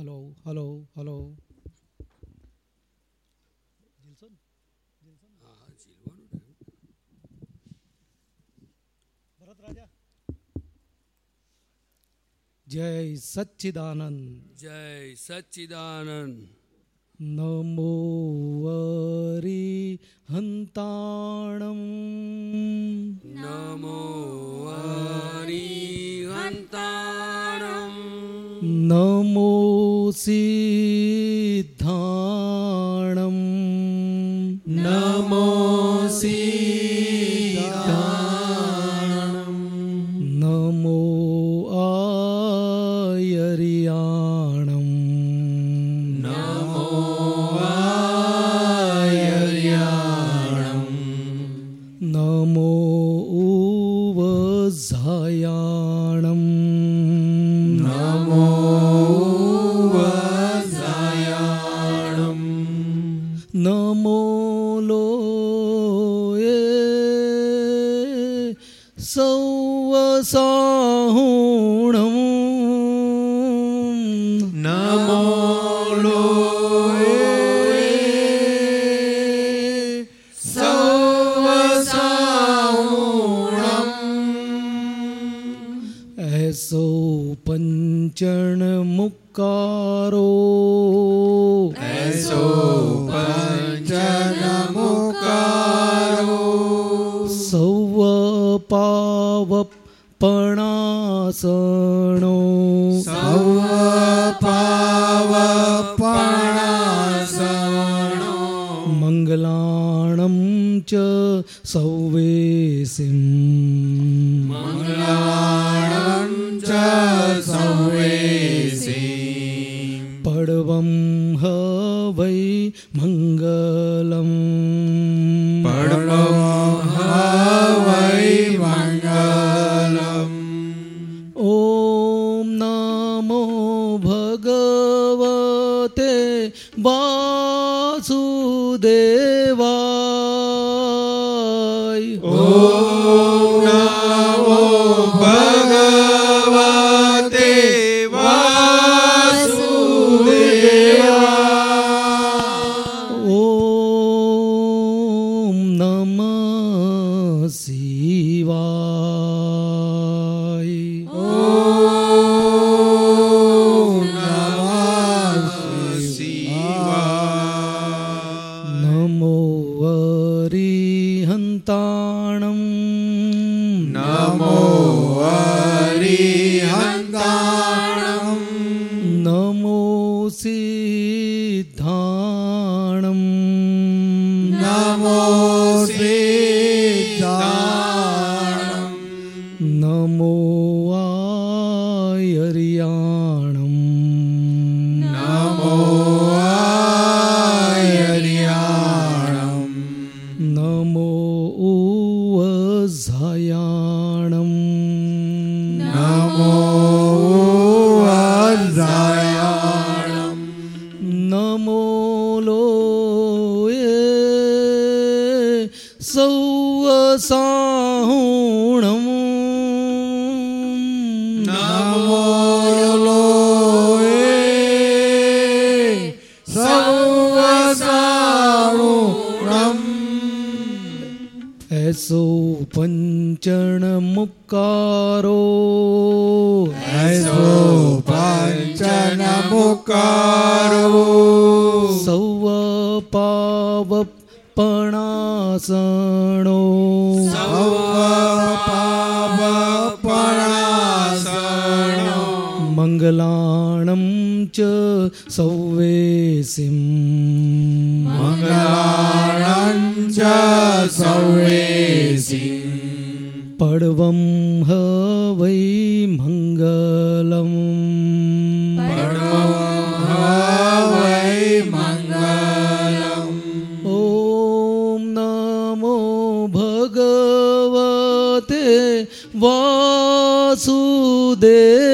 Hello, hello, hello. Jilson? Jilson? Ah, Jilson. ભરત રાજા જય સચ્ચિદાનંદ જય સચ્ચિદાનંદ नमो वरि हन्ताणम् नमो वरि हन्ताणम् नमो सिद्धाणम् नमो सिद्ध আমাদের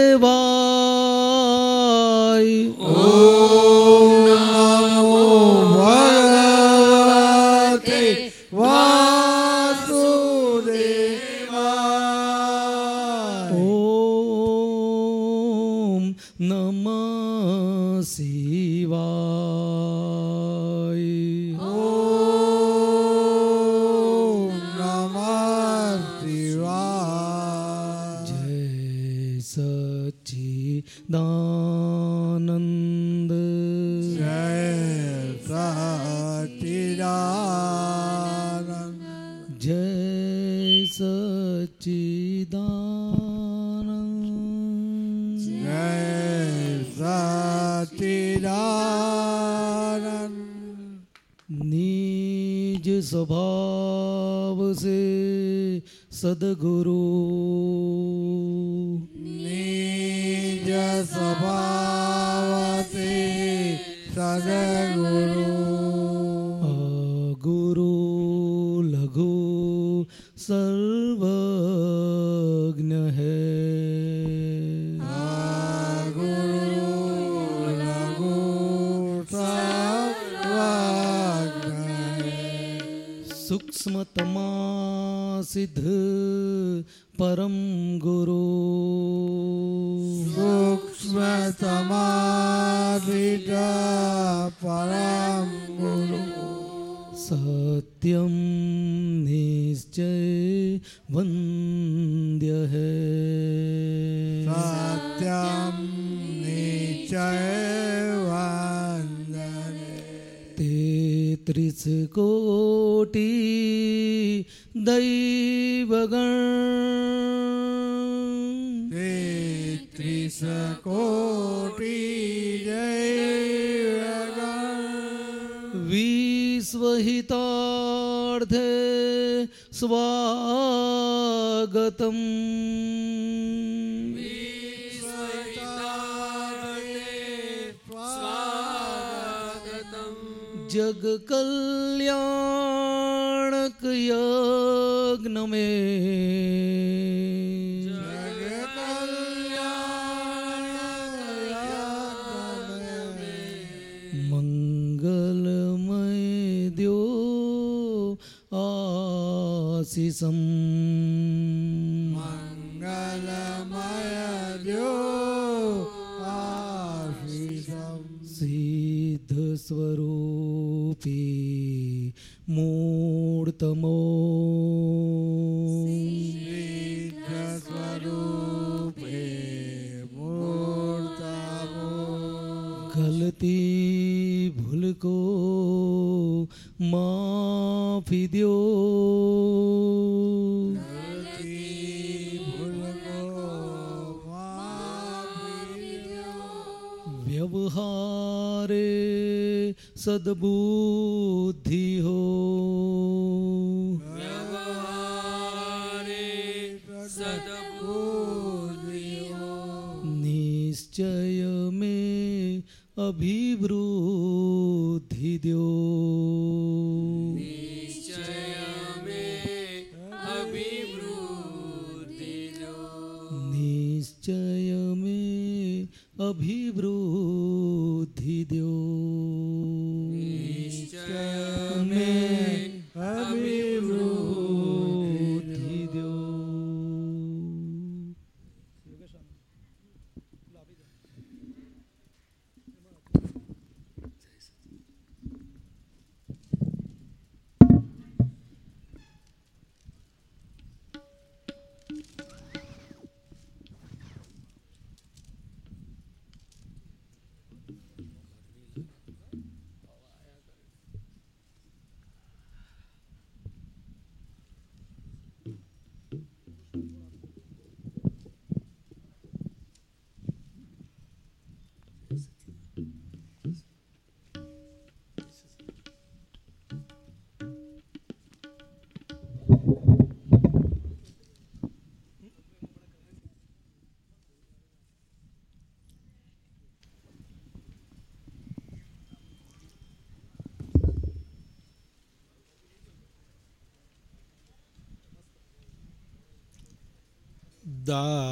દાદાની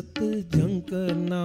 ਸਤ ਜੰਕ ਨਾ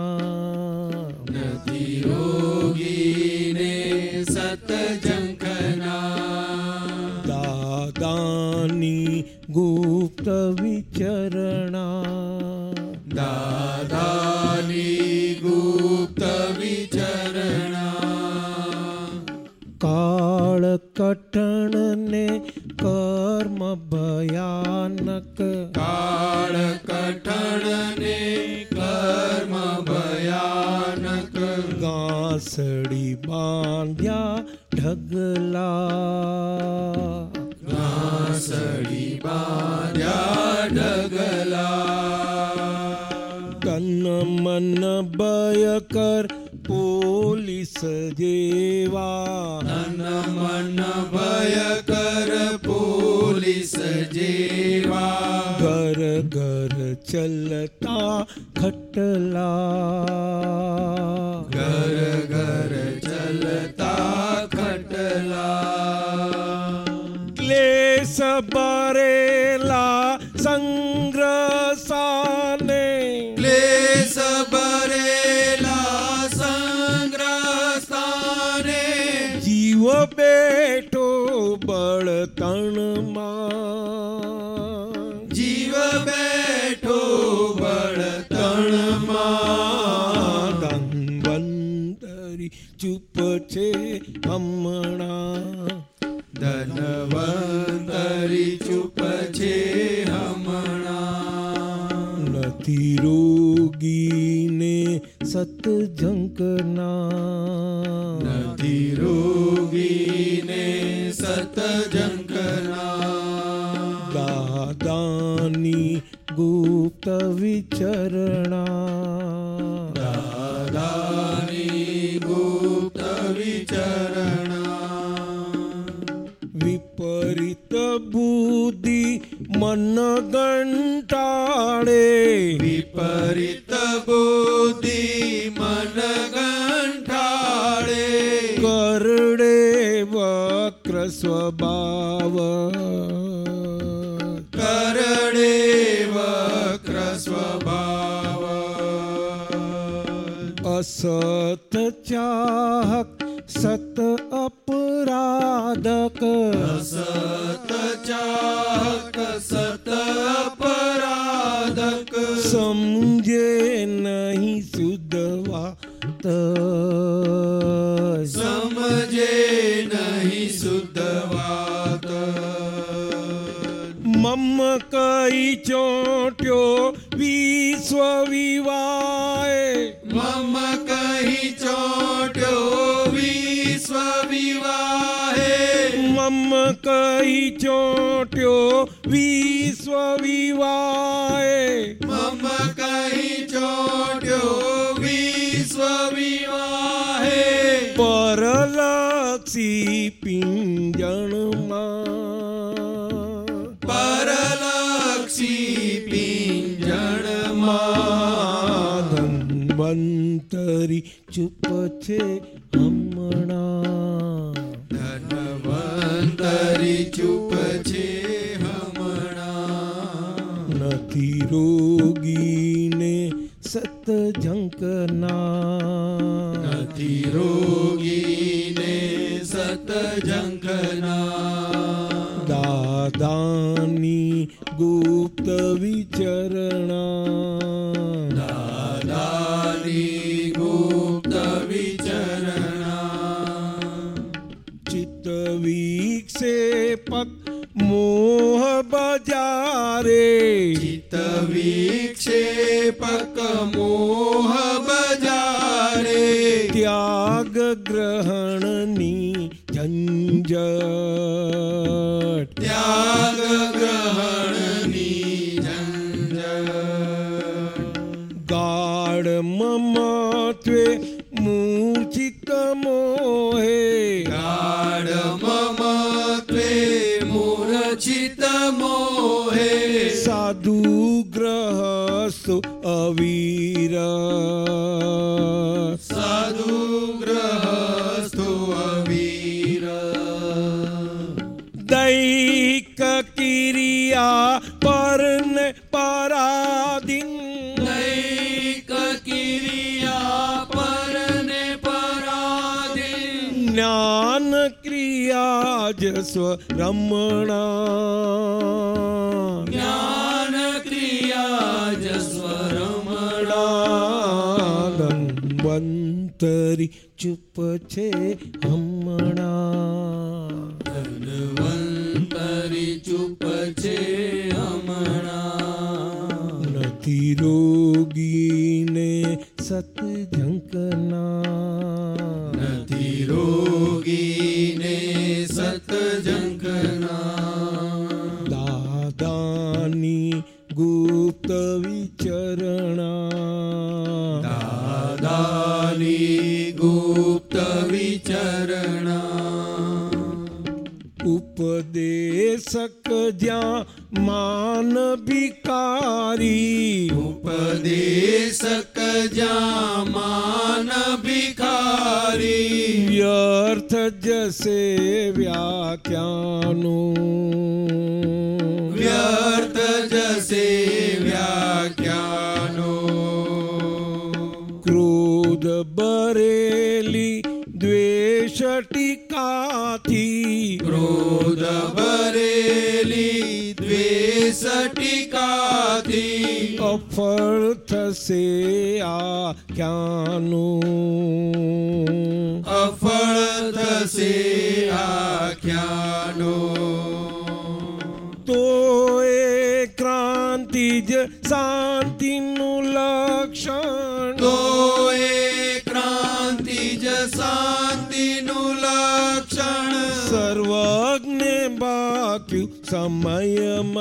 લક્ષણ તો એ ક્રાંતિ જ શાંતિનું લક્ષણ. સર્વજ્ઞે બાક્યું સમયમાં.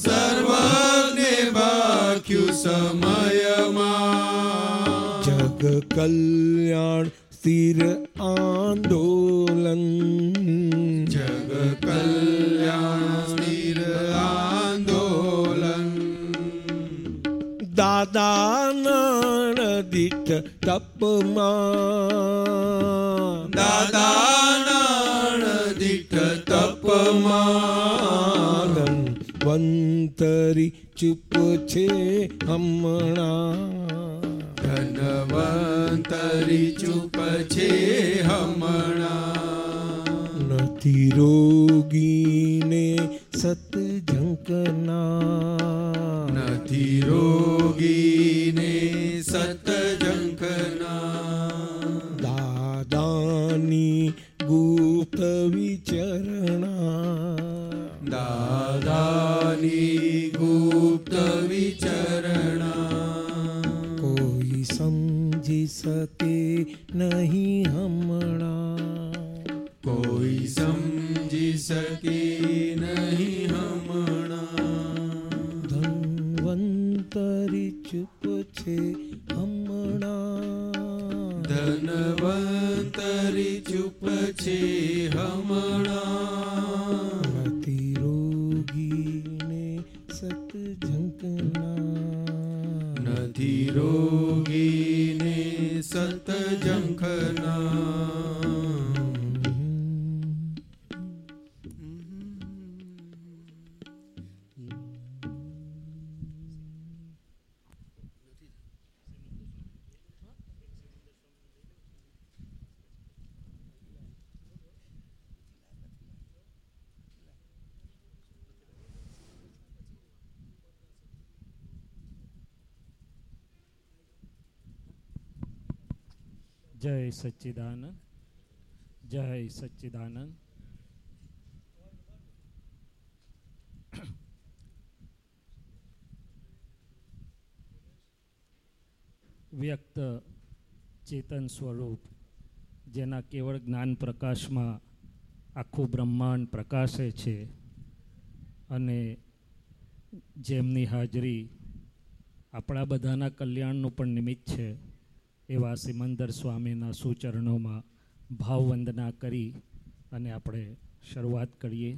સર્વજ્ઞે બાક્યું સમયમાં. જગ કલ્યાણ સ્થિર આંદોલન. દીઠ તપમાં દીઠ તપમાં વંતરી ચૂપ છે હમણાં ધનવંતરી ચૂપ છે હમણાં નથી રોગીને સતઝંકના નથી રોગીને સતજંકના દાદાની ગુપ્ત વિચરણા દાદાની ગુપ્ત વિચરણા કોઈ સમજી શકે નહીં હમણાં કોઈ સમજી શકે ધનવંતરી ચૂપ છે હમણાં. ધનવંતરી ચૂપ છે હમણાં. અતિ રોગીને સતઝંકના નથી રોગીને સતજંખના જય સચ્ચિદાનંદ જય સચ્ચિદાનંદ. વ્યક્ત ચેતન સ્વરૂપ, જેના કેવળ જ્ઞાન પ્રકાશમાં આખું બ્રહ્માંડ પ્રકાશે છે અને જેમની હાજરી આપણા બધાના કલ્યાણનું પણ નિમિત્ત છે. એવા સિમંદર સ્વામીના સુચરણોમાં ભાવવંદના કરી અને આપણે શરૂઆત કરીએ.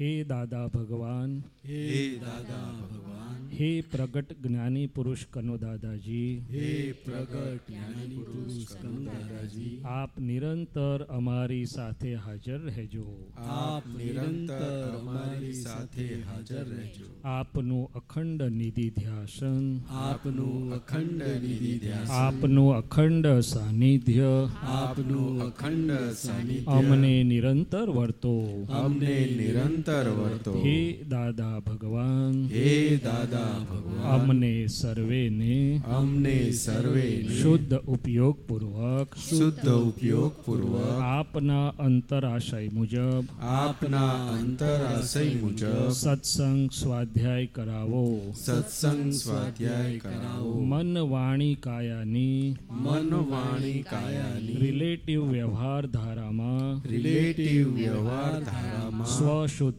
હે દાદા ભગવાન. હે દાદા ભગવાન. હે પ્રગટ જ્ઞાની પુરુષ કનો દાદાજી હે પ્રગટ જ્ઞાની પુરુષ કનો દાદાજી આપ નિરંતર અમારી સાથે હાજર રહેજો. આપ નિરંતર અમારી સાથે હાજર રહેજો. આપનું અખંડ નિધિ ધ્યાસન. આપનું અખંડ નિધિ ધ્યાસન. આપનું અખંડ સાનિધ્ય. આપનું અખંડ સાનિધ્ય. અમને નિરંતર વર્તો. અમને નિરંતર વર્તો. હે દાદા ભગવાન. હે દાદા ભગવાન. અમને સર્વેને અમને સર્વે શુદ્ધ ઉપયોગ પૂર્વક શુદ્ધ ઉપયોગ પૂર્વક આપના અંતરાશય મુજબ આપના અંતરાશય મુજબ સત્સંગ સ્વાધ્યાય કરાવો. સત્સંગ સ્વાધ્યાય કરાવો. મન વાણી કાયાની મન વાણી કાયાની રિલેટિવ વ્યવહાર ધારામાં રિલેટિવ વ્યવહાર ધારામાં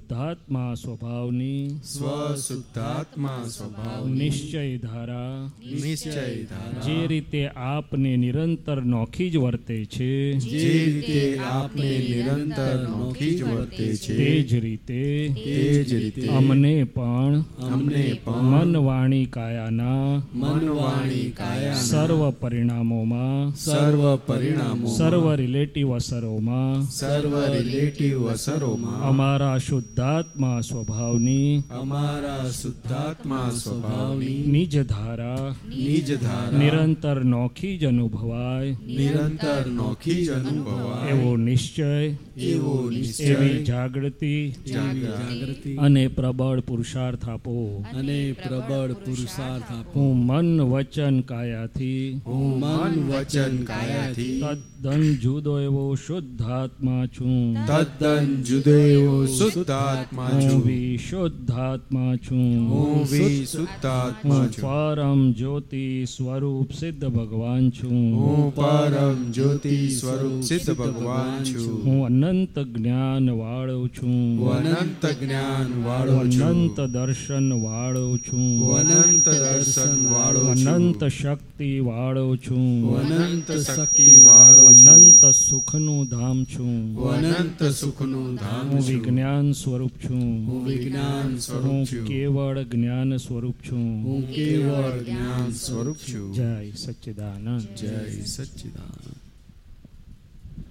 સ્વશુદ્ધાત્મા સ્વભાવની સ્વશુદ્ધાત્મા સ્વભાવ નિશ્ચય ધારા નિશ્ચય ધારા જે રીતે આપને નિરંતર નોખી જ વર્તે છે જે રીતે આપને નિરંતર નોખી જ વર્તે છે તે જ રીતે તે જ રીતે અમને પણ અમને પણ મન વાણી કાયાના મન વાણી કાયા સર્વ પરિણામોમાં સર્વ પરિણામો સર્વ રિલેટિવ અસરોમાં સર્વ રિલેટિવ અસરોમાં અમારા શુદ્ધાત્મા સ્વભાવની. અમારા શુદ્ધાત્મા સ્વભાવની. નિજ ધારા નિજ ધારા નિરંતર નોખી જ અનુભવાય. નિરંતર નોખી જ અનુભવાય. એવો નિશ્ચય. એવો નિશ્ચય. એવી જાગૃતિ. જાગૃતિ. અને પ્રબળ પુરુષાર્થ આપો. અને પ્રબળ પુરુષાર્થ આપો. હું મન વચન કાયાથી. હું મન વચન કાયાથી. તદ્દન જુદો એવો શુદ્ધાત્મા છું. તદ્દન જુદો એવો શુદ્ધાત્મા હું છું. વિશુદ્ધાત્મા છું. હું વિશુદ્ધાત્મા હું છું. પરમ જ્યોતિ સ્વરૂપ સિદ્ધ ભગવાન છું. હું પરમ જ્યોતિ સ્વરૂપ સિદ્ધ ભગવાન છું. હું અનંત જ્ઞાન વાળો છું. હું અનંત જ્ઞાન વાળો છું. અનંત દર્શન વાળો છું. હું અનંત દર્શન વાળો છું અનંત શક્તિ વાળો છું. હું અનંત શક્તિ વાળો હું અનંત સુખનું ધામ છું. હું અનંત સુખનું ધામ હું વિજ્ઞાન સ્વરૂપ છું. હું વિજ્ઞાન સ્વરૂપ છું. કેવળ જ્ઞાન સ્વરૂપ છું. હું કેવળ જ્ઞાન સ્વરૂપ છું. જય સચ્ચિદાનંદ. જય સચ્ચિદાનંદ.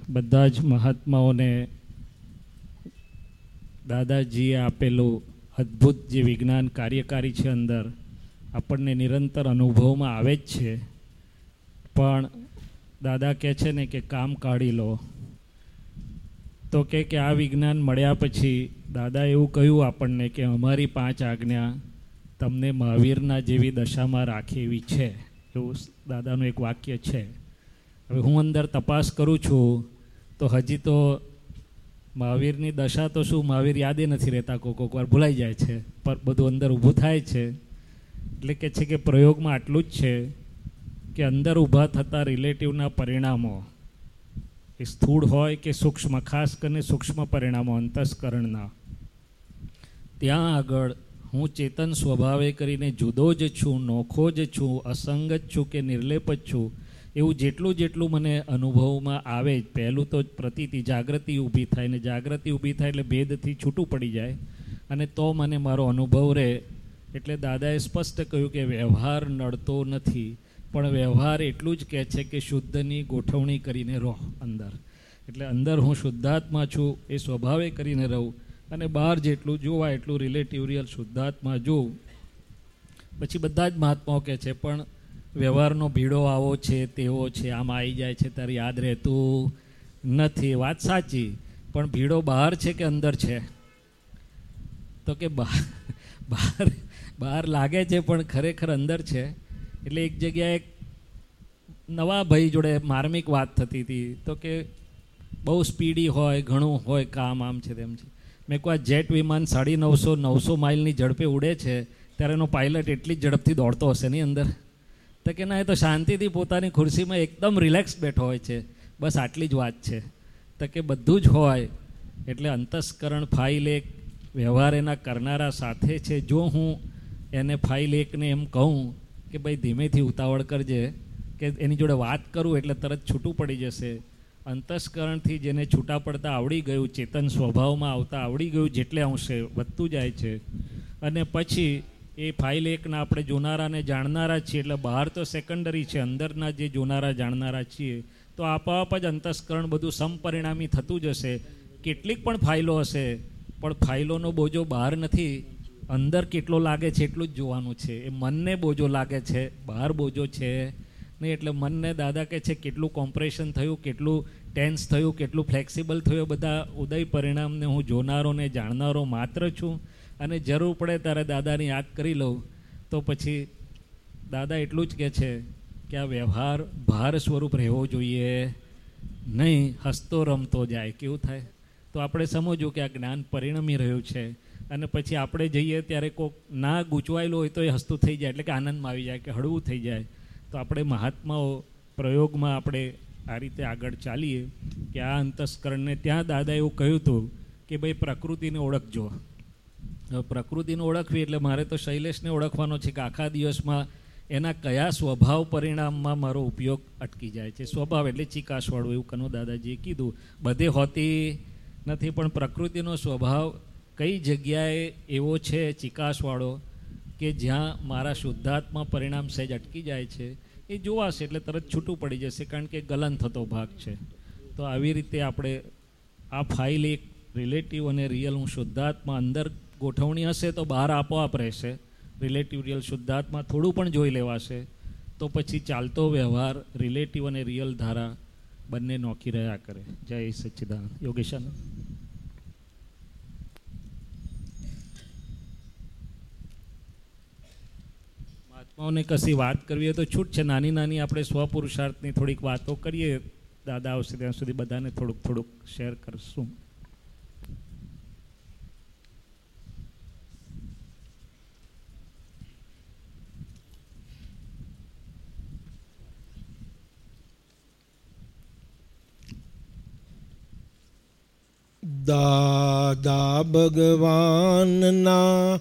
બધા જ મહાત્માઓને દાદાજીએ આપેલું અદ્ભુત જે વિજ્ઞાન કાર્યકારી છે અંદર આપણને નિરંતર અનુભવમાં આવે જ છે. પણ દાદા કહે છે ને કે કામ કાઢી લો. તો કે કે આ વિજ્ઞાન મળ્યા પછી દાદા એવું કહ્યું આપણને કે અમારી પાંચ આજ્ઞા તમને મહાવીરના જેવી દશામાં રાખે એવી છે. એવું દાદાનું એક વાક્ય છે. હવે હું અંદર તપાસ કરું છું, તો હજી તો મહાવીરની દશા તો શું મહાવીર યાદે નથી રહેતા કોઈ કોક વાર ભૂલાઈ જાય છે. પર બધું અંદર ઊભું થાય છે. એટલે કે છે કે પ્રયોગમાં આટલું જ છે. કે અંદર ઊભા થતા રિલેટિવના પરિણામો એ સ્થૂળ હોય કે સૂક્ષ્મ, ખાસ કરીને સૂક્ષ્મ પરિણામો અંતસ્કરણના. ત્યાં આગળ હું ચેતન સ્વભાવે કરીને જુદો જ છું, નોખો જ છું અસંગ જ છું કે નિર્લેપ જ છું, એવું જેટલું જેટલું મને અનુભવમાં આવે, પહેલું તો પ્રતીતિ, જાગૃતિ ઊભી થાય ને જાગૃતિ ઊભી થાય એટલે ભેદથી છૂટું પડી જાય અને તો મને મારો અનુભવ રહે. એટલે દાદાએ સ્પષ્ટ કહ્યું કે વ્યવહાર નડતો નથી. પણ વ્યવહાર એટલું જ કહે છે કે શુદ્ધની ગોઠવણી કરીને રહો અંદર. એટલે અંદર હું શુદ્ધાત્મા છું, એ સ્વભાવે કરીને રહું. અને બહાર જેટલું જોવા એટલું રિલેટિવ રિયલ શુદ્ધાત્મા જોઉં. પછી બધા જ મહાત્માઓ કહે છે, પણ વ્યવહારનો ભીડો આવો છે, તેવો છે, આમ આવી જાય છે ત્યારે યાદ રહેતું નથી. વાત સાચી, પણ ભીડો બહાર છે કે અંદર છે? તો કે બહાર બહાર બહાર લાગે છે, પણ ખરેખર અંદર છે? એટલે એક જગ્યાએ નવા ભાઈ જોડે માર્મિક વાત થતી હતી. તો કે બહુ સ્પીડી હોય, ઘણું હોય, કામ આમ છે તેમ છે. મેં કહું આ જેટ વિમાન સાડી નવસો નવસો માઇલની ઝડપે ઉડે છે, ત્યારે એનો પાયલટ એટલી જ ઝડપથી દોડતો હશે નહીં અંદર. તો કે, ના, એ તો શાંતિથી પોતાની ખુરશીમાં એકદમ રિલેક્સ બેઠો હોય છે. બસ આટલી જ વાત છે. તો કે, બધું જ હોય. એટલે અંતસ્કરણ ફાઇલ એક, વ્યવહાર એના કરનારા સાથે છે. જો હું એને ફાઇલ એકને એમ કહું કે ભાઈ ધીમેથી ઉતાવળ કરજે, કે એની જોડે વાત કરું એટલે તરત છૂટું પડી જશે. અંતસ્કરણથી જેને છૂટા પડતા આવડી ગયું, ચેતન સ્વભાવમાં આવતા આવડી ગયું જેટલે અંશે વધતું જાય છે. અને પછી એ ફાઇલ એકના આપણે જોનારાને જાણનારા છીએ, એટલે બહાર તો સેકન્ડરી છે, અંદરના જે જોનારા જાણનારા છીએ, તો આપોઆપ જ અંતસ્કરણ બધું સમપરિણામી થતું જશે. કેટલીક પણ ફાઇલો હશે, પણ ફાઇલોનો બોજો બહાર નથી. અંદર કેટલો લાગે છે એટલું જ જોવાનું છે. એ મનને બોજો લાગે છે, બહાર બોજો છે. નહીં, એટલે મનને દાદા કહે છે, કેટલું કોમ્પ્રેશન થયું, કેટલું ટેન્સ થયું, કેટલું ફ્લેક્સિબલ થયું બધા ઉદય પરિણામને હું જોનારો ને જાણનારો માત્ર છું. અને જરૂર પડે ત્યારે દાદાની યાદ કરી લઉં. તો પછી દાદા એટલું જ કહે છે કે આ વ્યવહાર ભાર સ્વરૂપ રહેવો જોઈએ. નહીં, હસતો રમતો જાય, કેવું થાય? તો આપણે સમજવું કે આ જ્ઞાન પરિણમી રહ્યું છે. અને પછી આપણે જઈએ ત્યારે કોઈક ના ગૂંચવાયેલું હોય તો એ હસતું થઈ જાય, એટલે કે આનંદમાં આવી જાય કે હળવું થઈ જાય. તો આપણે મહાત્માઓ પ્રયોગમાં આપણે આ રીતે આગળ ચાલીએ કે આ અંતસ્કરણને ત્યાં દાદા એવું કહ્યું હતું કે ભાઈ પ્રકૃતિને ઓળખજો. હવે પ્રકૃતિને ઓળખવી એટલે મારે તો શૈલેષને ઓળખવાનો છે કે આખા દિવસમાં એના કયા સ્વભાવ પરિણામમાં મારો ઉપયોગ અટકી જાય છે. સ્વભાવ એટલે ચિકાસવાળું એવું કનો દાદાજીએ કીધું. બધે હોતી નથી પણ પ્રકૃતિનો સ્વભાવ કઈ જગ્યાએ એવો છે ચિકાસવાળો કે જ્યાં મારા શુદ્ધાત્મા પરિણામ સહેજ અટકી જાય છે? એ જોવાશે, એટલે તરત છૂટું પડી જશે, કારણ કે ગલન થતો ભાગ છે. તો આવી રીતે આપણે આ ફાઇલ એક રિલેટિવ અને રિયલ હું શુદ્ધાત્મા અંદર ગોઠવણી હશે તો બહાર આપોઆપ રહેશે. રિલેટિવ, રિયલ શુદ્ધાત્મા થોડું પણ જોઈ લેવાશે. તો પછી ચાલતો વ્યવહાર રિલેટિવ અને રિયલ ધારા બંને નોકી રહ્યા કરે. જય સચ્ચિદાનંદ. યોગેશાનંદ મહાત્માઓને કશી વાત કરવી હોય તો છૂટ છે. નાની નાની આપણે સ્વપુરુષાર્થની થોડીક વાતો કરીએ. દાદા આવશે ત્યાં સુધી બધાને થોડુંક થોડુંક શેર કરશું. દાદા ભગવાનના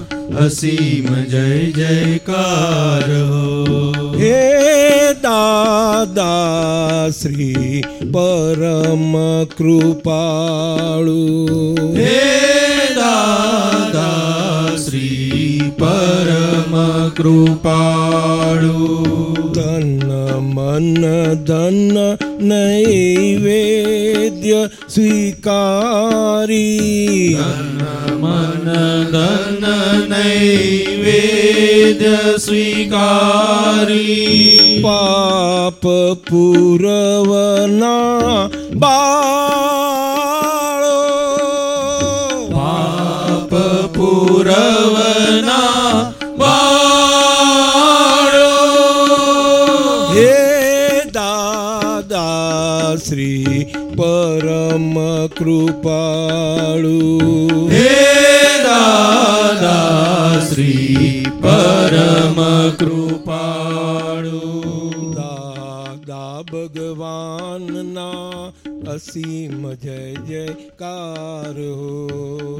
અસીમ જય જયકાર હો. હે દાદા શ્રી પરમ કૃપાળુ. હે દાદા શ્રી પરમ કૃપાળુ. ધન મન ધન નૈવેદ્ય સ્વીકારી. મન ધન નૈવેદ્ય સ્વીકારી. પાપ પૂરવના બાળો કૃપાળુ હે દાદા શ્રી પરમ કૃપાળુ દાદા ભગવાનના અસીમ જય જયકાર હો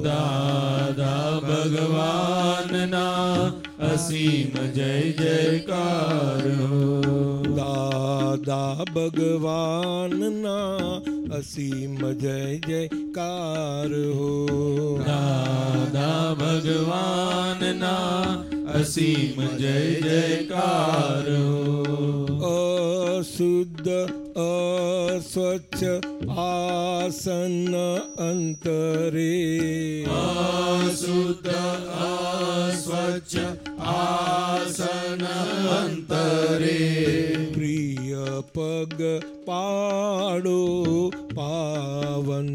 દાદા ભગવાનના અસીમ જય જયકાર હો દાદા ભગવાનના અસીમ જય જયકાર હો દાદા ભગવાનના અસીમ જય જયકાર હો અશુદ્ધ અસ્વચ્છ આસન અંતરે અશુદ્ધ અસ્વચ્છ આસન અંતરે પ્રિય પગ પાડો પાવન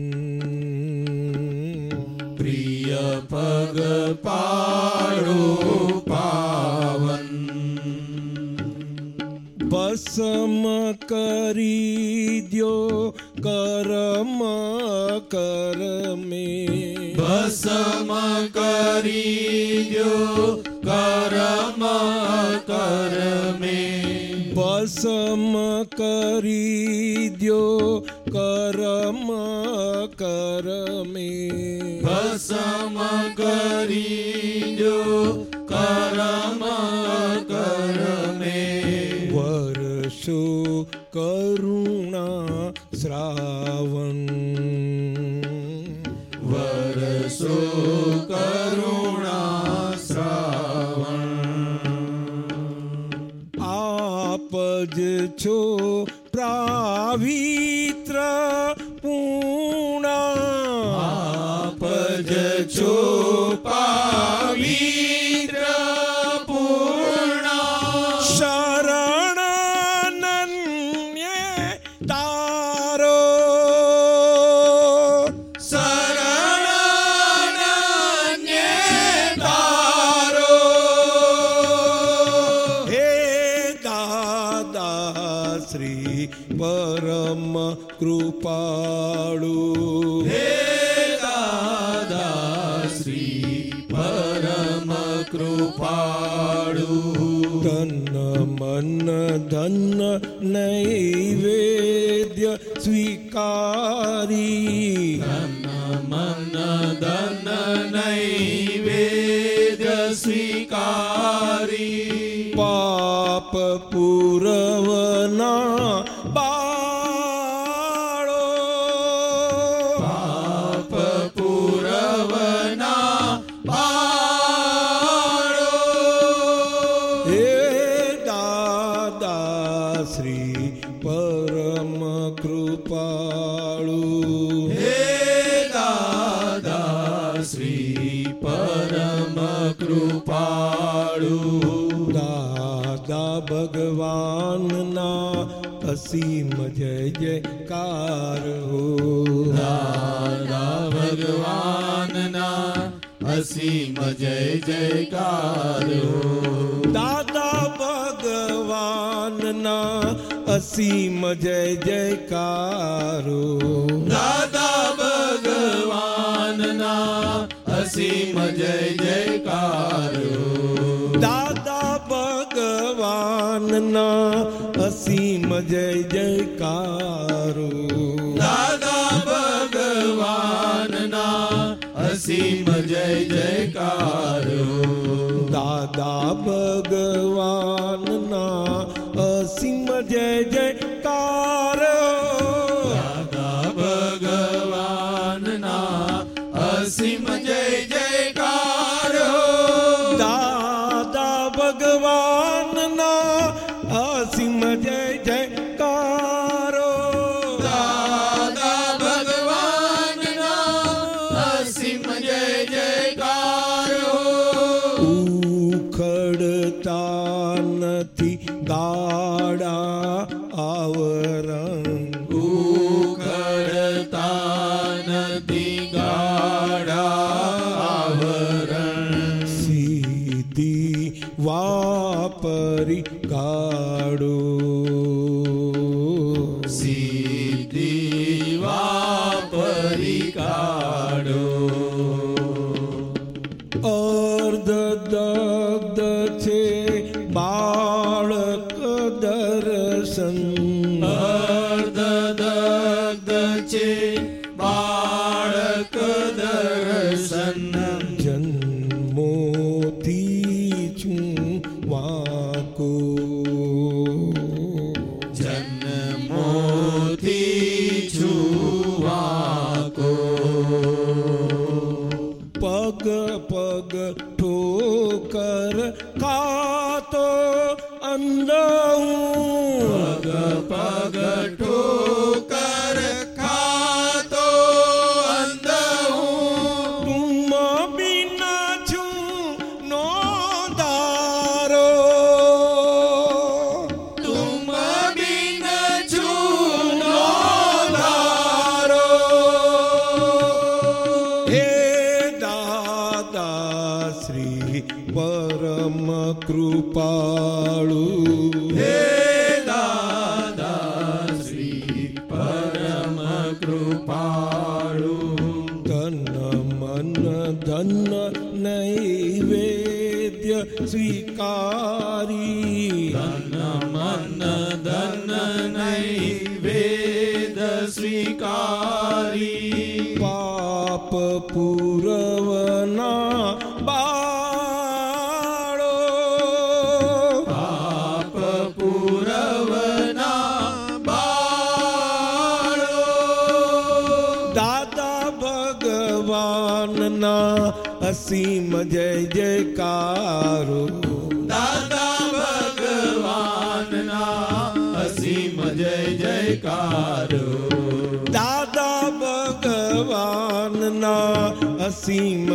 પ્રિય પગ પાડો ભસ્મ કરી દ્યો કરમ કરમે. ભસમ કરી જો કરમ કરમે. ભસમ કરી દ્યો કરમ કરમે. ભસમ કરી વર્ષો કરુણા શ્રાવણ. વરસો કરુણા શ્રાવણ. આપ જ છો પ્રાવિત્ર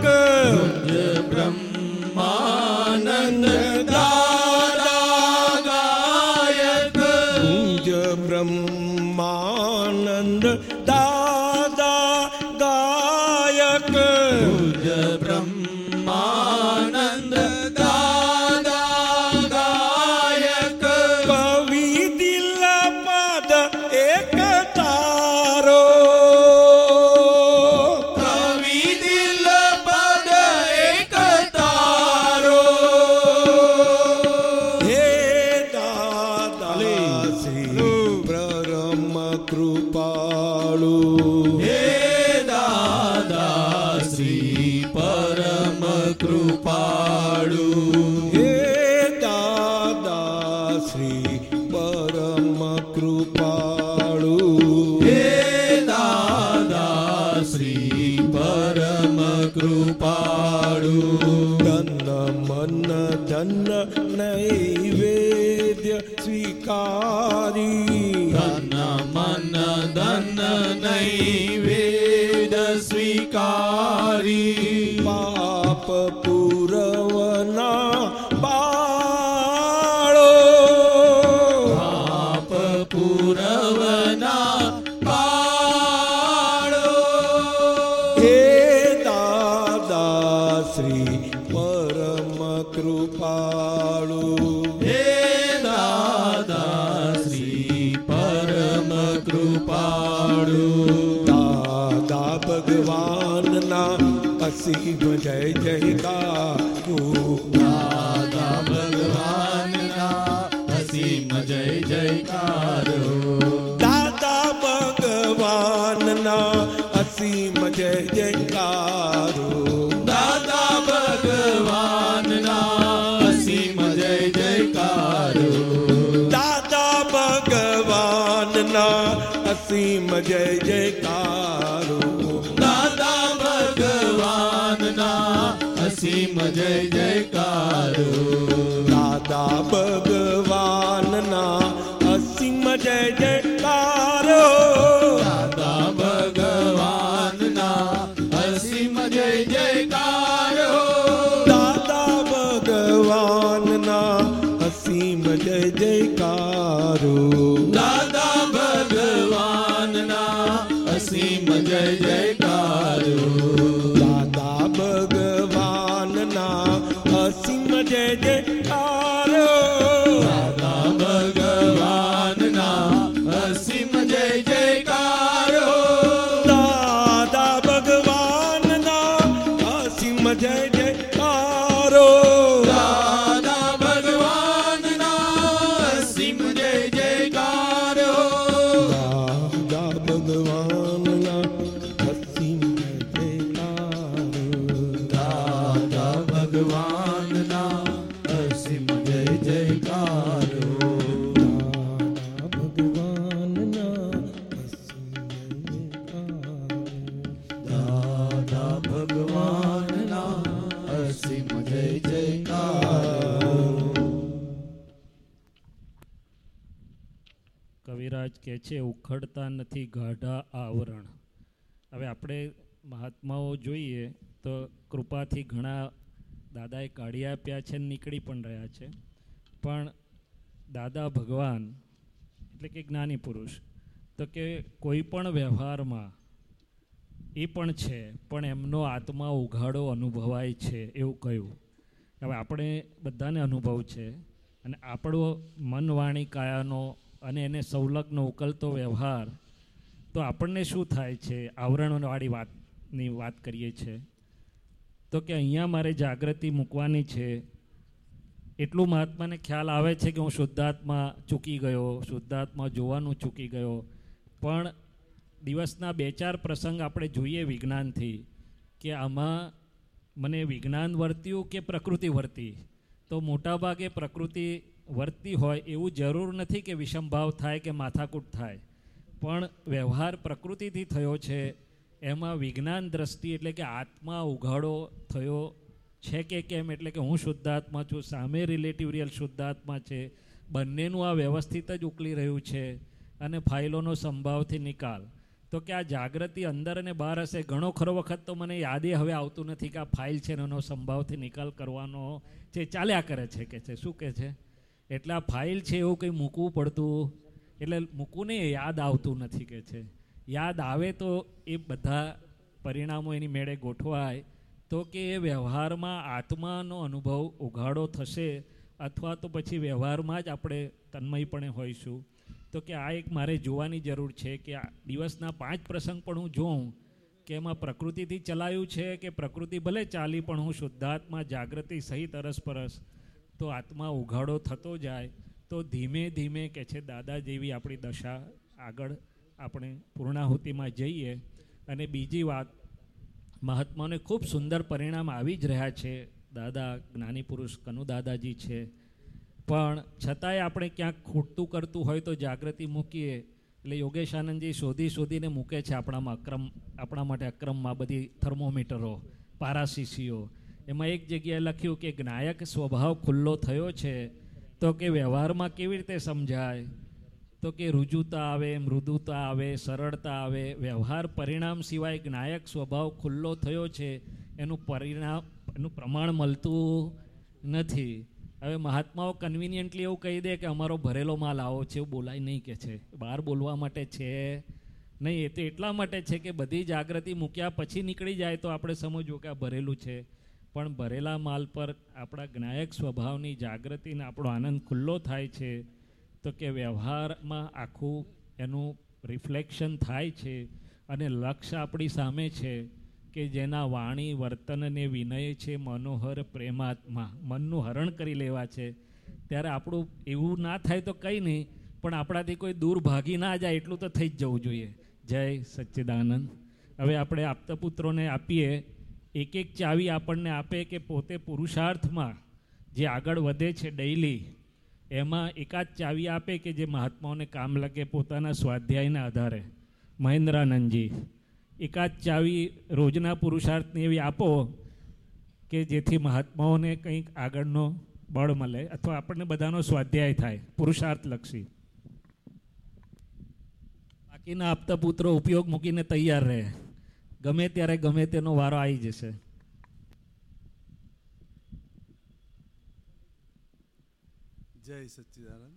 que છે ઉખડતા નથી ગાઢા આવરણ. હવે આપણે મહાત્માઓ જોઈએ તો કૃપાથી ઘણા દાદાએ કાઢી આપ્યા છે, નીકળી પણ રહ્યા છે. પણ દાદા ભગવાન એટલે કે જ્ઞાની પુરુષ, તો કે કોઈ પણ વ્યવહારમાં એ પણ છે, પણ એમનો આત્મા ઉઘાડો અનુભવાય છે એવું કહ્યું. હવે આપણે બધાને અનુભવ છે અને આપણો મન વાણી કાયાનો અને એને સંલગ્ન ઉકલતો વ્યવહાર, તો આપણને શું થાય છે? આવરણવાળી વાતની વાત કરીએ છીએ તો કે અહીંયા મારે જાગૃતિ મૂકવાની છે. એટલું મહાત્માને ખ્યાલ આવે છે કે હું શુદ્ધાત્મા ચૂકી ગયો, શુદ્ધાત્મા જોવાનું ચૂકી ગયો. પણ દિવસના બે ચાર પ્રસંગ આપણે જોઈએ વિજ્ઞાનથી કે આમાં મને વિજ્ઞાન વર્ત્યું કે પ્રકૃતિ વર્તી? તો મોટાભાગે પ્રકૃતિ વર્તી હોય એવું જરૂર નથી કે વિષમભાવ થાય કે માથાકૂટ થાય. પણ વ્યવહાર પ્રકૃતિથી થયો છે, એમાં વિજ્ઞાન દ્રષ્ટિ એટલે કે આત્મા ઉઘાડો થયો છે કે કેમ? એટલે કે હું શુદ્ધાત્મા છું, સામે રિલેટિવ રિયલ શુદ્ધાત્મા છે, બંનેનું આ વ્યવસ્થિત જ ઉકલી રહ્યું છે અને ફાઇલોનો સંભાવથી નિકાલ. તો કે આ જાગૃતિ અંદર અને બહાર હશે, ઘણો ખરો વખત તો મને યાદે હવે આવતું નથી કે આ ફાઇલ છે એનો સંભાવથી નિકાલ કરવાનો છે ચાલ્યા કરે છે કે છે, શું કહે છે? એટલે આ ફાઇલ છે એવું કંઈ મૂકવું પડતું? એટલે મૂકવું નહીં યાદ આવતું નથી કે છે. યાદ આવે તો એ બધા પરિણામો એની મેળે ગોઠવાય. તો કે એ વ્યવહારમાં આત્માનો અનુભવ ઉઘાડો થશે, અથવા તો પછી વ્યવહારમાં જ આપણે તન્મયપણે હોઈશું. તો કે આ એક મારે જોવાની જરૂર છે કે આ દિવસના પાંચ પ્રસંગ પણ હું જોઉં, કે એમાં પ્રકૃતિથી ચલાયું છે કે પ્રકૃતિ ભલે ચાલી પણ હું શુદ્ધાત્મા જાગૃતિ સહિત અરસપરસ તો આત્મા ઉઘાડો થતો જાય, તો ધીમે ધીમે કે છે દાદા જેવી આપણી દશા આગળ આપણે પૂર્ણાહુતિમાં જઈએ. અને બીજી વાત, મહાત્માને ખૂબ સુંદર પરિણામ આવી જ રહ્યા છે. દાદા, જ્ઞાની પુરુષ, કનુ દાદાજી છે. પણ છતાંય આપણે ક્યાંક ખૂટતું કરતું હોય તો જાગૃતિ મૂકીએ. એટલે યોગેશ આનંદજી શોધી શોધીને મૂકે છે આપણામાં અક્રમ, આપણા માટે અક્રમમાં બધી થર્મોમીટરો, પારાસીસીઓ. એમાં એક જગ્યાએ લખ્યું કે જ્ઞાયક સ્વભાવ ખુલ્લો થયો છે, તો કે વ્યવહારમાં કેવી રીતે સમજાય? તો કે રુજુતા આવે, મૃદુતા આવે, સરળતા આવે. વ્યવહાર પરિણામ સિવાય જ્ઞાયક સ્વભાવ ખુલ્લો થયો છે, એનું પરિણામ, એનું પ્રમાણ મળતું નથી. હવે મહાત્માઓ કન્વિનિયન્ટલી એવું કહી દે કે અમારો ભરેલો માલ આવો છે, એવું બોલાય નહીં કે છે. બહાર બોલવા માટે છે નહીં, એ તો એટલા માટે છે કે બધી જાગૃતિ મૂક્યા પછી નીકળી જાય તો આપણે સમજવું કે આ ભરેલું છે. પણ ભરેલા માલ પર આપણા જ્ઞાયક સ્વભાવની જાગૃતિને આપણો આનંદ ખુલ્લો થાય છે, તો કે વ્યવહારમાં આખું એનું રિફ્લેક્શન થાય છે અને લક્ષ્ય આપણી સામે છે કે જેના વાણી વર્તનને વિનય છે મનોહર, પ્રેમાત્મા, મનનું હરણ કરી લેવા છે. ત્યારે આપણું એવું ના થાય તો કંઈ નહીં, પણ આપણાથી કોઈ દૂર ભાગી ના જાય એટલું તો થઈ જ જવું જોઈએ. જય સચ્ચિદાનંદ. હવે આપણે આપતા પુત્રોને આપીએ. એક એક ચાવી આપણને આપે કે પોતે પુરુષાર્થમાં જે આગળ વધે છે ડેઇલી એમાં એકાદ ચાવી આપે કે જે મહાત્માઓને કામ લાગે પોતાના સ્વાધ્યાયના આધારે. મહેન્દ્રાનંદજી, એકાદ ચાવી રોજના પુરુષાર્થને એવી આપો કે જેથી મહાત્માઓને કંઈક આગળનો બળ મળે અથવા આપણને બધાનો સ્વાધ્યાય થાય, પુરુષાર્થલક્ષી. બાકીના આપતા પુત્રો ઉપયોગ મૂકીને તૈયાર રહે. ગમે ત્યારે ગમે તેનો વારો આવી જશે. જય સચ્ચિદાનંદ.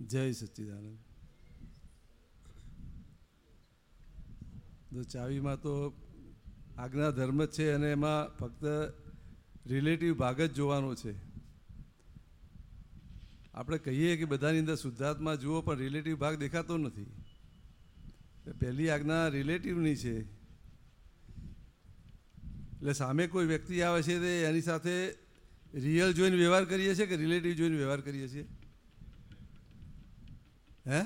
જય સચ્ચિદાનંદ. ચાવીમાં તો આજ્ઞા ધર્મ છે અને એમાં ફક્ત રિલેટિવ ભાગ જ જોવાનો છે. આપણે કહીએ કે બધાની અંદર શુદ્ધાત્મા જુઓ, પણ રિલેટિવ ભાગ દેખાતો નથી. પહેલી આજ્ઞા રિલેટિવની છે. એટલે સામે કોઈ વ્યક્તિ આવે છે તે એની સાથે રિયલ જોઈને વ્યવહાર કરીએ છીએ કે રિલેટિવ જોઈને વ્યવહાર કરીએ છીએ? હે?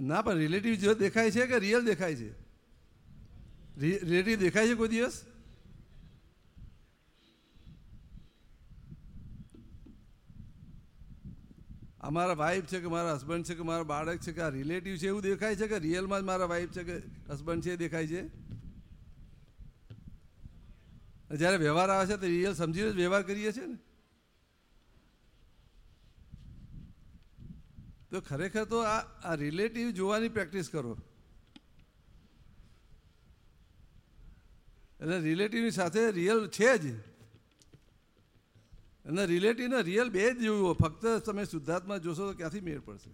ના, પણ રિલેટિવ જો દેખાય છે કે રિયલ દેખાય છે? રિલેટિવ દેખાય છે કોઈ દિવસ? અમારા વાઈફ છે કે મારા હસબન્ડ છે કે મારા બાળક છે કે આ રિલેટિવ છે એવું દેખાય છે કે રિયલમાં જ મારા વાઈફ છે કે હસબન્ડ છે એ દેખાય છે? જ્યારે વ્યવહાર આવે છે તો રિયલ સમજીને જ વ્યવહાર કરીએ છીએ ને. તો ખરેખર તો આ આ રિલેટિવ જોવાની પ્રેક્ટિસ કરો. એટલે રિલેટિવની સાથે રિયલ છે જ. અને રિલેટિવ ને રિયલ બે જ જોયું ફક્ત તમે શુદ્ધાત્મા જોશો તો ક્યાંથી મેળ પડશે?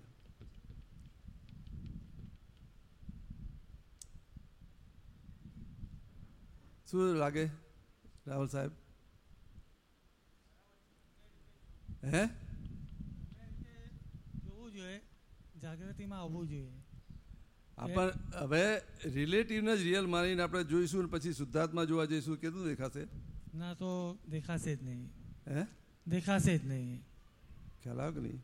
શું લાગે રાહુલ સાહેબ? હે? જોવું જોઈએ. જાગૃતિમાં આવવું જોઈએ. આપણ હવે રિલેટિવને જ રિયલ માનીને આપણે જોઈશું પછી શુદ્ધાત્મા જોવા જઈશું. કેટલું દેખાશે? ના તો દેખાશે જ નહીં. હે? દેખાશે જ નહીં. ખ્યાલ આવે કે નહીં?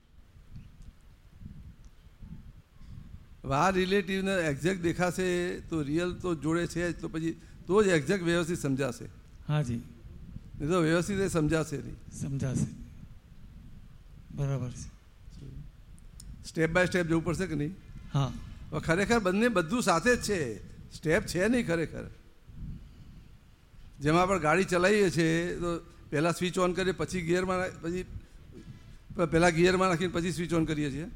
આ રિલેટિવને એક્ઝેક્ટ દેખાશે તો રિયલ તો જોડે છે જ તો પછી તો જ એક્ઝેક્ટ વ્યવસ્થિત સમજાશે. હા જી નહીં તો વ્યવસ્થિત સમજાશે નહીં. સમજાશે બરાબર છે. સ્ટેપ બાય સ્ટેપ જવું પડશે કે નહીં? હા. ખરેખર બંને બધું સાથે જ છે. સ્ટેપ છે નહીં ખરેખર. જેમાં આપણે ગાડી ચલાવીએ છીએ તો પહેલાં સ્વિચ ઓન કરીએ પછી ગિયરમાં પછી પહેલાં ગિયરમાં રાખીને પછી સ્વિચ ઓન કરીએ છીએ.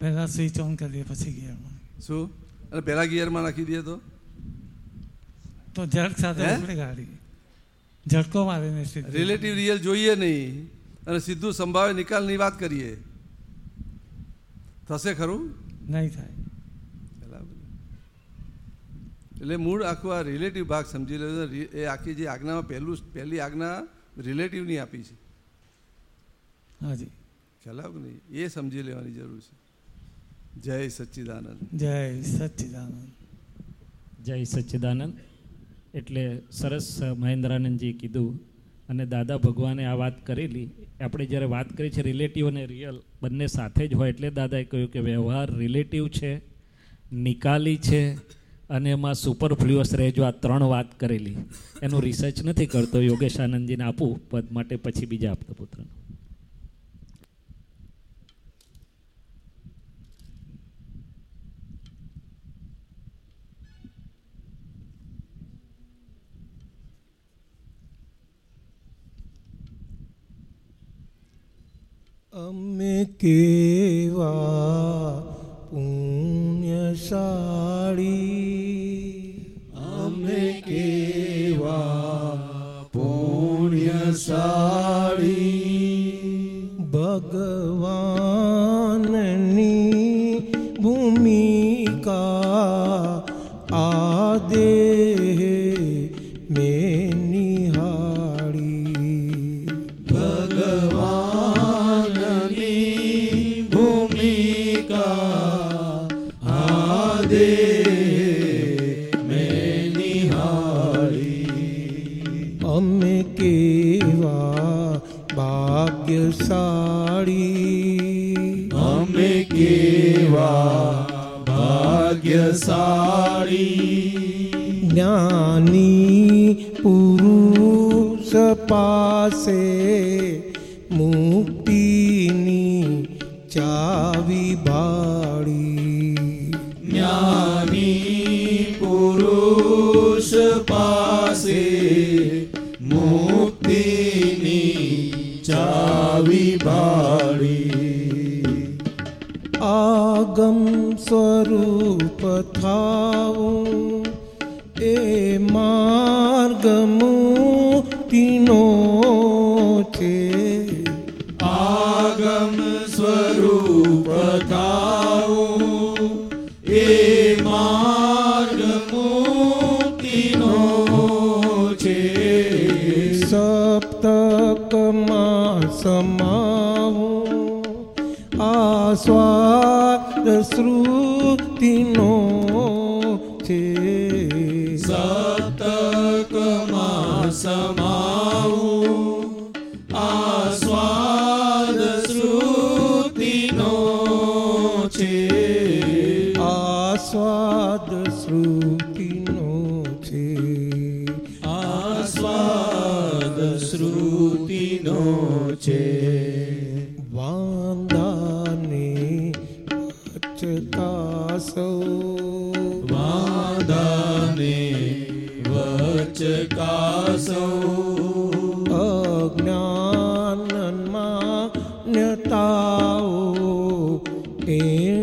પહેલાં સ્વિચ ઓન કરીએ પછી ગિયરમાં શું? અને પહેલાં ગિયરમાં રાખી દઈએ તો? તો ઝડક સાથે? ગાડી. ઝટકો મારે રિલેટિવ રિયલ જોઈએ નહીં. અને સીધું સંભાવે નિકાલની વાત કરીએ. થશે ખરું? નહીં થાય. એટલે મૂળ આખું આ રિલેટિવ ભાગ સમજી લેજો. એ આખી જે આજ્ઞામાં પહેલું પહેલી આજ્ઞા રિલેટિવની આપી છે. હા જી ખ્યાલ આવ્યો કે નહીં? એ સમજી લેવાની જરૂર છે. જય સચ્ચિદાનંદ. જય સચ્ચિદાનંદ. જય સચ્ચિદાનંદ. એટલે સરસ મહેન્દ્રાનંદજીએ કીધું અને દાદા ભગવાને આ વાત કરેલી. આપણે જ્યારે વાત કરી છે રિલેટિવ અને રિયલ બંને સાથે જ હોય એટલે દાદાએ કહ્યું કે વ્યવહાર રિલેટિવ છે નિકાલી છે અને એમાં સુપરફ્લુઅસ રહેજો. આ ત્રણ વાત કરેલી. એનું રિસર્ચ નથી કરતો. યોગેશ આનંદજીને આપું. પદ માટે પછી બીજા આપતા પુત્રનું. અમે કેવા පුුණ්‍යශාලී අම්නෙ කේවා පුුණ්‍යශාලී. භගවානනී භූමිකා ආදේ ભાગ્યશાળી અમે કેવા ભાગ્યશાળી. જ્ઞાની પુરુષ પાસે મુક્તિની ચાવી ભાળી જ્ઞાની પુરુષ પાસે ी आगम स्वरूप थाऊं ए स्वरुपथा तीनों આસ્વાદ શ્રુતિનો છે સપ્તકમાં સમાવું વચકાસો અજ્ઞાનમાં ન્યતાઓ એણે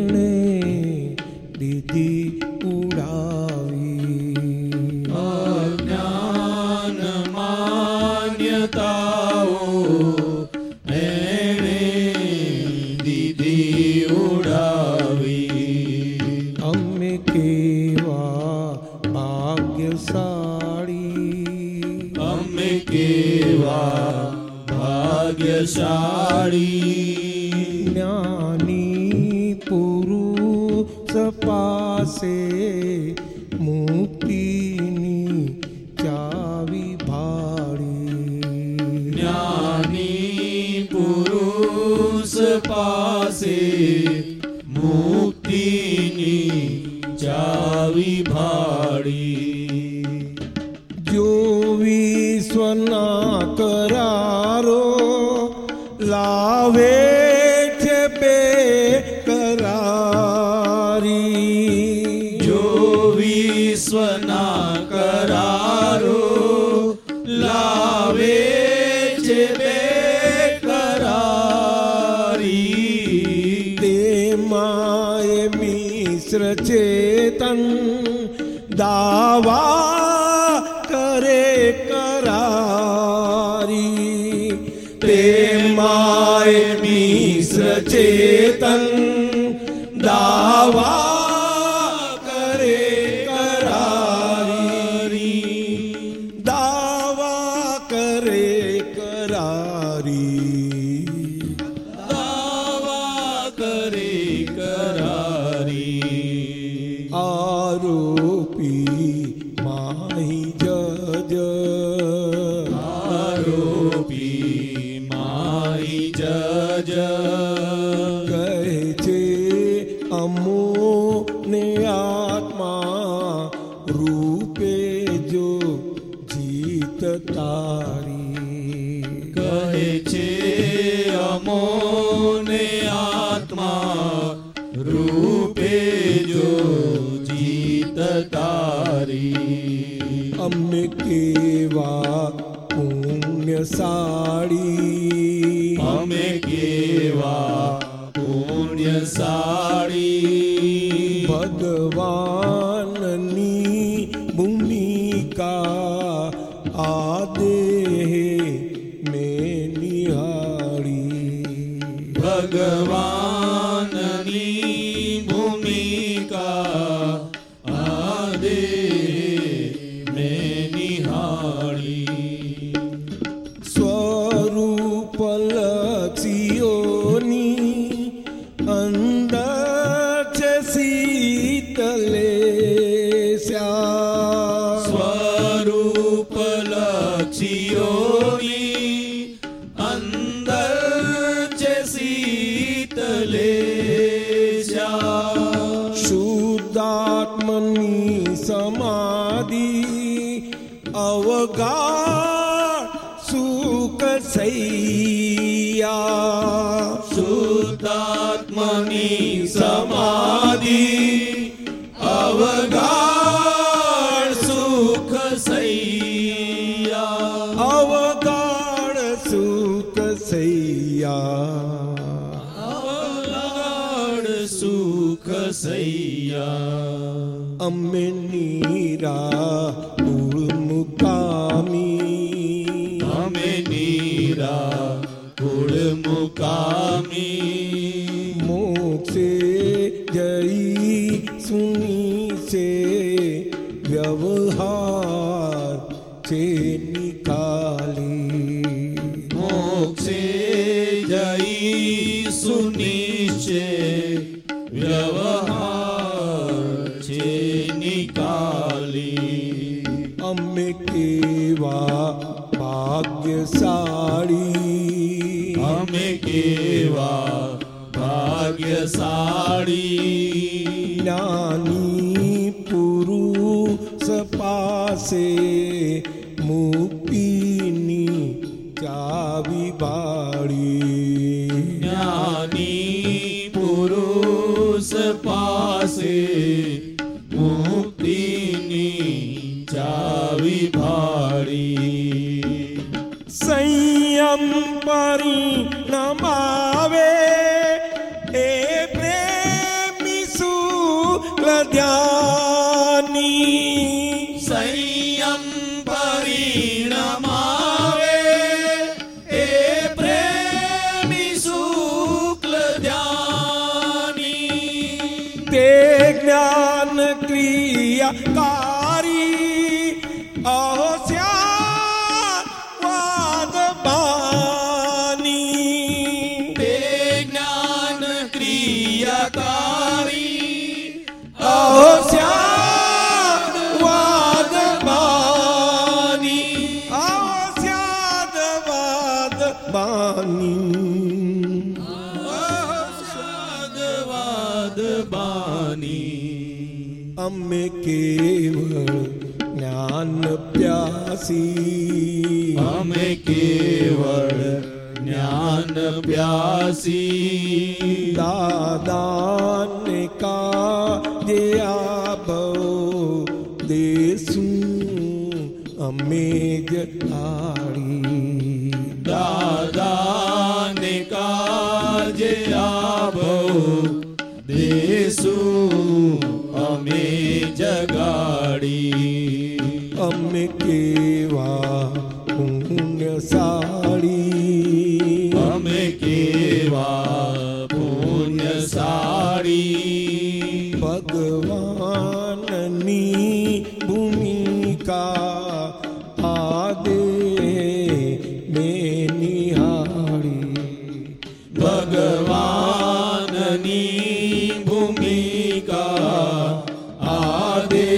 ભગવાનની ભૂમિકા આદે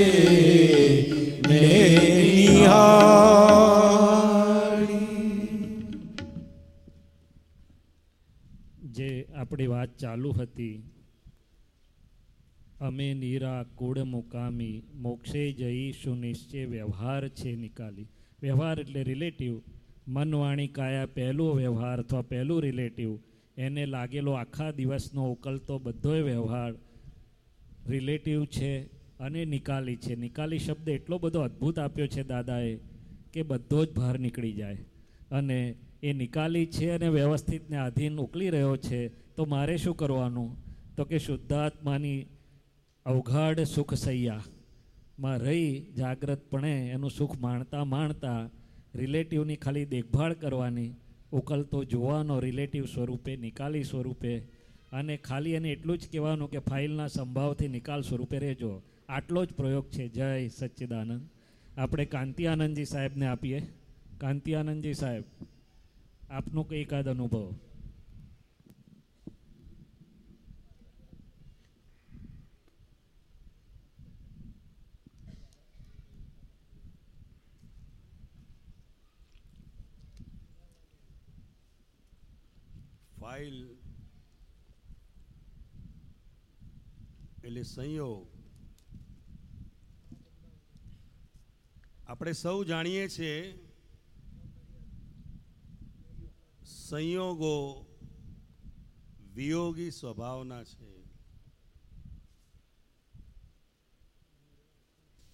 મેં જે આપણી વાત ચાલુ હતી અમે નીરા કુળ મુકામી મોક્ષે જઈશું નિશ્ચય વ્યવહાર છે નિકાલી. વ્યવહાર એટલે રિલેટિવ મન વાણી કાયા પહેલું વ્યવહાર અથવા પહેલું રિલેટિવ એને લાગેલો આખા દિવસનો ઉકલતો બધોય વ્યવહાર રિલેટિવ છે અને નિકાલી છે. નિકાલી શબ્દ એટલો બધો અદ્ભુત આપ્યો છે દાદાએ કે બધો જ બહાર નીકળી જાય. અને એ નિકાલી છે અને વ્યવસ્થિતને આધીન ઉકલી રહ્યો છે, તો મારે શું કરવાનું? તો કે શુદ્ધાત્માની અવઘાડ સુખ સૈયામાં રહી જાગ્રતપણે એનું સુખ માણતા માણતા રિલેટિવની ખાલી દેખભાળ કરવાની ઉકલતો જોવાનો રિલેટિવ સ્વરૂપે, નિકાલી સ્વરૂપે અને ખાલી એને એટલું જ કહેવાનું કે ફાઇલના સંભાવથી નિકાલ સ્વરૂપે રહેજો. આટલો જ પ્રયોગ છે. જય સચ્ચિદાનંદ. આપણે કાંતિ આનંદજી સાહેબને આપીએ. કાંતિ આનંદજી સાહેબ, આપનો કંઈકાદ અનુભવ? ફાઇલ એટલે સંયોગ. આપણે સૌ જાણીએ છીએ સંયોગો વિયોગી સ્વભાવના છે.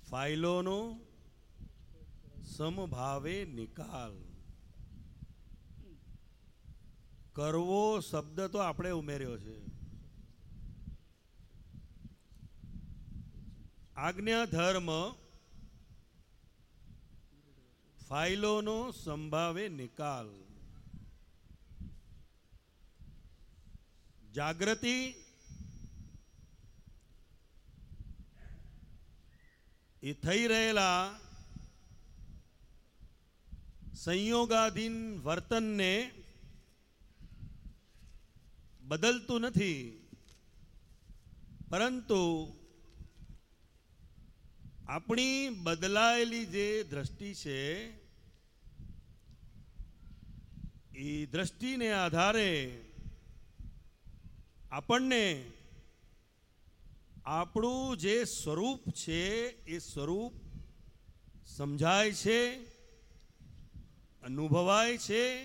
ફાઇલોનો સમભાવે નિકાલ. કરવો શબ્દ તો આપણે ઉમેર્યો છે. આજ્ઞા ધર્મ ફાઇલોનો સંભાવે નિકાલ. જાગૃતિ એ થઈ રહેલા સંયોગાધીન વર્તનને બદલતું નથી. પરંતુ આપણી બદલાયેલી જે દ્રષ્ટિ છે, એ દ્રષ્ટિને આધારે આપણને આપણું જે સ્વરૂપ છે, એ સ્વરૂપ સમજાય છે, અનુભવાય છે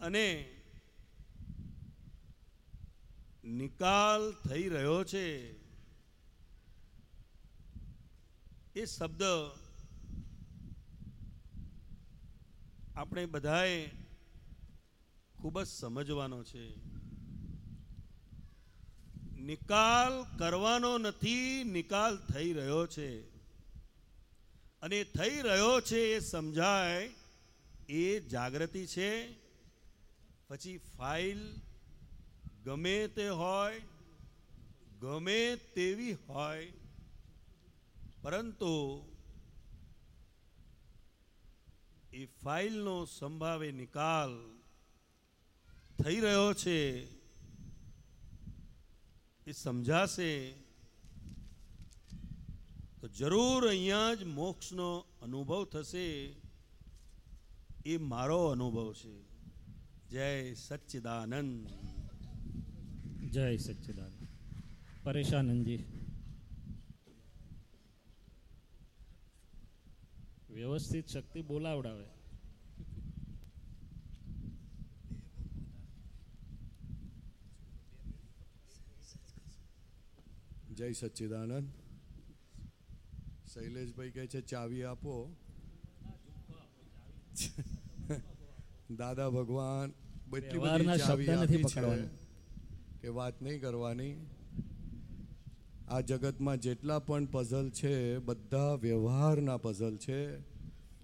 અને નિકાલ થઈ રહ્યો છે. એ શબ્દ આપણે બધાએ ખૂબ જ સમજવાનો છે. નિકાલ કરવાનો નથી, નિકાલ થઈ રહ્યો છે. અને થઈ રહ્યો છે એ સમજાય, એ જાગૃતિ છે. પછી ફાઇલ ગમે તે હોય, ગમે તેવી હોય, પરંતુ એ ફાઇલનો સંભાવે નિકાલ થઈ રહ્યો છે, એ સમજાશે, તો જરૂર અહીંયા જ મોક્ષનો અનુભવ થશે, એ મારો અનુભવ છે. જય સચ્ચિદાનંદ. જય સચ્ચિદાનંદ. પરેશાનંદજી વ્યવસ્થિત શક્તિ બોલાવડાવે. જય સચ્ચિદાનંદ. શૈલેષભાઈ કહે છે ચાવી આપો. દાદા ભગવાન બધી બધી ચાવી આપી છે. કે વાત નહીં કરવાની. આ જગતમાં જેટલા પણ પઝલ છે, બધા વ્યવહારના પઝલ છે.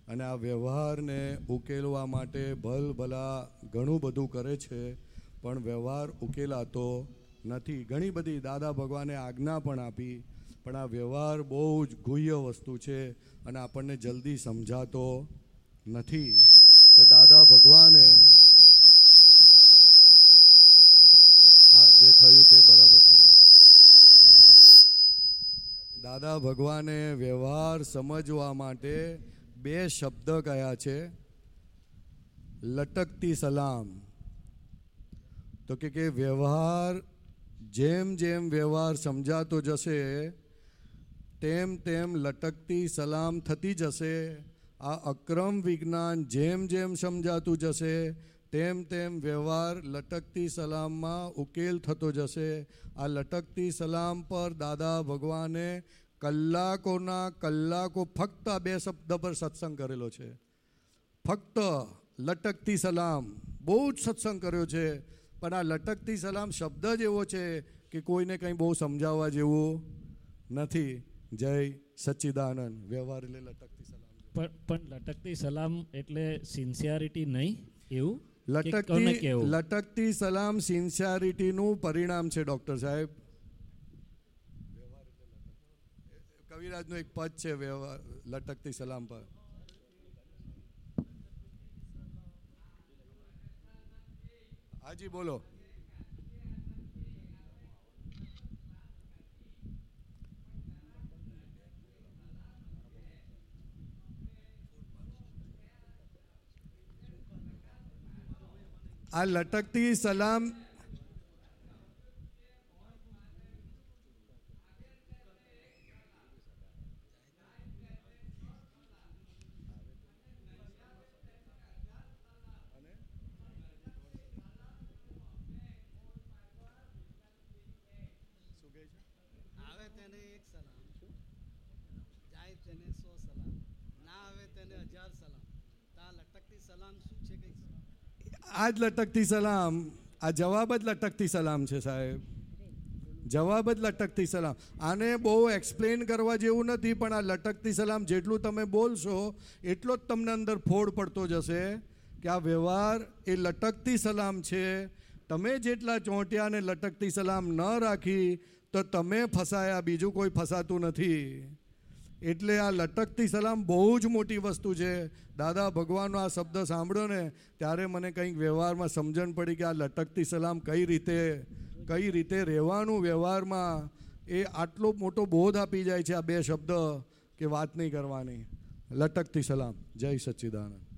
અને આ વ્યવહારને ઉકેલવા માટે ભલ ભલા ઘણું બધું કરે છે, પણ વ્યવહાર ઉકેલાતો નથી. ઘણી બધી દાદા ભગવાને આજ્ઞા પણ આપી, પણ આ વ્યવહાર બહુ જ ગુહ્ય વસ્તુ છે અને આપણને જલ્દી સમજાતો નથી. તો દાદા ભગવાને હા જે થયું તે બરાબર થયું દાદા ભગવાને વ્યવહાર સમજવા માટે બે શબ્દ કયા છે? લટકતી સલામ. તો કે કે વ્યવહાર જેમ જેમ વ્યવહાર સમજાતો જશે, તેમ તેમ લટકતી સલામ થતી જશે, આ અક્રમ વિજ્ઞાન જેમ જેમ સમજાતું જશે તેમ તેમ વ્યવહાર લટકતી સલામમાં ઉકેલ થતો જશે. આ લટકતી સલામ પર દાદા ભગવાને કલાકોના કલાકો ફક્ત આ બે શબ્દ પર સત્સંગ કરેલો છે. ફક્ત લટકતી સલામ, બહુ જ સત્સંગ કર્યો છે. પણ આ લટકતી સલામ શબ્દ જ એવો છે કે કોઈને કંઈ બહુ સમજાવવા જેવું નથી. જય સચ્ચિદાનંદ. વ્યવહાર એટલે લટકતી સલામ. પણ પણ લટકતી સલામ એટલે સિન્સિયારિટી નહીં, એવું? લટકતી લટકતી સલામ સિન્સિયારિટીનું પરિણામ છે ડૉક્ટર સાહેબ. કવિરાજનું એક પદ છે વ્યવહાર લટકતી સલામ પર. હાજી બોલો. આ લટકતી સલામ તેને સો સલામ. ના આવે તેને હજાર સલામ. તો લટકતી સલામ શું છે કઈ? આ જ લટકતી સલામ, આ જવાબ જ લટકતી સલામ છે સાહેબ. જવાબ જ લટકતી સલામ. આને બહુ એક્સપ્લેન કરવા જેવું નથી, પણ આ લટકતી સલામ જેટલું તમે બોલશો, એટલો જ તમને અંદર ફોડ પડતો જશે કે આ વ્યવહાર એ લટકતી સલામ છે. તમે જેટલા ચોંટ્યા અને લટકતી સલામ ન રાખી, તો તમે ફસાયા, બીજું કોઈ ફસાતું નથી. એટલે આ લટકતી સલામ બહુ જ મોટી વસ્તુ છે. દાદા, ભગવાનનો આ શબ્દ સાંભળ્યો ને, ત્યારે મને કંઈક વ્યવહારમાં સમજણ પડી કે આ લટકતી સલામ કઈ રીતે કઈ રીતે રહેવાનું વ્યવહારમાં એ આટલો મોટો બોધ આપી જાય છે આ બે શબ્દ કે વાત નહીં કરવાની. લટકતી સલામ. જય સચ્ચિદાનંદ.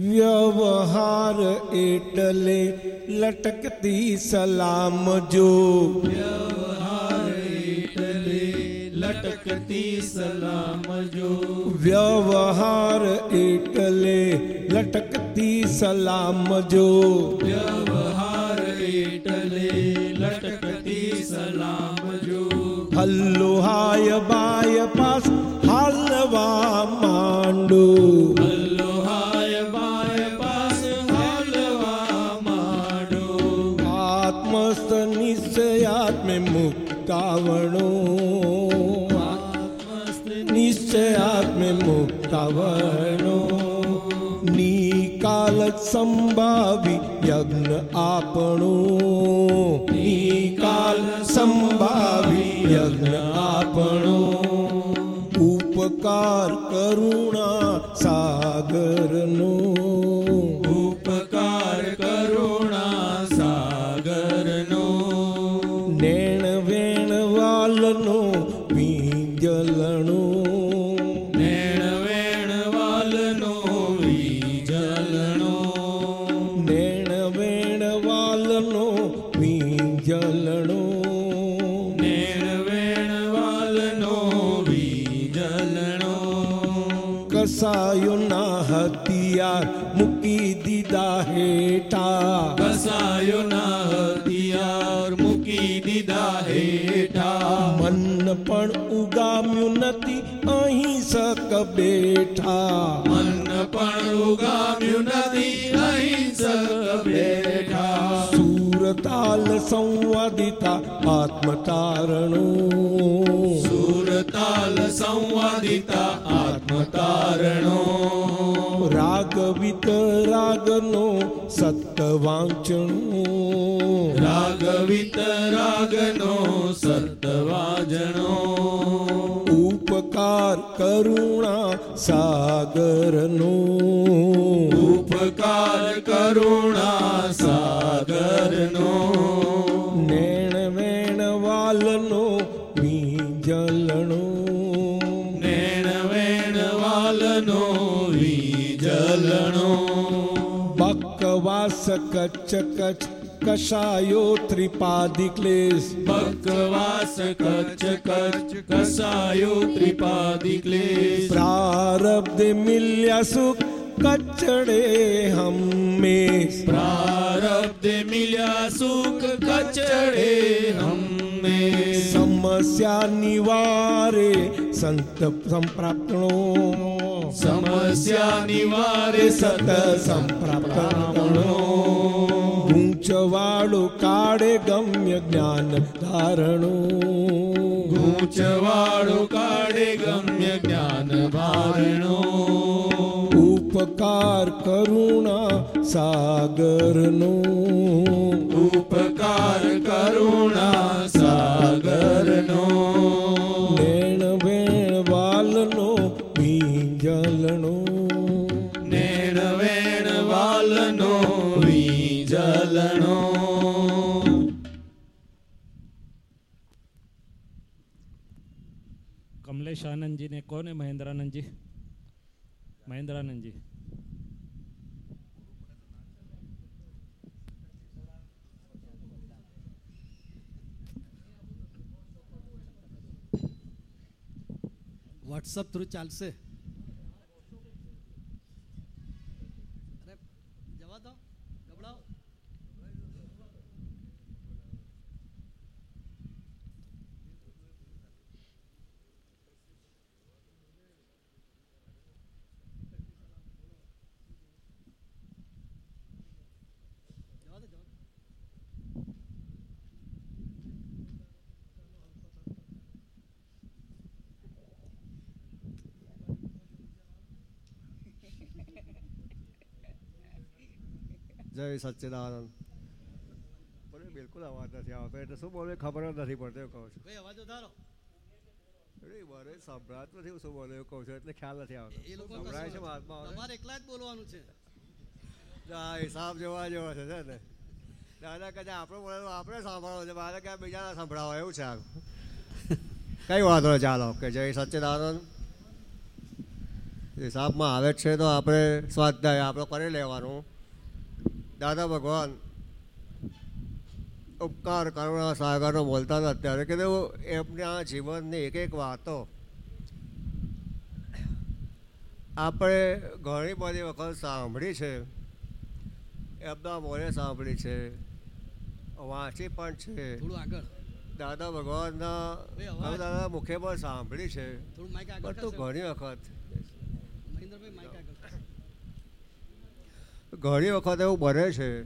વ્યવહાર એટલે લટકતી સલામ જો લટકતી સલામ જો વ્યવહાર એટલે લટકતી સલામ જો વ્યવહાર એટલે લટકતી સલામ જો હલ્લો હાય બાય પાસ હાલવા માંડો મુક્તાવણો. નિશ્ચયાત્મે મુક્તાવણો. નિકાલ સંભાવી યજ્ઞ આપણો. નિકાલ સંભાવી યજ્ઞ આપણો. ઉપકાર કરુણા સાગરનો. બેઠા. મન પણ ઉગામ્યું નથી અહિંસક બેઠા. સુરતાલ સંવાદિતા આત્મતારણો. સુરતાલ સંવાદિતા આત્મતારણો. રાગવિત રાગનો સત વાંચણો. રાગવિત રાગનો સતવાજણો ઉપકાર કરુણા સાગરનો. ઉપકાર કરુણા સાગરનો. નેણ વેણ વાલનો મીજલણો નેણ વેણ વાલનો વીજલણો બકવાસ કચ્છ કચ્છ ક્લેશ બકવાસ કચ્છ કચ્છ કસાયો ત્રિપાદી ક્લેશ પ્રારબ્ધે મિલ્યા સુખ કચ્છડે હંમેશ પ્રારબ્ધે મિલ્યા સુખ કચડે હમે સમસ્યા નિવારે સંત સંપ્રાપ્તણો સમસ્યા નિવારે સત સંપ્રાપ્તણો ઊંચવાળો કાળે ગમ્ય જ્ઞાન ધારણું. ગૂંચવાળો કાળે ગમ્ય જ્ઞાન ધારણું. ઉપકાર કરુણા સાગરનું. ઉપકાર કરુણા સાગરનો કમલેશ આનંદજીને કોને મહેન્દ્રાનંદજી મહેન્દ્રાનંદજી વોટ્સઅપ થ્રુ ચાલશે અરે જય સચ્ચિદાનંદ. બોલે બિલકુલ અવાજ નથી આવતો એટલે શું બોલે ખબર જ નથી પડતી એવું કહું છું. ભાઈ અવાજ વધારો. એ મને સંભળાતું નથી હું શું બોલે એવું કહું છું એટલે ખ્યાલ નથી આવતો. એ લોકો સંભળાય છે મહાત્મા તમારે એકલા જ બોલવાનું છે. જા હિસાબ જોવા જેવો છે છે ને. દાદા કદાચ આપણું બોલે આપણે સાંભળવાનું છે મારે ક્યાં બીજાને સંભળાવો એવું છે આ કઈ વાંધો નહીં ચાલો કે જય સચ્ચિદાનંદ. હિસાબમાં આવે જ છે તો આપણે સ્વાધ્યાય આપણો કરી લેવાનું. દાદા ભગવાન ઉપકાર કરુણા સાગરનો બોલતા હતા અત્યારે કે એમના જીવનની એક એક વાતો આપણે ઘણી બધી વખત સાંભળી છે એમના મોને સાંભળી છે વાંચી પણ છે. થોડું આગળ. દાદા ભગવાનના દાદા મુખે પણ સાંભળી છે. પણ તો ઘણી વખત ઘણી વખત એવું બને છે,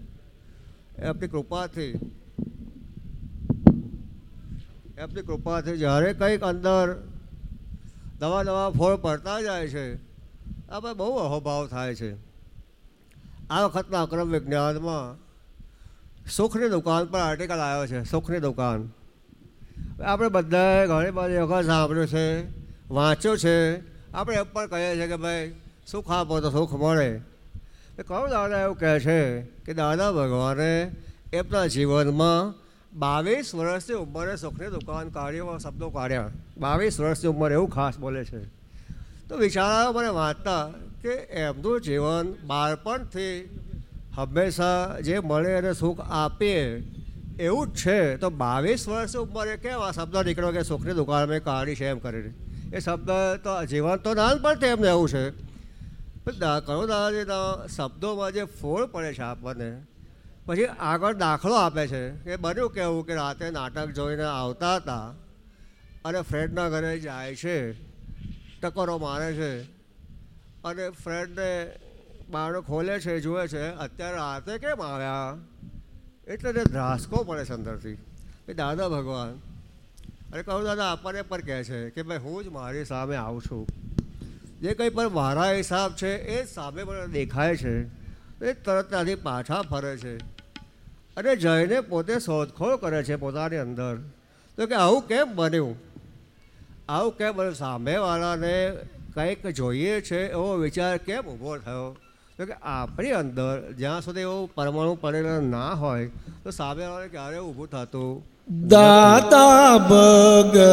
એમની કૃપાથી. એમની કૃપાથી જ્યારે કંઈક અંદર નવા નવા ફળ પડતા જાય છે આપણે બહુ અહોભાવ થાય છે. આ વખતના અક્રમ વિજ્ઞાનમાં સુખની દુકાન પર આર્ટિકલ આવ્યો છે, સુખની દુકાન. આપણે બધાએ ઘણી બધી વખત સાંભળ્યું છે, વાંચ્યું છે, આપણે એમ પણ કહીએ છીએ કે ભાઈ, સુખ આપો તો સુખ મળે. એ કયું દાદા એવું કહે છે કે દાદા ભગવાને એમના જીવનમાં બાવીસ વર્ષની ઉંમરે સુખની દુકાન કાઢી શબ્દો કાઢ્યા. બાવીસ વર્ષની ઉંમરે એવું ખાસ બોલે છે. તો વિચારા મને વાંચતા કે એમનું જીવન બાળપણથી હંમેશા જે મળે એને સુખ આપીએ એવું જ છે. તો બાવીસ વર્ષની ઉંમરે કેમ આ શબ્દ નીકળ્યો કે સુખની દુકાન મેં કાઢી છે એમ કરીને? એ શબ્દ તો જીવન તો નાનપણથી એમને એવું છે. પણ દા કરો શબ્દોમાં જે ફોડ પડે છે આપણને, પછી આગળ દાખલો આપે છે કે બન્યું કેવું કે રાતે નાટક જોઈને આવતા હતા અને ફ્રેન્ડના ઘરે જાય છે, ટકોરો મારે છે અને ફ્રેન્ડને બારણું ખોલે છે, જુએ છે, અત્યારે રાતે કેમ આવ્યા? એટલે તે ધ્રાસકો પડે છે અંદરથી. એ દાદા ભગવાન. અને કહું, દાદા, આપણને પણ કહે છે કે, ભાઈ, હું જ મારી સામે આવું છું. જે કંઈ પણ મારા હિસાબ છે, એ સામે પણ દેખાય છે, એ તરત ત્યાંથી પાછા ફરે છે. અને જઈને પોતે શોધખોળ કરે છે પોતાની અંદર. તો કે આવું કેમ બન્યું? આવું કેમ બન્યું? સામેવાળાને કંઈક જોઈએ છે એવો વિચાર કેમ ઊભો થયો? તો કે આપણી અંદર જ્યાં સુધી એવું પરમાણુ પડેલા ના હોય, તો સામેવાળાને ક્યારે ઊભું થતું? દાતા ભગવાનના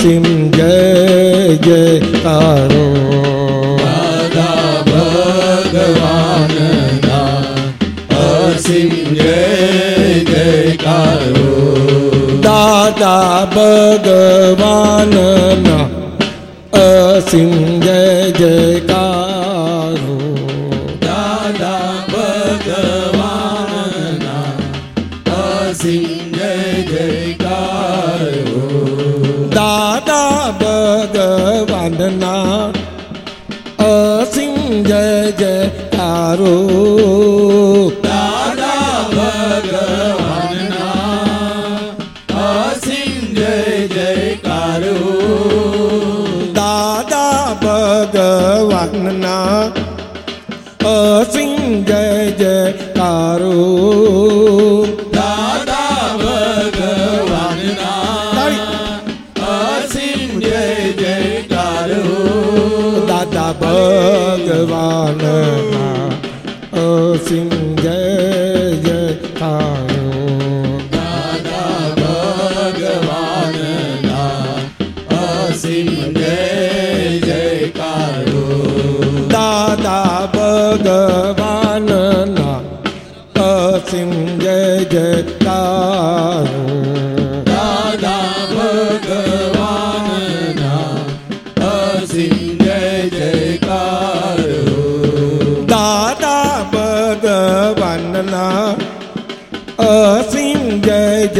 અસીમ જય જય તારો. દાદા ભગવાન અસીમ જય જય તારો. દાદા ભગવાન જય parou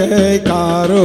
જયકારો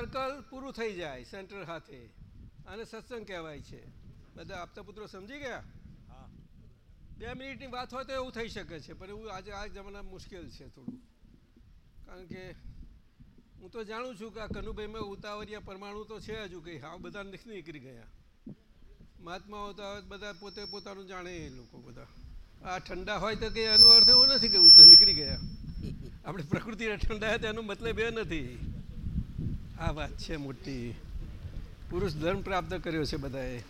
સર્કલ પૂરું થઈ જાય સેન્ટર સાથે આને સત્સંગ કહેવાય છે. બધા આપતા પુત્રો સમજી ગયા? બે મિનિટની વાત હોય તો એવું થઈ શકે છે પણ એવું આજે આ જમાના મુશ્કેલ છે થોડું. કારણ કે હું તો જાણું છું કે આ કનુભાઈમાં ઉતાવળિયા પરમાણુ તો છે હજુ કંઈ. હા બધા નથી નીકળી ગયા. મહાત્માઓ તો બધા પોતે પોતાનું જાણે એ લોકો બધા. આ ઠંડા હોય તો કંઈ એનો અર્થ એવો નથી કે તો નીકળી ગયા. આપણે પ્રકૃતિને ઠંડા તેનો મતલબ એ નથી. આ વાત છે મોટી. પુરુષ ધર્મ પ્રાપ્ત કર્યો છે બધાએ.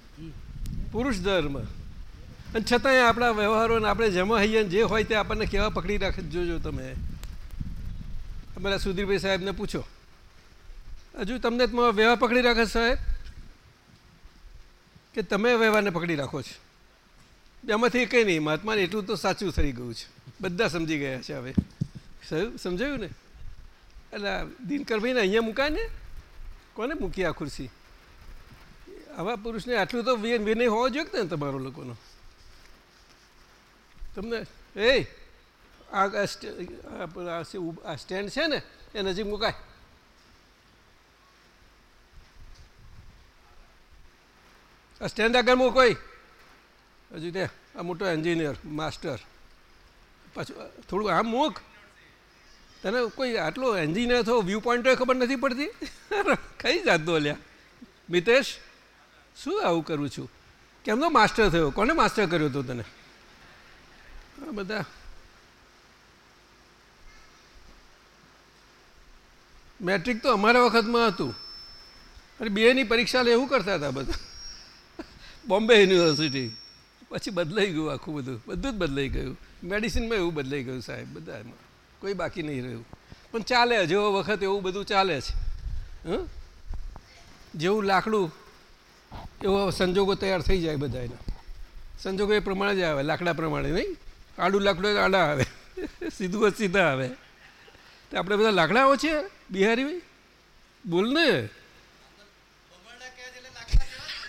પુરુષ ધર્મ. અને છતાંય આપણા વ્યવહારો ને આપણે જમા હૈયા જે હોય તે આપણને કેવા પકડી રાખે જોજો તમે. અમારા સુધીરભાઈ સાહેબને પૂછો. હજુ તમને વ્યવહાર પકડી રાખે સાહેબ? કે તમે વ્યવહારને પકડી રાખો છો? એમાંથી કંઈ નહીં, મહાત્માને એટલું તો સાચું થઈ ગયું છે. બધા સમજી ગયા છે હવે. સમજાયું ને? એટલે દિનકરભાઈને અહીંયા મુકાય ને? કોને મૂકી આ ખુરશી? આવા પુરુષને આટલું તો વિનય હોવો જોઈએ ને તમારો લોકોનો? તમને એ આ સ્ટેન્ડ છે ને, એ નજીક મુકાય. આ સ્ટેન્ડ આગળ મૂકોય હજુ તે આ મોટો એન્જિનિયર, માસ્ટર. પાછું, થોડું આમ મૂક. તને કોઈ આટલો એન્જિનિયર થયો વ્યૂ પોઈન્ટો ખબર નથી પડતી? કઈ જાતનો લ્યા? મિતેશ, શું આવું કરું છું? કેમનો માસ્ટર થયો? કોને માસ્ટર કર્યો હતો તને? આ બધા. મેટ્રિક તો અમારા વખતમાં હતું. અને બીએની પરીક્ષા લે એવું કરતા હતા બધા. Bombay university. પછી બદલાઈ ગયું આખું બધું. બધું જ બદલાઈ ગયું. મેડિસિનમાં એવું બદલાઈ ગયું સાહેબ બધા એમાં કોઈ બાકી નહીં રહ્યું. પણ ચાલે જેવો વખત એવું બધું ચાલે છે, હં? જેવું લાકડું, એવો સંજોગો તૈયાર થઈ જાય બધા એના સંજોગો એ પ્રમાણે જ આવે, લાકડા પ્રમાણે નહીં. આડું લાકડું આડા આવે. સીધું જ સીધા આવે. તો આપણે બધા લાકડાઓ છે, બિહારી ભાઈ? બોલ ને.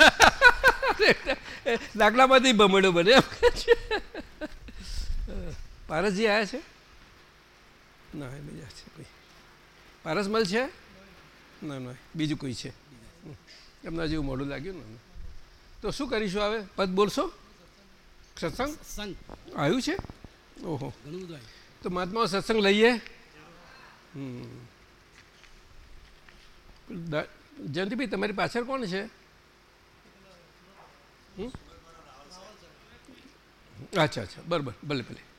લાકડામાંથી ભમડો બને પારસજી આવ્યા છે? ના એ બીજા છે કોઈ. પારસમલ છે? ના ના બીજું કોઈ છે. એમના જેવું મોડું લાગ્યું ને તો શું કરીશું હવે? પદ બોલશો? સત્સંગ? આવ્યું છે? ઓહો. તો મહાત્માઓ સત્સંગ લઈએ? હમ. જયંતિભાઈ તમારી પાછળ કોણ છે? અચ્છા અચ્છા. બરાબર ભલે ભલે.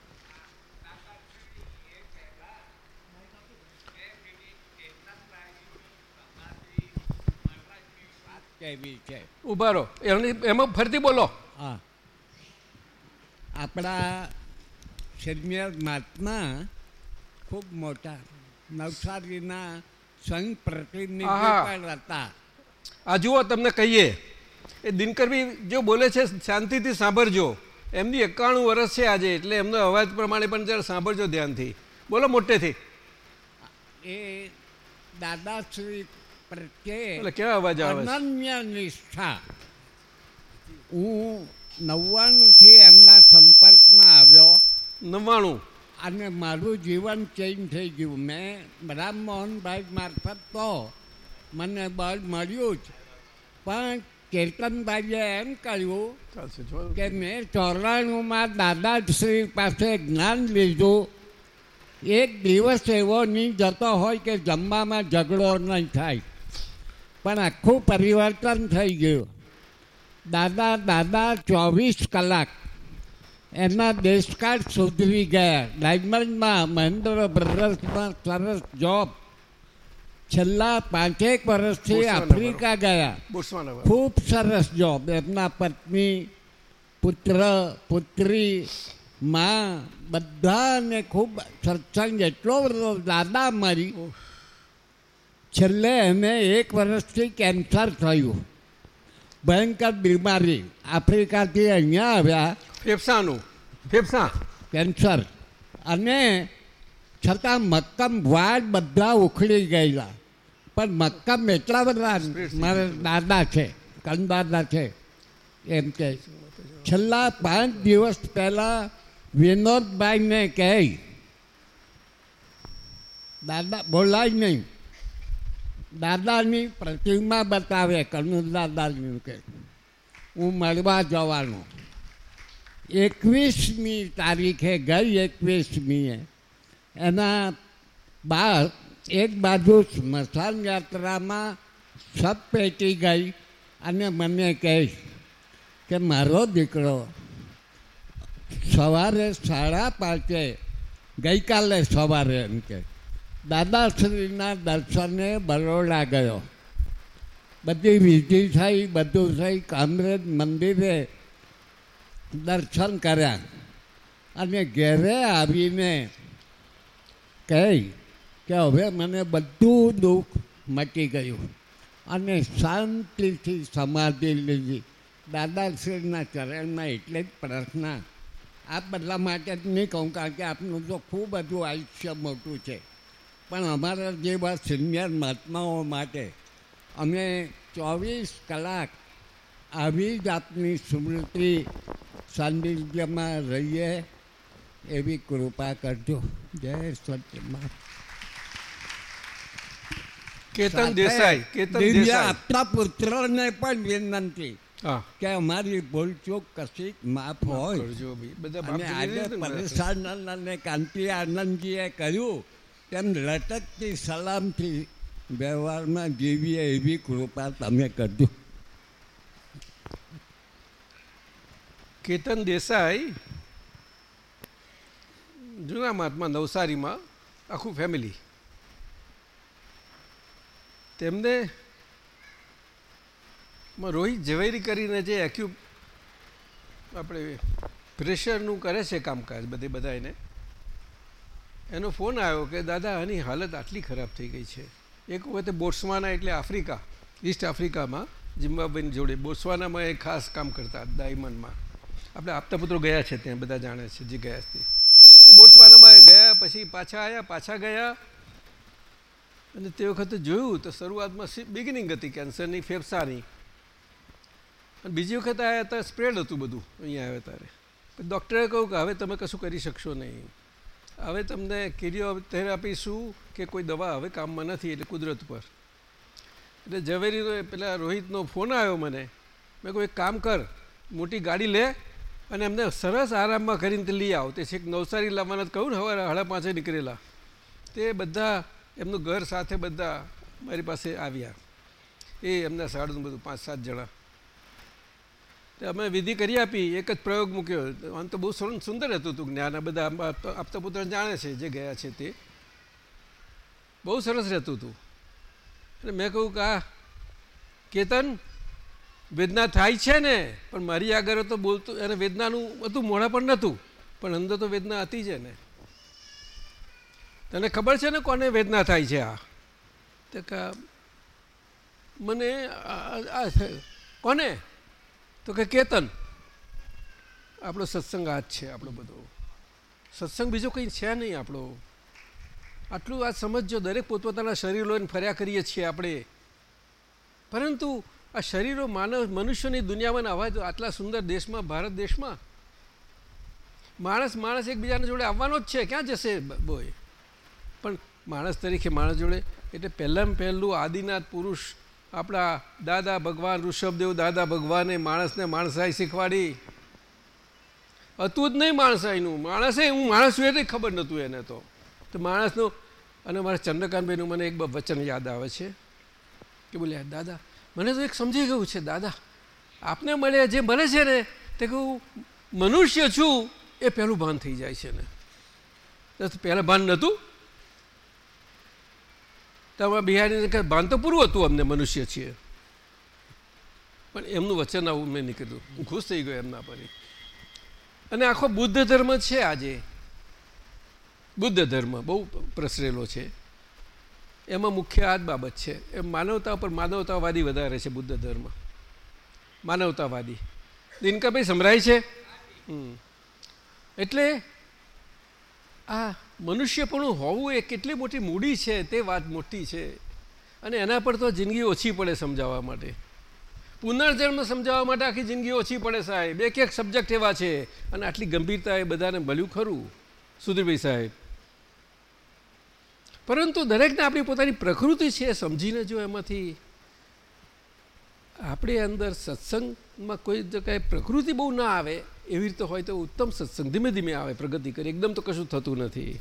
કેવી છે? ઊભા રહો. એની એમાં ફરતી બોલો. હા. આપણા સિનિયર મહાત્મા ખૂબ મોટા નવસારીના સંઘ પ્રતિનિધિ હતા. આ જુઓ તમને કહીએ. એ દિનકરભાઈ જો બોલે છે શાંતિથી સાંભળજો. એમની એકાણું વર્ષ છે આજે એટલે એમનો અવાજ પ્રમાણે પણ જરા સાંભળજો ધ્યાનથી. બોલો મોટેથી. એ દાદાશ્રી પ્રત્યે? અનન્ય નિષ્ઠા હું નવ્વાણુંથી એમના સંપર્કમાં આવ્યો. નવ્વાણું? અને મારું જીવન ચેન્જ થઈ ગયું. મેં રામમોહનભાઈ મારફત તો મને બળ મળ્યું જ. પણ કેતનભાઈએ એમ કહ્યું કે મેં ચોરાણુંમાં દાદાશ્રી પાસે જ્ઞાન લીધું. એક દિવસ એવો નહીં જતો હોય કે જમવામાં ઝઘડો નહીં થાય. પણ આખું પરિવર્તન થઈ ગયું. દાદા દાદા ચોવીસ કલાક. એના દેશકાળ સુધરી ગયા. ડાયમંડમાં મહેન્દ્ર બ્રધર્સમાં સરસ જોબ છેલ્લા પાંચેક વર્ષથી આફ્રિકા ગયા. ખૂબ સરસ જોબ એમના પત્ની પુત્ર પુત્રી માં બધાને ખૂબ સત્સંગ એટલો બધો દાદા મારી. છેલ્લે એને એક વર્ષથી કેન્સર થયું. ભયંકર બીમારી. આફ્રિકાથી અહીંયા આવ્યા. ફેફસાનું. ફેફસા. કેન્સર. અને છતાં મક્કમ વાડ બધા ઉખડી ગયેલા. પણ મક્કમ એટલા બધા મારા દાદા છે કંદાદા છે એમ કે. છેલ્લા પાંચ દિવસ પહેલાં વિનોદભાઈને કહે. દાદા બોલાય નહીં. દાદાની પ્રતિમા બતાવે કનુ દાદાની કે. હું મળવા જવાનો. એકવીસમી તારીખે ગઈ એકવીસમીએ. એના બાદ એક બાજુ સ્મશાન યાત્રામાં સબ પેટી ગઈ અને મને કહે કે મારો દીકરો સવારે સાડા પાંચે, ગઈકાલે સવારે એમ કે. દાદાશ્રીના દર્શને બરોડા ગયો બધી વિધિ થઈ, બધું થઈ, કામરેજ મંદિરે દર્શન કર્યા. અને ઘેરે આવીને કહી કે હવે મને બધું દુઃખ મટી ગયું. અને શાંતિથી સમાધિ લીધી. દાદાશ્રીના ચરણમાં એટલે જ પ્રાર્થના. આ બધા માટે જ નહીં કહું, કારણ કે આપનું તો ખૂબ બધું આયુષ્ય મોટું છે. પણ અમારા જેવા સિનિયર મહાત્માઓ માટે અમે ચોવીસ કલાક આવી જાતની સ્મૃતિ સાનિધ્યમાં રહીએ એવી કૃપા કરજો. જય સત્યમાં કેતન દેસાઈ કેતન દેસાઈ. આપતા પુત્રને પણ વિનંતી કે અમારી ભૂલચૂક કશી માફ હોય. અને આજે પરેશાન અને કાંતિ આનંદજીએ કહ્યું તેમ લટકતી સલામથી વ્યવહારમાં જીવીએ એવી કૃપા તમે કરજો. કેતન દેસાઈ, જૂના મહાત્મા નવસારીમાં આખું ફેમિલી તેમને રોહિત ઝવેરી કરીને જે એક્યુ આપણે પ્રેશરનું કરે છે કામકાજ બધે બધા એને એનો ફોન આવ્યો કે, દાદા, આની હાલત આટલી ખરાબ થઈ ગઈ છે. એક વખતે બોટ્સવાના એટલે આફ્રિકા, ઈસ્ટ આફ્રિકામાં જિમ્બાબ્વેની જોડે, બોટ્સવાનામાં એ ખાસ કામ કરતા ડાયમંડમાં. આપણે આપતા પુત્રો ગયા છે ત્યાં, બધા જાણે છે, જે ગયા છે. એ બોટ્સવાનામાં ગયા, પછી પાછા આવ્યા પાછા ગયા. અને તે વખતે જોયું તો શરૂઆતમાં બિગિનિંગ હતી કેન્સરની, ફેફસાની. અને બીજી વખત આવ્યા હતા સ્પ્રેડ હતું બધું, અહીંયા આવ્યા ત્યારે ડૉક્ટરે કહ્યું કે, હવે તમે કશું કરી શકશો નહીં. હવે તમને કિરિયોથેરાપી શું કે કોઈ દવા હવે કામમાં નથી એટલે કુદરત પર? એટલે ઝવેરીનો પેલા રોહિતનો ફોન આવ્યો મને. મેં કોઈ કામ કર, મોટી ગાડી લે અને એમને સરસ આરામમાં કરીને લઈ આવ. તે છેક નવસારી લાવવાના કહું ને હવે સાડા પાંચે નીકળેલા. તે બધા, એમનું ઘર સાથે બધા મારી પાસે આવ્યા. એ એમના સાડું બધું પાંચ સાત જણા. અમે વિધિ કરી આપી, એક જ પ્રયોગ મૂક્યો. આમ તો બહુ સુંદર હતું હતું જ્ઞાન. આ બધા આપતા પુત્ર જાણે છે જે ગયા છે તે. બહુ સરસ રહેતું હતું એટલે મેં કહ્યું કે આ કેતન, વેદના થાય છે ને, પણ મારી આગળ તો બોલતું, એને વેદનાનું હતું મોઢા પણ નહોતું, પણ અંદર તો વેદના હતી છે ને તને ખબર છે ને કોને વેદના થાય છે આ? તો મને આ, કોને? તો કે કેતન, આપણો સત્સંગ આ જ છે આપણો બધો. સત્સંગ બીજો કંઈ છે નહીં આપણો. આટલું આ સમજજો, દરેક પોતપોતાના શરીર લઈને ફર્યા કરીએ છીએ આપણે. પરંતુ આ શરીરો માનવ, મનુષ્યની દુનિયામાં આવા આટલા સુંદર દેશમાં, ભારત દેશમાં, માણસ માણસ એકબીજાના જોડે આવવાનો જ છે. ક્યાં જશે બોય? પણ માણસ તરીકે માણસ જોડે, એટલે પહેલાં પહેલું આદિનાથ પુરુષ આપણા દાદા ભગવાન ઋષભદેવ દાદા ભગવાને માણસને માણસાઈ શીખવાડી. હતું જ નહીં માણસાઈનું. માણસે હું માણસ છું એટલે ખબર નહોતું એને તો. તો માણસનું, અને મારા ચંદ્રકાંતભાઈનું મને એક વચન યાદ આવે છે. કે બોલ્યા દાદા, મને તો એક સમજી ગયું છે, દાદા. આપને મળે, જે મળે છે ને, તે કહું, મનુષ્ય છું. એ પહેલું ભાન થઈ જાય છે ને પહેલાં ભાન નહોતું. તમારા બિહારી ભાન તો પૂરું હતું અમને, મનુષ્ય છીએ. પણ એમનું વચન આવું મેં નીકળ્યું હું ખુશ થઈ ગયો એમના પર અને આખો બુદ્ધ ધર્મ છે આજે. બુદ્ધ ધર્મ બહુ પ્રસરેલો છે. એમાં મુખ્ય આ જ બાબત છે. એ માનવતા પર માનવતાવાદી વધારે છે બુદ્ધ ધર્મ. માનવતાવાદી. દિનકાભાઈ સંભળાય છે. એટલે આ મનુષ્યપણું હોવું એ કેટલી મોટી મૂડી છે, તે વાત મોટી છે. અને એના પર તો જિંદગી ઓછી પડે સમજાવવા માટે. પુનર્જન્મ સમજાવવા માટે આખી જિંદગી ઓછી પડે સાહેબ. એક એક સબ્જેક્ટ એવા છે અને આટલી ગંભીરતા એ બધાને મળ્યું ખરું. સુધીરભાઈ સાહેબ. પરંતુ દરેકને આપણી પોતાની પ્રકૃતિ છે એ સમજીને જો એમાંથી આપણે અંદર સત્સંગમાં કોઈ જગ્યાએ પ્રકૃતિ બહુ ના આવે, એવી રીતે હોય તો ઉત્તમ સત્સંગ ધીમે ધીમે આવે, પ્રગતિ કરી. એકદમ તો કશું થતું નથી.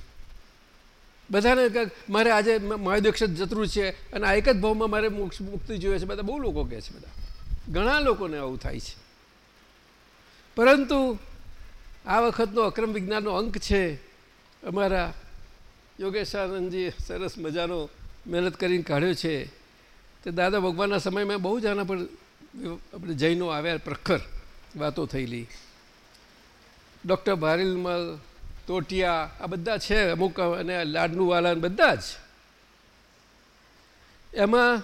બધાને મારે આજે મહાદેક્ષ જતરું છે અને આ એક જ ભાવમાં મારે મુક્તિ જોઈએ છે. બધા બહુ લોકો કહે છે બધા. ઘણા લોકોને આવું થાય છે. પરંતુ આ વખતનો અક્રમ વિજ્ઞાનનો અંક છે અમારા યોગેશાનંદજી સરસ મજાનો મહેનત કરીને કાઢ્યો છે. તે દાદા ભગવાનના સમયમાં બહુ જ આના પર આપણે જૈનો આવ્યા, પ્રખર વાતો થયેલી. ડૉક્ટર ભારેલમલ તોટિયા, આ બધા છે અમુક, અને લાડનું વાલા બધા જ. એમાં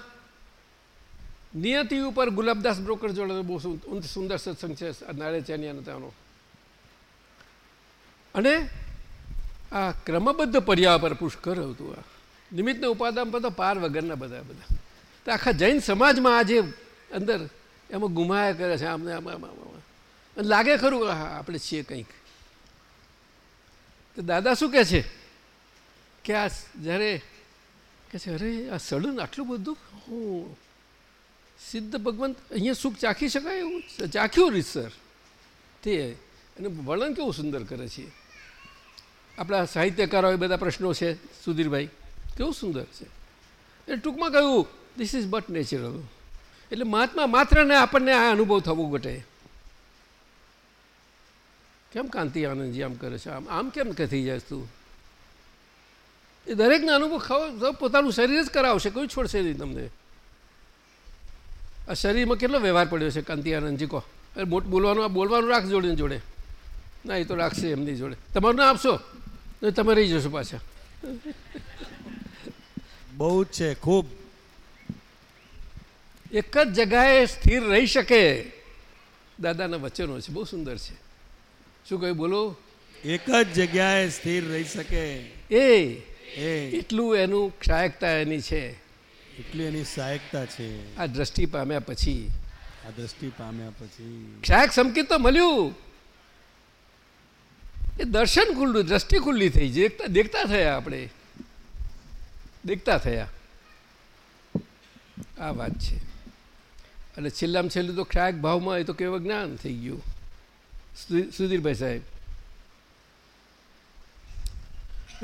નિયતિ ઉપર ગુલાબદાસ બ્રોકર જોડે બહુ સુંદર સત્સંગ છે નારે ચાનિયાનો ત્યાંનો. અને આ ક્રમબદ્ધ પર્યા પર પુષ્કર હતું આ. નિમિત્તને ઉપાદાન બધા પાર વગરના બધા બધા. તો આખા જૈન સમાજમાં આજે અંદર એમાં ગુમાયા કરે છે આમને આમાં લાગે ખરું આપણે છીએ કંઈક. તો દાદા શું કહે છે? કે આ જ્યારે કે છે, અરે, આ સડન આટલું બધું? હું સિદ્ધ ભગવંત અહીંયા સુખ ચાખી શકાય એવું? ચાખ્યું રીતસર તે અને વર્ણન કેવું સુંદર કરે છે? આપણા સાહિત્યકારો એ બધા પ્રશ્નો છે, સુધીરભાઈ. કેવું સુંદર છે? એ ટૂંકમાં કહ્યું ધીસ ઇઝ બટ નેચરલ એટલે મહાત્મા માત્રને આપણને આ અનુભવ થવો ઘટે. કેમ કાંતિ આનંદજી આમ કરે છે? આમ આમ કેમ કે થઈ જાય તું? એ દરેકને અનુભવ ખાવ પોતાનું શરીર જ કરાવશે કોઈ છોડશે નહીં તમને. આ શરીરમાં કેટલો વ્યવહાર પડ્યો છે કાંતિ આનંદજી કહો. અરે મોટ બોલવાનું બોલવાનું રાખ જોડે જોડે. ના એ તો રાખશે એમની જોડે. તમારું ના આપશો? તો તમે રહી જશો પાછા. બહુ જ છે ખૂબ. એક જ જગાએ સ્થિર રહી શકે. દાદાના વચનો છે બહુ સુંદર છે. શું કહ્યું? બોલો. એક જ જગ્યાએ સ્થિર રહી શકે. એ. એટલું એનું ક્ષાયકતા એની છે. એટલી એની સહાયકતા છે. આ દ્રષ્ટિ પામ્યા પછી. આ દ્રષ્ટિ પામ્યા પછી. ક્ષાયક સંકેત તો મળ્યું. એ દર્શન ખુલ્લું દ્રષ્ટિ ખુલ્લી થઈ. દેખતા દેખતા થયા આપણે. દેખતા થયા. આ વાત છે. અને છેલ્લામાં છેલ્લું તો ક્ષાયક ભાવમાં એ તો કેવું જ્ઞાન થઈ ગયું. સુધીરભાઈ સાહેબ.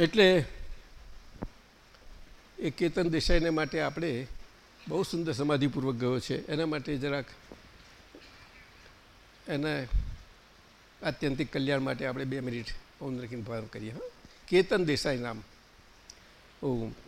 એટલે એ કેતન દેસાઈને માટે આપણે બહુ સુંદર સમાધિપૂર્વક ગયો છે. એના માટે જરાક એના આત્યંતિક કલ્યાણ માટે આપણે બે મિનિટ ઓમ રાખીને ભાવ કરીએ, હા. કેતન દેસાઈ નામ. ઓમ.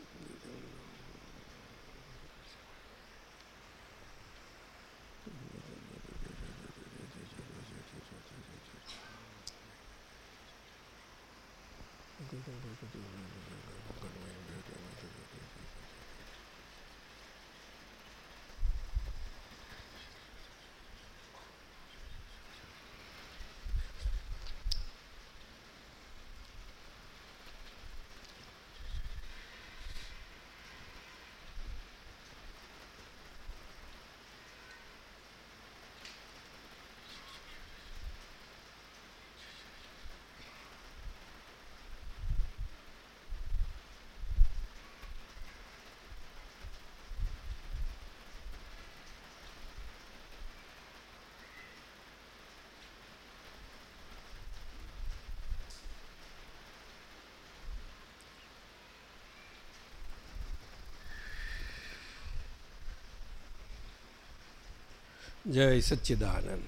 જય સચ્ચિદાનંદ.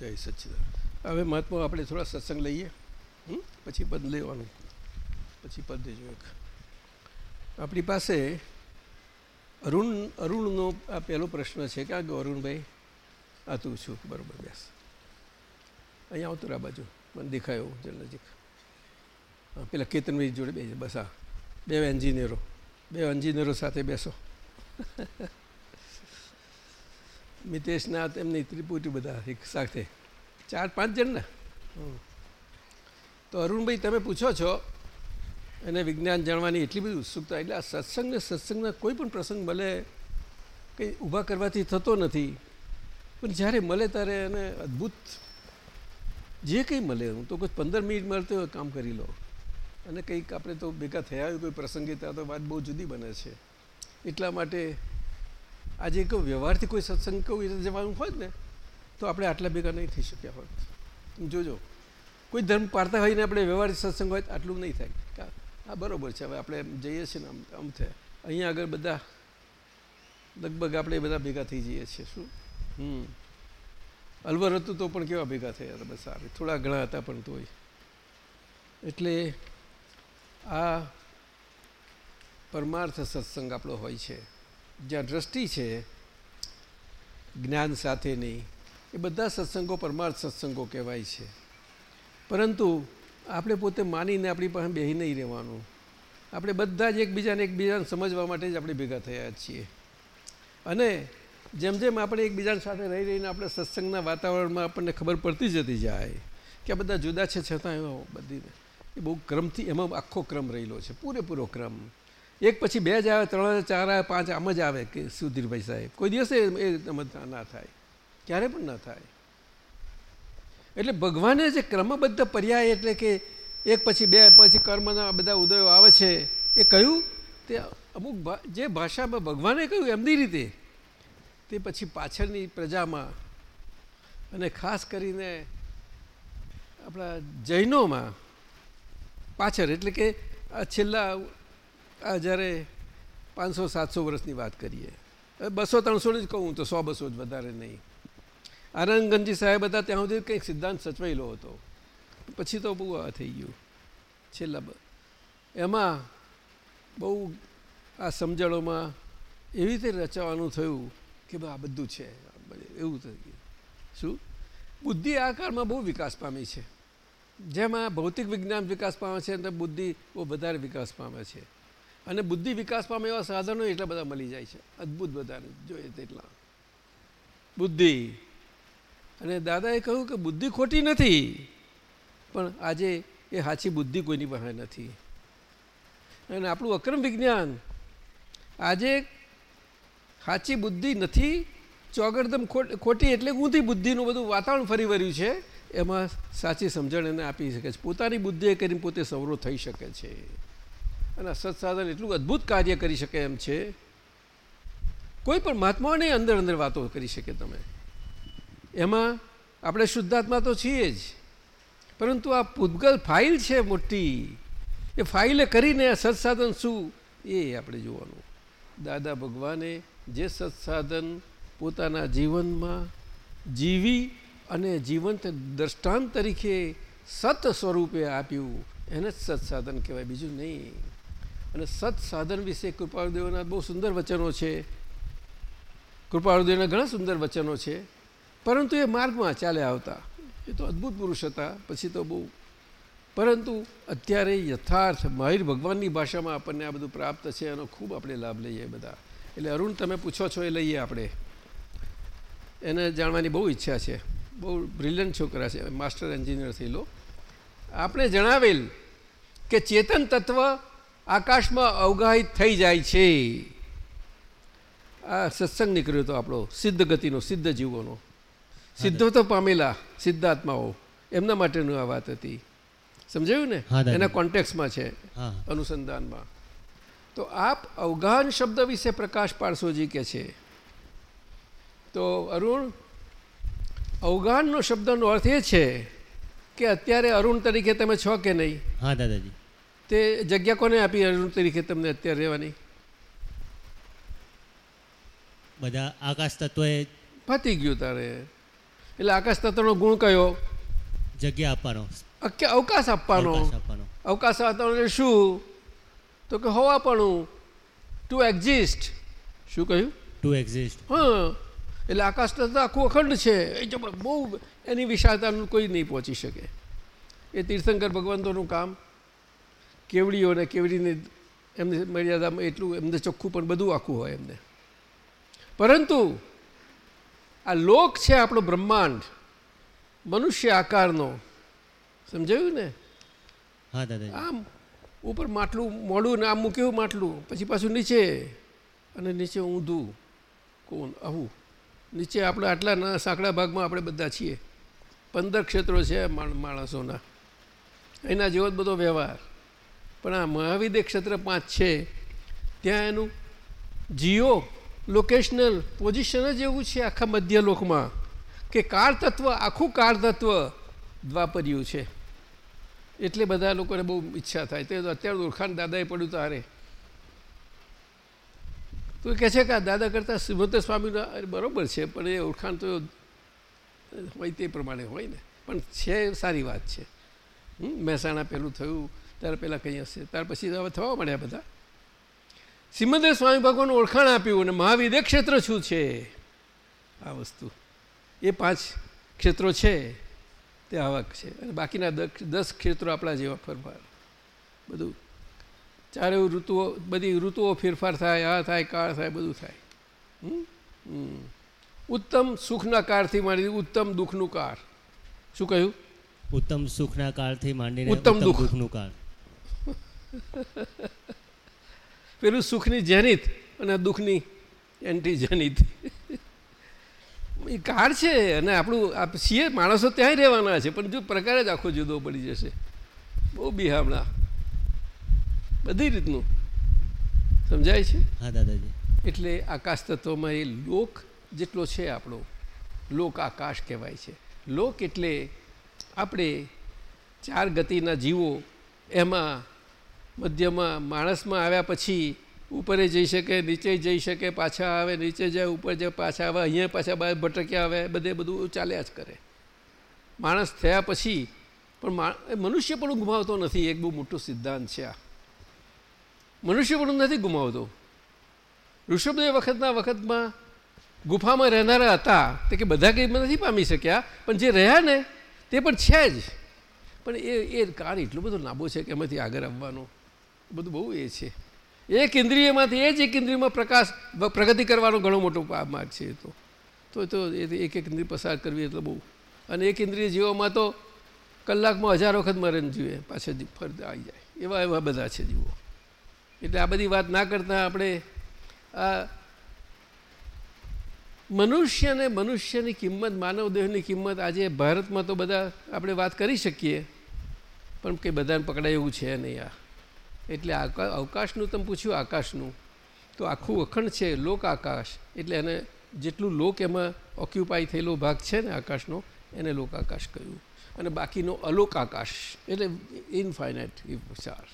જય સચ્ચિદાનંદ. હવે મહાત્મા, આપણે થોડા સત્સંગ લઈએ. પછી પદ લેવાનું. પછી પદ દેજો એક. આપણી પાસે અરુણ, અરુણનો આ પહેલો પ્રશ્ન છે ક્યાં ગયો અરુણભાઈ? આ તું છું. બરાબર, બેસ. અહીંયા આવતું આ બાજુ. મને દેખાયો જલ નજીક. પેલા કેતનભાઈ જોડે બે બસ આ બે એન્જિનિયરો બે એન્જિનિયરો સાથે બેસો. મિતેશના તેમની ત્રિપુટી બધા એક સાથે. ચાર પાંચ જણ ને તો અરુણભાઈ તમે પૂછો છો એને વિજ્ઞાન જાણવાની એટલી બધી ઉત્સુકતા એટલે આ સત્સંગને સત્સંગના કોઈ પણ પ્રસંગ મળે કંઈ ઊભા કરવાથી થતો નથી પણ જ્યારે મળે ત્યારે એને અદ્ભુત જે કંઈ મળે હું તો કોઈ પંદર મિનિટ મળતો હોય કામ કરી લો. અને કંઈક આપણે તો ભેગા થયા હોય કોઈ પ્રસંગે ત્યાં તો વાત બહુ જુદી બને છે. એટલા માટે આજે કોઈ વ્યવહારથી કોઈ સત્સંગ રીતે જવાનું હોય ને, તો આપણે આટલા ભેગા નહીં થઈ શક્યા હોત જોજો, કોઈ ધર્મ પાડતા હોય ને આપણે વ્યવહારિક સત્સંગ હોય આટલું નહીં થાય. હા બરાબર છે, હવે આપણે જઈએ છીએ ને આમ આમ થાય. અહીંયા આગળ બધા, લગભગ આપણે બધા ભેગા થઈ જઈએ છીએ. શું? હમ. અલવર હતું તો પણ કેવા ભેગા થયા બસ સારું થોડા ઘણા હતા પણ તોય. એટલે આ પરમાર્થ સત્સંગ આપણો હોય છે. જ્યાં દ્રષ્ટિ છે, જ્ઞાન સાથેની, એ બધા સત્સંગો પરમાર્થ સત્સંગો કહેવાય છે. પરંતુ આપણે પોતે માનીને આપણી પાસે બેહી નહીં રહેવાનું. આપણે બધા જ એકબીજાને એકબીજાને સમજવા માટે જ આપણે ભેગા થયા છીએ. અને જેમ જેમ આપણે એકબીજા સાથે રહી રહીને આપણે સત્સંગના વાતાવરણમાં આપણને ખબર પડતી જતી જાય કે આ બધા જુદા છે, છતાં બધી એ બહુ ક્રમથી એમાં આખો ક્રમ રહેલો છે, પૂરેપૂરો ક્રમ. એક પછી બે જ આવે, ત્રણ, ચાર આવે, પાંચ આમ જ આવે કે સુધીરભાઈ સાહેબ. કોઈ દિવસે એ ના થાય. ક્યારે પણ ના થાય. એટલે ભગવાને જે ક્રમબદ્ધ પર્યાય એટલે કે એક પછી બે, પછી કર્મના બધા ઉદયો આવે છે, એ કહ્યું તે અમુક જે ભાષામાં ભગવાને કહ્યું એમની રીતે, તે પછી પાછળની પ્રજામાં અને ખાસ કરીને આપણા જૈનોમાં પાછળ એટલે કે છેલ્લા આ જ્યારે પાંચસો, સાતસો વર્ષની વાત કરીએ બસો ત્રણસોની જ કહું તો સો, બસો જ વધારે નહીં. આનંદગંજી સાહેબ હતા ત્યાં સુધી કંઈક સિદ્ધાંત સચવાયેલો હતો. પછી તો બહુ આ થઈ ગયું. છેલ્લા એમાં બહુ આ સમજણોમાં એવી રીતે રચાવાનું થયું કે આ બધું છે. એવું થઈ ગયું. શું? બુદ્ધિ આ કાળમાં બહુ વિકાસ પામી છે. જેમાં ભૌતિક વિજ્ઞાન વિકાસ પામે છે અને બુદ્ધિ બહુ વધારે વિકાસ પામે છે. અને બુદ્ધિ વિકાસ પામે એવા સાધનો એટલા બધા મળી જાય છે. અદ્ભુત બધાને, જોઈએ તેટલા. બુદ્ધિ. અને દાદાએ કહ્યું કે બુદ્ધિ ખોટી નથી, પણ આજે એ સાચી બુદ્ધિ કોઈની પાસે નથી. અને આપણું અક્રમ વિજ્ઞાન, આજે સાચી બુદ્ધિ નથી ચોગડદમ ખોટી એટલે ઊંધી બુદ્ધિનું બધું વાતાવરણ ફરી વર્યું છે, એમાં સાચી સમજણ એને આપી શકે છે. પોતાની બુદ્ધિએ કરીને પોતે સવરો થઈ શકે છે. અને સત્સાધન એટલું અદ્ભુત કાર્ય કરી શકે એમ છે. કોઈ પણ મહાત્માઓને અંદર અંદર વાતો કરી શકે તમે. એમાં આપણે શુદ્ધાત્મા તો છીએ જ. પરંતુ આ પૂતગલ ફાઇલ છે મોટી. એ ફાઇલે કરીને આ સત્સાધન શું? એ આપણે જોવાનું. દાદા ભગવાને જે સત્સાધન પોતાના જીવનમાં જીવી અને જીવંત દ્રષ્ટાંત તરીકે સત સ્વરૂપે આપ્યું, એને જ સત્સાધન કહેવાય. બીજું નહીં. અને સત્સાધન વિશે કૃપાળુદેવના બહુ સુંદર વચનો છે. કૃપાળુદેવના ઘણા સુંદર વચનો છે. પરંતુ એ માર્ગમાં ચાલ્યા આવતા. એ તો અદ્ભુત પુરુષ હતા, પછી તો બહુ. પરંતુ અત્યારે યથાર્થ માહિર ભગવાનની ભાષામાં આપણને આ બધું પ્રાપ્ત છે, એનો ખૂબ આપણે લાભ લઈએ બધા. એટલે અરુણ, તમે પૂછો છો એ લઈએ આપણે. એને જાણવાની બહુ ઈચ્છા છે. બહુ બ્રિલિયન્ટ છોકરા છે માસ્ટર એન્જિનિયર થયેલો આપણે જણાવેલ કે ચેતન તત્વ આકાશમાં અવગાહિત થઈ જાય છે. આ સત્સંગ નીકળ્યો હતો આપણો સિદ્ધ ગતિનો સિદ્ધ જીવોનો. સિદ્ધો તો પામેલા સિદ્ધાત્માઓ. એમના માટેનું આ વાત હતી. સમજાયું ને? એના કોન્ટેક્સમાં છે અનુસંધાનમાં. તો આપ અવગાહન શબ્દ વિશે પ્રકાશ પાડશોજી કે છે? તો અરુણ અવગાહનનો શબ્દનો અર્થ એ છે કે અત્યારે અરુણ તરીકે તમે છો કે નહીં? હા દાદાજી. તે જગ્યા કોને આપી અરુણ તરીકે તમને અત્યારે રહેવાની? બધા આકાશ તત્વએ પતી ગયું તારે. એટલે આકાશ તત્વનો ગુણ કયો? જગ્યા આપવાનો. અવકાશ આપવાનો? અવકાશ આપવાનો. શું? તો કે હોવાપણું. ટુ એક્ઝિસ્ટ શું કહ્યું? ટુ એક્ઝિસ્ટ હા. એટલે આકાશ તત્વ આખું અખંડ છે. એ બહુ એની વિશાળતાનું કોઈ નહીં પહોંચી શકે. એ તીર્થંકર ભગવંતોનું કામ કેવડીઓને કેવડીને એમની મર્યાદામાં એટલું એમને ચોખ્ખું પણ બધું આખું હોય એમને. પરંતુ આ લોક છે આપણો બ્રહ્માંડ મનુષ્ય આકારનો. સમજાયું ને? હા આમ ઉપર માટલું મોડું ને આમ મૂક્યું માટલું? પછી પાછું નીચે અને નીચે ઊંધું કોણ? આવું. નીચે આપણે આટલા ના સાંકડા ભાગમાં આપણે બધા છીએ. પંદર ક્ષેત્રો છે માણસોના એના જેવો જ બધો વ્યવહાર. પણ આ મહાવિદ્ય ક્ષેત્ર પાંચ છે. ત્યાં એનું જીઓ લોકેશનલ પોઝિશન જ એવું છે આખા મધ્ય લોકમાં કે કાળ તત્વ આખું કાળ તત્વ દ્વાપર્યું છે. એટલે બધા લોકોને બહુ ઈચ્છા થાય. તે અત્યારે ઓળખાણ દાદાએ પડ્યું તારે. તો કહે છે કે આ દાદા કરતાં શ્રીમંત સ્વામીના બરાબર છે, પણ એ ઓળખાણ તો હોય તે પ્રમાણે હોય ને. પણ છે સારી વાત છે. મહેસાણા પહેલું થયું ત્યારે પહેલાં કંઈ હશે? ત્યાર પછી થવા મળ્યા બધા. સિમંદર સ્વામી ભગવાન ઓળખાણ આપ્યું અને મહાવિદ્ય ક્ષેત્ર શું છે? આ વસ્તુ. એ પાંચ ક્ષેત્રો છે. તે આવક છે. અને બાકીના દસ- ક્ષેત્રો આપણા જેવા ફેરફાર. બધું. ચારે ઋતુઓ બધી ઋતુઓ ફેરફાર થાય આ થાય કાળ થાય બધું થાય. ઉત્તમ સુખના કાળથી માંડી ઉત્તમ દુઃખનું કાળ. શું કહ્યું? ઉત્તમ સુખના કાળથી માંડીને ઉત્તમ ઉત્તમ દુઃખનું કાળ. પેલું સુખની જેનિત અને દુઃખની એન્ટી જેનિત એ કાળ છે અને આપણું આપ છીએ માણસો ત્યાંય રહેવાના છે પણ જો પ્રકાર જ આખો જુદો પડી જશે. બહુ બિહામણા. બધી રીતનું. સમજાય છે? હા દાદાજી. એટલે આકાશ તત્વમાં એ લોક જેટલો છે આપણો લોક આકાશ કહેવાય છે. લોક એટલે આપણે ચાર ગતિના જીવો એમાં મધ્યમાં માણસમાં આવ્યા પછી ઉપરે જઈ શકે, નીચે જઈ શકે, પાછા આવે, નીચે જાય, ઉપર જાય, પાછા આવે, અહીંયા પાછા બહાર ભટક્યા આવે, બધે બધું ચાલ્યા જ કરે. માણસ થયા પછી પણ મનુષ્ય પણ ગુમાવતો નથી, એક બહુ મોટો સિદ્ધાંત છે આ. મનુષ્ય પણ નથી ગુમાવતો. ઋષભદેવ વખતના વખતમાં ગુફામાં રહેનારા હતા, તે કે બધા કંઈ નથી પામી શક્યા, પણ જે રહ્યા ને, તે પણ છે જ. પણ એ એ કાળ એટલો બધો લાંબો છે કે એમાંથી આગળ આવવાનો. બધું બહુ એ છે. એક ઇન્દ્રિયમાંથી એ જ એક ઇન્દ્રિયમાં પ્રકાશ પ્રગતિ કરવાનો ઘણો મોટો માર્ગ છે એ તો. તો તો એક એક ઇન્દ્રિય પસાર કરવી એટલે બહુ. અને એક ઇન્દ્રિય જીવોમાં તો કલાકમાં હજાર વખત મરે જોઈએ પાછળ જી- આવી જાય. એવા એવા બધા છે જીવો. એટલે આ બધી વાત ના કરતાં આપણે આ મનુષ્યને મનુષ્યની કિંમત, માનવ દેહની કિંમત આજે ભારતમાં તો બધા આપણે વાત કરી શકીએ, પણ કે બધાને પકડાય એવું છે નહીં આ. એટલે અવકાશનું તમે પૂછ્યું આકાશનું. તો આખું અખંડ છે લોક આકાશ. એટલે એને જેટલું લોક એમાં ઓક્યુપાય થયેલો ભાગ છે ને આકાશનો એને લોક આકાશ કહ્યું. અને બાકીનો અલોક આકાશ. એટલે ઇનફાઇનાઇટ વિચાર.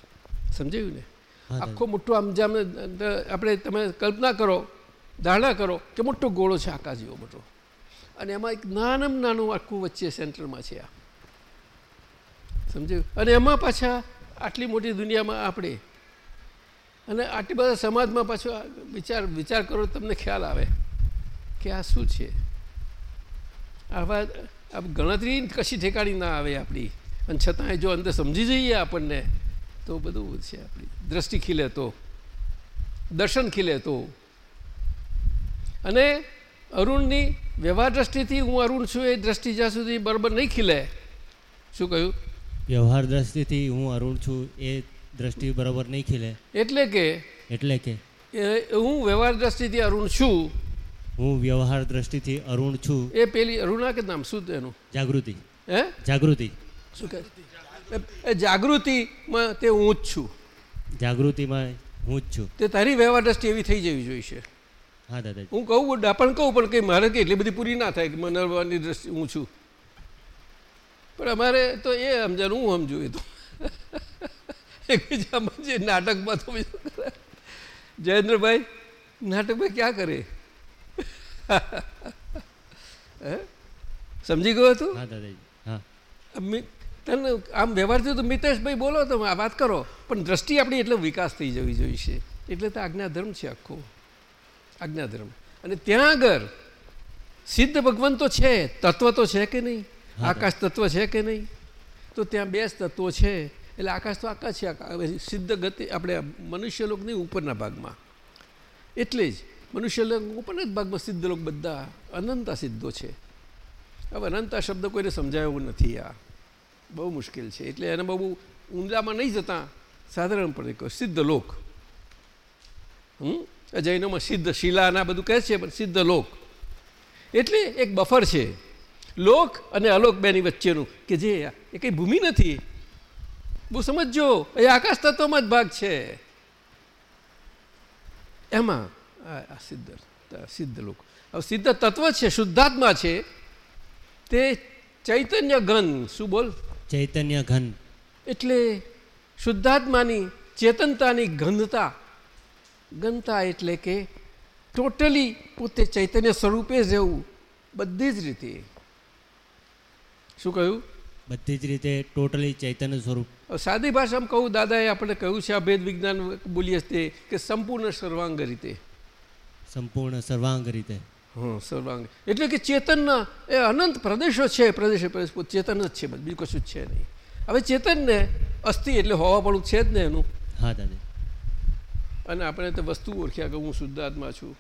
સમજાયું ને? આખો મોટો આમ જેમ આપણે તમે કલ્પના કરો ધારણા કરો કે મોટો ગોળો છે આકાશ જેવો મોટો. અને એમાં એક નાનામાં નાનું આખું વચ્ચે સેન્ટરમાં છે આ. સમજાયું? અને એમાં પાછા આટલી મોટી દુનિયામાં આપણે. અને આટલી બધા સમાજમાં પાછો વિચાર વિચાર કરો તમને ખ્યાલ આવે કે આ શું છે? આવા ગણતરી કશી ઠેકાણી ના આવે આપણી. અને છતાંય જો અંદર સમજી જઈએ આપણને, તો બધું છે આપણી. દ્રષ્ટિ ખીલે તો, દર્શન ખીલે તો. અને અરુણની વ્યવહાર દ્રષ્ટિથી હું અરુણ છું એ દ્રષ્ટિ જ્યાં સુધી બરાબર નહીં ખીલે. શું કહ્યું? વ્યવહાર દ્રષ્ટિથી હું અરુણ છું એ દ્રષ્ટિ બરાબર નહીં ખીલે. એટલે કે? એટલે કે. હું વ્યવહાર દ્રષ્ટિથી અરુણ છું. હું વ્યવહાર દ્રષ્ટિથી અરુણ છું. એ પેલી અરુણા કે નામ? શું એનું જાગૃતિ. હે? જાગૃતિ. શું કહે? એ- જાગૃતિમાં તે હું જ છું. જાગૃતિમાં હું જ છું. તે તારી વ્યવહાર દ્રષ્ટિ એવી થઈ જવી જોઈશે હા દાદા હું કહું ડાપણ કહું પણ કંઈ મારે કે એટલી બધી પૂરી ના થાય કે મને દ્રષ્ટિ હું છું. પણ અમારે તો એ સમજાનું હું સમજું એ તો. એકબીજા જે નાટકમાં તો બીજું કરે? જયેન્દ્રભાઈ નાટકમાં ક્યાં કરે? સમજી ગયો તું? તને આમ વ્યવહાર થયો તો મિતેશભાઈ બોલો તમે આ વાત કરો. પણ દ્રષ્ટિ આપણી એટલે વિકાસ થઈ જવી જોઈશે. એટલે તો આજ્ઞાધર્મ છે આખો. આજ્ઞાધર્મ. અને ત્યાં આગળ સિદ્ધ ભગવાન તો છે તત્વ તો છે કે નહીં? આકાશ તત્વ છે કે નહીં? તો ત્યાં બે જ તત્વો છે. એટલે આકાશ તો આકાશ છે સિદ્ધ ગતિ આપણે મનુષ્ય લોકની ઉપરના ભાગમાં. એટલે જ મનુષ્ય લોક ઉપરના જ ભાગમાં સિદ્ધ લોક બધા અનંતા સિદ્ધો છે. હવે અનંતા શબ્દ કોઈને સમજાય નથી આ. બહુ મુશ્કેલ છે. એટલે એને બહુ ઊંડામાં નહીં જતા. સાધારણપણે કહો સિદ્ધ લોક. હમ? જૈનોમાં સિદ્ધ શિલાના બધું કહે છે, પણ સિદ્ધ લોક. એટલે એક બફર છે. લોક અને અલોક બેની વચ્ચેનું કે જે એ કંઈ ભૂમિ નથી. બહુ સમજજો એ આકાશ તત્વમાં જ ભાગ છે. એમાં આ સિદ્ધ સિદ્ધ લોક. હવે સિદ્ધ તત્વ છે શુદ્ધાત્મા છે તે ચૈતન્ય ઘન શું બોલ? ચૈતન્ય ઘન. એટલે શુદ્ધાત્માની ચેતનતાની ઘનતા. ઘનતા એટલે કે ટોટલી પોતે ચૈતન્ય સ્વરૂપે જ રહેવું બધી જ રીતે. શું કહ્યું? બધી જ રીતે ટોટલી ચૈતન્ય સ્વરૂપ. સાદી ભાષામાં કહું દાદાએ આપણે કહ્યું છે આ ભેદ વિજ્ઞાન બોલીએ તે કે સંપૂર્ણ સર્વાંગ રીતે. સંપૂર્ણ સર્વાંગ રીતે. હા સર્વાંગ. એટલે કે ચેતનના એ અનંત પ્રદેશો છે પ્રદેશે પ્રદેશ ચેતન જ છે બીજું કશું જ છે નહીં. હવે ચેતનને અસ્થિ એટલે હોવાપણું છે જ ને એનું. હા દાદા. અને આપણે તો વસ્તુ ઓળખ્યા કે હું શુદ્ધાત્મા છું.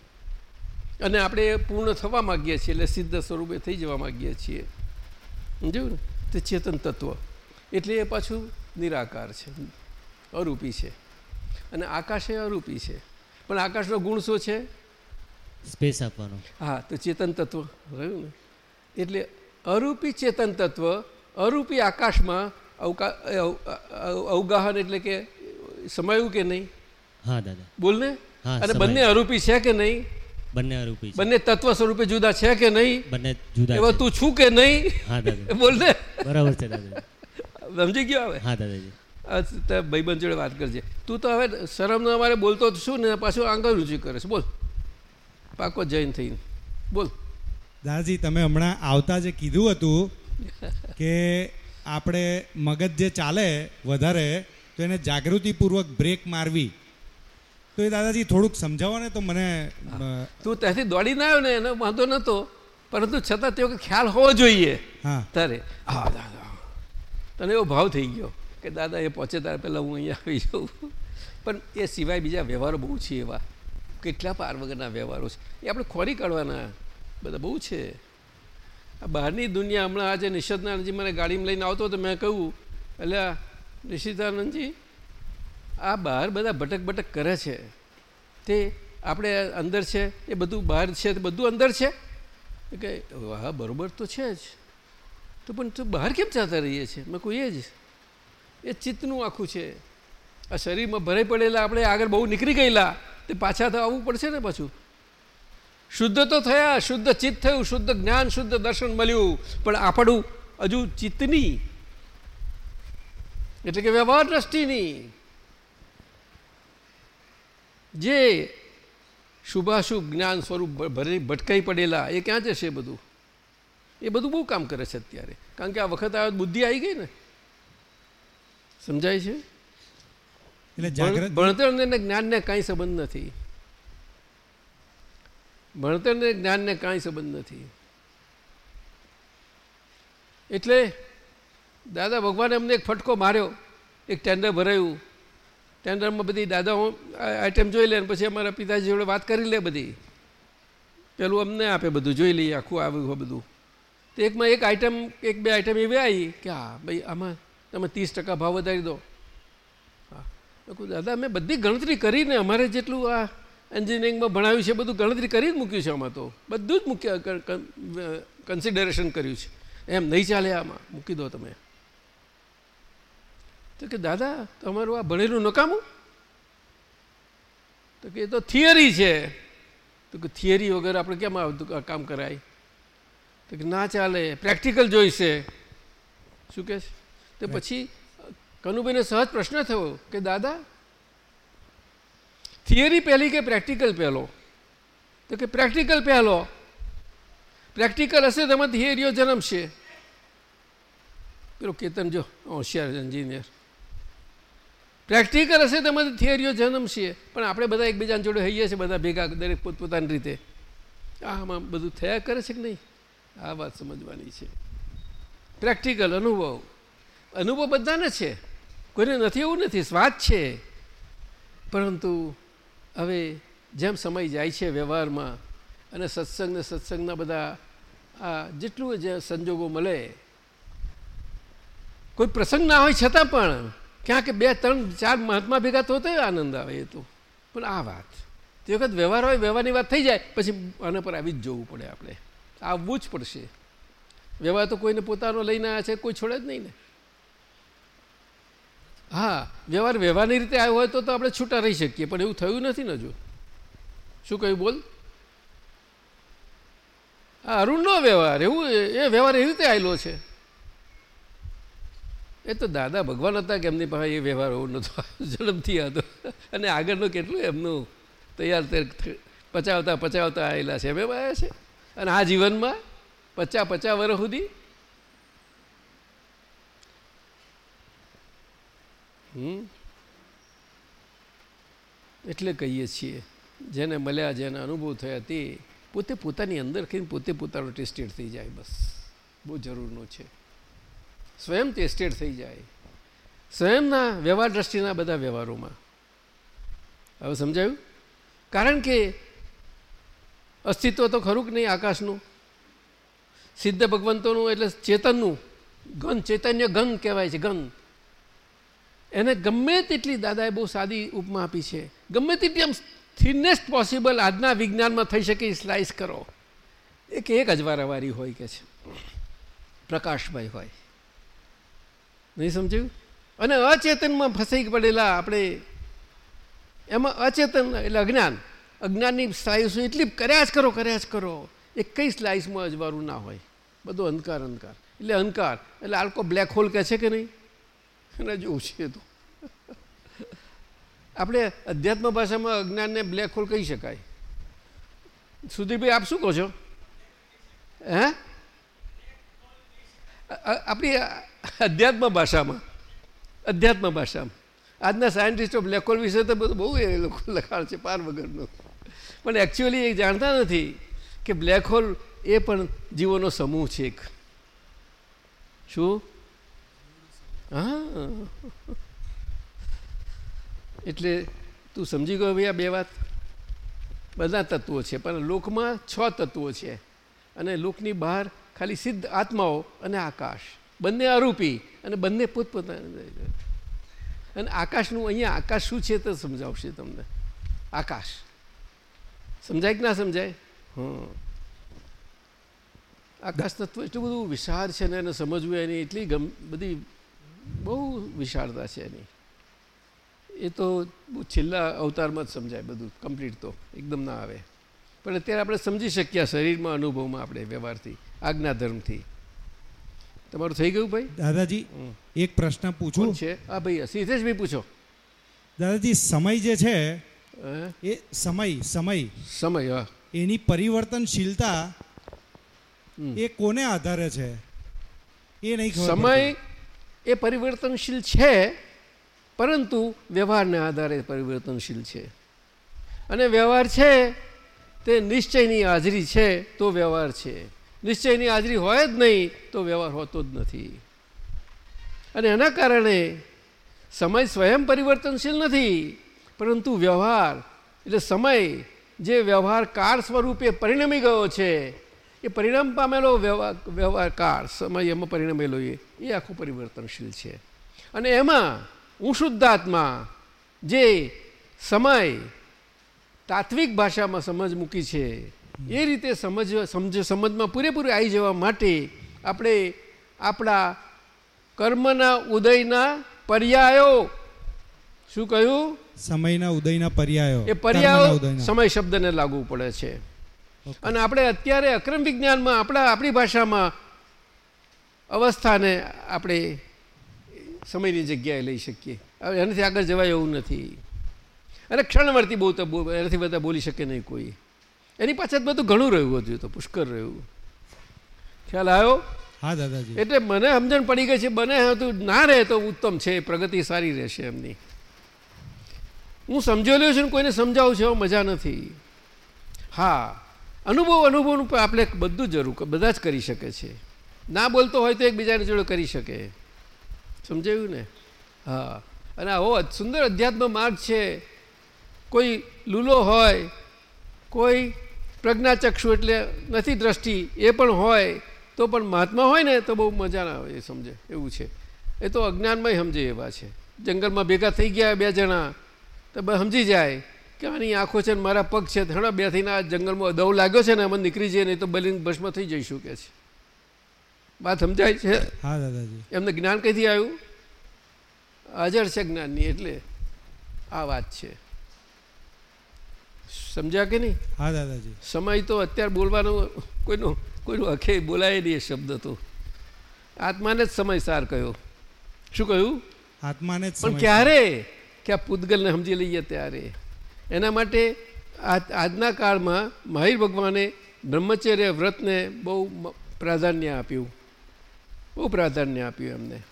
અને આપણે પૂર્ણ થવા માગીએ છીએ એટલે સિદ્ધ સ્વરૂપે થઈ જવા માગીએ છીએ. ને તે ચેતન તત્વ. એટલે એ પાછું નિરાકાર છે. અરૂપી છે. અને આકાશ એ અરૂપી છે. પણ આકાશનો ગુણ શું છે? સ્પેસ આપવાનો. હા તો ચેતન તત્વ રહ્યું ને. એટલે અરૂપી ચેતન તત્વ અરૂપી આકાશમાં અવકા અવગાહન એટલે કે સમાયું કે નહીં? હા દાદા. બોલ ને. અને બંને અરૂપી છે કે નહીં? બંને રૂપી બંને તત્વ સ્વરૂપે જુદા છે કે નહીં? બંને જુદા એવા તું છું કે નહીં? હા દાદા. બોલ ને. બરાબર છે દાદા. સમજી ગયો હવે? હા દાદાજી. આ તે ભાઈબંધ જોડે વાત કરજે. તું તો હવે શરમ અમારે બોલતો છું ને પાછું આંગળ ઊંચી કરે છે. બોલ. પાકો જૈન થઈને. બોલ. દાદાજી તમે હમણાં આવતા જે કીધું હતું કે આપણે મગજ જે ચાલે વધારે તો એને જાગૃતિપૂર્વક બ્રેક મારવી. તો એ દાદાજી થોડુંક સમજાવો ને તો મને તું ત્યાંથી દોડીને આવ્યો ને એનો વાંધો નહોતો પરંતુ છતાં તે ખ્યાલ હોવો જોઈએ. હા. તારે હા દાદા તને એવો ભાવ થઈ ગયો કે દાદા એ પહોંચે તારે પહેલાં હું અહીંયા આવી જાઉં. પણ એ સિવાય બીજા વ્યવહારો બહુ છે એવા. કેટલા પાર વગરના વ્યવહારો છે. એ આપણે ખોરી કાઢવાના. બધા બહુ છે. આ બહારની દુનિયા હમણાં આજે નિષદનાનંદજી મને ગાડીમાં લઈને આવતો તો મેં કહ્યું એટલે નિશિતાનંદજી આ બહાર બધા ભટક ભટક કરે છે. તે આપણે અંદર છે, એ બધું બહાર છે, તે બધું અંદર છે? કે હા બરોબર તો છે જ. તો પણ તું બહાર કેમ ચાલતા રહીએ છીએ? મેં કોઈ એ જ. એ ચિત્તનું આખું છે. આ શરીરમાં ભરાઈ પડેલા આપણે આગળ બહુ નીકળી ગયેલા, તે પાછા તો આવવું પડશે ને પાછું. શુદ્ધ તો થયા, શુદ્ધ ચિત્ત થયું, શુદ્ધ જ્ઞાન, શુદ્ધ દર્શન મળ્યું, પણ આપણું હજુ ચિત્તની, એટલે કે વ્યવહાર દ્રષ્ટિની જે શુભાશુભ જ્ઞાન સ્વરૂપ ભરે ભટકાઈ પડેલા એ ક્યાં જશે બધું? એ બધું બહુ કામ કરે છે અત્યારે. કારણ કે આ વખત આવે બુદ્ધિ આવી ગઈ ને. સમજાય છે? ભણતરને અને જ્ઞાનને કાંઈ સંબંધ નથી. ભણતરને જ્ઞાનને કાંઈ સંબંધ નથી. એટલે દાદા ભગવાને અમને એક ફટકો માર્યો એક ટેન્ડર ભરાયું. ટેન્ડરમાં બધી દાદા હું આઈટમ જોઈ લે પછી અમારા પિતાજી જોડે વાત કરી લે બધી. પેલું અમને આપે બધું, જોઈ લઈએ આખું આવ્યું બધું. તો એકમાં એક આઈટમ એક બે આઈટમ એવી આવી કે હા, ભાઈ, આમાં તમે ત્રીસ ટકા ભાવ વધારી દો. હા. દાદા, મેં બધી ગણતરી કરીને અમારે જેટલું આ એન્જિનિયરિંગમાં ભણાવ્યું છે, બધું ગણતરી કરી જ મૂક્યું છે આમાં તો. બધું જ મુખ્ય કન્સિડરેશન કર્યું છે. એમ નહીં ચાલે આમાં. મૂકી દો તમે. તો કે દાદા તમારું આ ભણેલું નકામું? તો કે એ તો થિયરી છે. તો કે થિયરી વગર આપણે કેમ આ કામ કરાય? તો કે ના ચાલે પ્રેક્ટિકલ જોઈશે. શું કહે છે? તો પછી કનુભાઈને સહજ પ્રશ્ન થયો કે દાદા થિયરી પહેલી કે પ્રેક્ટિકલ પહેલો? તો કે પ્રેક્ટિકલ પહેલો. પ્રેક્ટિકલ હશે તો એમાં થિયરીઓ જન્મશે. પેલો કેતન જો હોશિયાર એન્જિનિયર. પ્રેક્ટિકલ હશે તેમાંથી થિયરીઓ જન્મશે પણ આપણે બધા એકબીજાની જોડે હઈએ છીએ, બધા ભેગા, દરેક પોતપોતાની રીતે. આમાં બધું થયા કરે છે કે નહીં? આ વાત સમજવાની છે. પ્રેક્ટિકલ, અનુભવ. અનુભવ બધાને છે. કોઈને નથી એવું નથી, સ્વાદ છે. પરંતુ હવે જેમ સમય જાય છે વ્યવહારમાં અને સત્સંગ ને સત્સંગના બધા આ જેટલું જે સંજોગો મળે, કોઈ પ્રસંગ ના હોય છતાં પણ ક્યાંક બે, ત્રણ, ચાર મહાત્મા ભેગા તો આનંદ આવે એ તો. પણ આ વાત. તે વખત વ્યવહાર હોય, વ્યવહારની વાત થઈ જાય, પછી આના પર આવી જ જોવું પડે આપણે. આવવું જ પડશે. વ્યવહાર તો કોઈને પોતાનો લઈને આવ્યા છે, કોઈ છોડે જ નહીં ને. હા, વ્યવહાર વ્યવહારની રીતે આવ્યો હોય તો તો આપણે છૂટા રહી શકીએ, પણ એવું થયું નથી ને હજુ. શું કહ્યું બોલ? આ અરુણનો વ્યવહાર, એવું એ વ્યવહાર એવી રીતે આવેલો છે. એ તો દાદા ભગવાન હતા કે એમની પાસે એ વ્યવહાર એવો નહોતો ઝડપથી હતો અને આગળનું કેટલું એમનું તૈયાર પચાવતા પચાવતા આવેલા છે. એમ આવ્યા છે. અને આ જીવનમાં પચાસ પચાસ વર્ષ સુધી એટલે કહીએ છીએ, જેને મળ્યા, જેને અનુભવ થયા તે પોતે પોતાની અંદર ખીને પોતે પોતાનો ટેસ્ટેડ થઈ જાય બસ. બહુ જરૂરનો છે. સ્વયં ટેસ્ટેડ થઈ જાય. સ્વયંના વ્યવહાર દ્રષ્ટિના બધા વ્યવહારોમાં. હવે સમજાયું? કારણ કે અસ્તિત્વ તો ખરું કે નહીં આકાશનું? સિદ્ધ ભગવંતોનું એટલે ચેતનનું. ગન ચૈતન્ય ગન કહેવાય છે ગન એને ગમે તેટલી દાદાએ બહુ સાદી ઉપમા આપી છે. ગમે તેટલી આમ થિનેસ્ટ પોસિબલ આજના વિજ્ઞાનમાં થઈ શકે સ્લાઇસ કરો. એક એક અજવારાવાળી હોય કે છે. પ્રકાશભાઈ હોય. નહીં સમજ્યું? અને અચેતનમાં ફસાઈ પડેલા આપણે, એમાં અચેતન એટલે અજ્ઞાન. અજ્ઞાનની સ્લાઈસો એટલી કર્યા જ કરો, કર્યા જ કરો. એ કઈ સ્લાઇસમાં અજવાળું ના હોય. બધો અંધકાર અંધકાર. એટલે અંધકાર. એટલે આલકો બ્લેક હોલ કહે છે કે નહીં? એને જોવું છે તો. આપણે અધ્યાત્મ ભાષામાં અજ્ઞાનને બ્લેક હોલ કહી શકાય. સુધીરભાઈ, આપ શું કહો છો? હે? આપણી અધ્યાત્મ ભાષામાં. અધ્યાત્મ ભાષામાં. આજના સાયન્ટિસ્ટ બ્લેક હોલ વિશે તો બધું બહુ એ લોકો લખાણ છે, પાર વગરનું. પણ એકચ્યુઅલી એ જાણતા નથી કે બ્લેક હોલ એ પણ જીવોનો સમૂહ છે એક. શું? હા. એટલે તું સમજી ગયો ભાઈ આ બે વાત? બધા તત્વો છે, પણ લોકમાં છ તત્વો છે. અને લોકની બહાર ખાલી સિદ્ધ આત્માઓ અને આકાશ. બંને આરોપી અને બંને પોતપોતાના. અને આકાશનું અહીંયા, આકાશ શું છે તો સમજાવશે તમને. આકાશ. સમજાય કે ના સમજાય? હં આકાશ તત્વ એટલું બધું વિશાળ છે ને એને સમજવું એની એટલી ગમ, બધી બહુ વિશાળતા છે એની. એ તો છેલ્લા અવતારમાં જ સમજાય બધું કમ્પ્લીટ તો, એકદમ ના આવે. પણ અત્યારે આપણે સમજી શકીએ શરીરમાં અનુભવમાં આપણે વ્યવહારથી આજ્ઞા ધર્મથી તમારું થઈ ગયું ભાઈ? દાદાજી એક પ્રશ્ન પૂછું. છે? હા ભાઈ સિદ્ધેશભાઈ પૂછો. દાદાજી સમય જે છે એ સમય સમય. સમય હા. એની પરિવર્તનશીલતા એ કોને આધારે છે? એ નહીં સમય એ પરિવર્તનશીલ છે પરંતુ વ્યવહારને આધારે પરિવર્તનશીલ છે. અને વ્યવહાર છે તે નિશ્ચયની હાજરી છે તો વ્યવહાર છે. નિશ્ચયની હાજરી હોય જ નહીં તો વ્યવહાર હોતો જ નથી. અને એના કારણે સમય સ્વયં પરિવર્તનશીલ નથી, પરંતુ વ્યવહાર, એટલે સમય જે વ્યવહાર કાળ સ્વરૂપે પરિણમી ગયો છે, એ પરિણામ પામેલો વ્યવહાર વ્યવહાર કાળ સમય એમાં પરિણમેલો એ આખું પરિવર્તનશીલ છે. અને એમાં હું શુદ્ધાત્મા જે સમય તાત્વિક ભાષામાં સમજ મૂકી છે એ રીતે સમજ સમજ સમજમાં પૂરેપૂરી આવી જવા માટે આપણે આપણા કર્મના ઉદયના પર્યાયો શું કહ્યું? સમયના ઉદયના પર્યાયો. એ પર્યાયો સમય શબ્દને લાગુ પડે છે. અને આપણે અત્યારે અક્રમ વિજ્ઞાનમાં આપણા આપણી ભાષામાં અવસ્થાને આપણે સમયની જગ્યાએ લઈ શકીએ. હવે એનાથી આગળ જવાય એવું નથી. અને ક્ષણવર્તી બહુ તો એનાથી બધા બોલી શકે નહીં કોઈ. એની પાછળ બધું ઘણું રહ્યું હતું તો પુષ્કર રહ્યું. ખ્યાલ આવ્યો? હા દાદાજી. એટલે મને સમજણ પડી ગઈ છે બને હતું ના રહે તો ઉત્તમ છે પ્રગતિ સારી રહેશે એમની. હું સમજેલો છું ને કોઈને સમજાવું છું મજા નથી. હા અનુભવ અનુભવનું પણ આપણે બધું જરૂર બધા જ કરી શકે છે. ના બોલતો હોય તો એકબીજાની જોડે કરી શકે. સમજાયું ને? હા. અને આવો સુંદર અધ્યાત્મ માર્ગ છે. કોઈ લૂલો હોય કોઈ પ્રજ્ઞાચક્ષુ એટલે નથી દ્રષ્ટિ એ પણ હોય તો પણ મહાત્મા હોય ને તો બહુ મજા ના આવે એ સમજે એવું છે. એ તો અજ્ઞાનમાં સમજે એવા છે. જંગલમાં ભેગા થઈ ગયા બે જણા તો સમજી જાય કે આની આંખો છે ને મારા પગ છે હણા બે થઈને આ જંગલમાં દવ લાગ્યો છે ને અમે નીકળી જઈએ નહીં તો બલીન ભસ્મ થઈ જઈશું કે છે. વાત સમજાય છે? હા દાદાજી. એમને જ્ઞાન કઈથી આવ્યું? હાજર છે જ્ઞાનની એટલે આ વાત છે. સમજ્યા કે નહીં? હા દાદાજી. સમય તો અત્યારે બોલવાનો કોઈનો કોઈનું અખે બોલાય નહીં શબ્દ તો. આત્માને જ સમય સાર કહ્યો શું કહ્યું? આત્માને પણ ક્યારે? કે આ પૂતગલને સમજી લઈએ ત્યારે. એના માટે આજ- આજના કાળમાં મહાવીર ભગવાને બ્રહ્મચર્ય વ્રતને બહુ પ્રાધાન્ય આપ્યું. બહુ પ્રાધાન્ય આપ્યું એમને.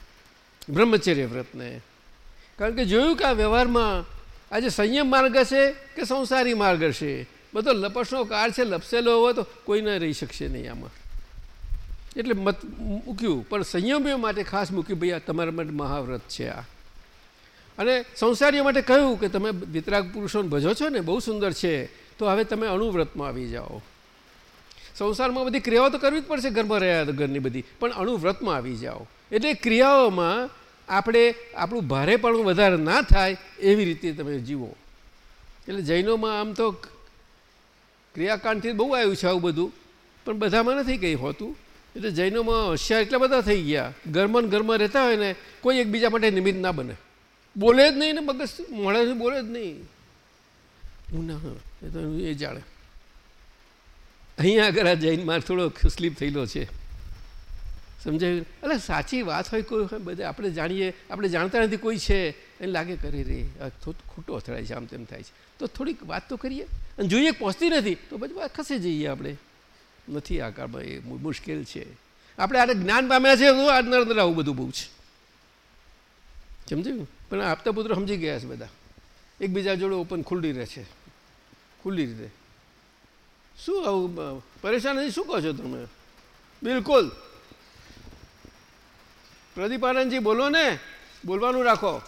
બ્રહ્મચર્ય વ્રતને. કારણ કે જોયું કે આ વ્યવહારમાં આજે સંયમ માર્ગ હશે કે સંસારી માર્ગ હશે? બધો લપસનો કાળ છે, લપસેલો હોય તો કોઈ ન રહી શકશે નહીં આમાં. એટલે મત મૂક્યું, પણ સંયમીઓ માટે ખાસ મૂક્યું, ભાઈ આ તમારા માટે મહાવ્રત છે આ. અને સંસારીઓ માટે કહ્યું કે, તમે વિતરાગ પુરુષોને ભજો છો ને, બહુ સુંદર છે, તો હવે તમે અણુવ્રતમાં આવી જાઓ. સંસારમાં બધી ક્રિયાઓ તો કરવી જ પડશે, ઘરમાં રહ્યા ઘરની બધી, પણ અણુવ્રતમાં આવી જાઓ. એટલે ક્રિયાઓમાં આપણે આપણું ભારેપણું વધારે ના થાય એવી રીતે તમે જીવો. એટલે જૈનોમાં આમ તો ક્રિયાકાંડથી બહુ આવ્યું છે આવું બધું, પણ બધામાં નથી કંઈ હોતું. એટલે જૈનોમાં હોશિયાર એટલા બધા થઈ ગયા. ઘરમાં ઘરમાં રહેતા હોય ને, કોઈ એકબીજા માટે નિમિત્ત ના બને. બોલે જ નહીં ને મગજ મળે બોલે જ નહીં. ના, એ તો એ જાણે. અહીંયા આગળ આ જૈન માર થોડો સ્લીપ થયેલો છે. સમજાયું? એટલે સાચી વાત હોય કોઈ હોય, બધે આપણે જાણીએ, આપણે જાણતા નથી કોઈ છે. એને લાગે કરી રહી થોડું ખોટો અથડાય છે, આમ તેમ થાય છે. તો થોડીક વાત તો કરીએ. અને જોઈએ પહોંચતી નથી, તો બધું ખસે જઈએ આપણે. નથી આ કાળમાં એ મુશ્કેલ છે. આપણે આને જ્ઞાન પામ્યા છે, તો આ નર આવું બધું બહુ છે. સમજાયું? પણ આપતા પુત્રો સમજી ગયા છે બધા. એકબીજા જોડે ઓપન ખુલ્લી રહે છે. ખુલ્લી રીતે. શું આવું પરેશાન નથી? શું કહો છો તમે? બિલકુલ. પ્રદીપ આનંદજી બોલો ને. બોલવાનું રાખો.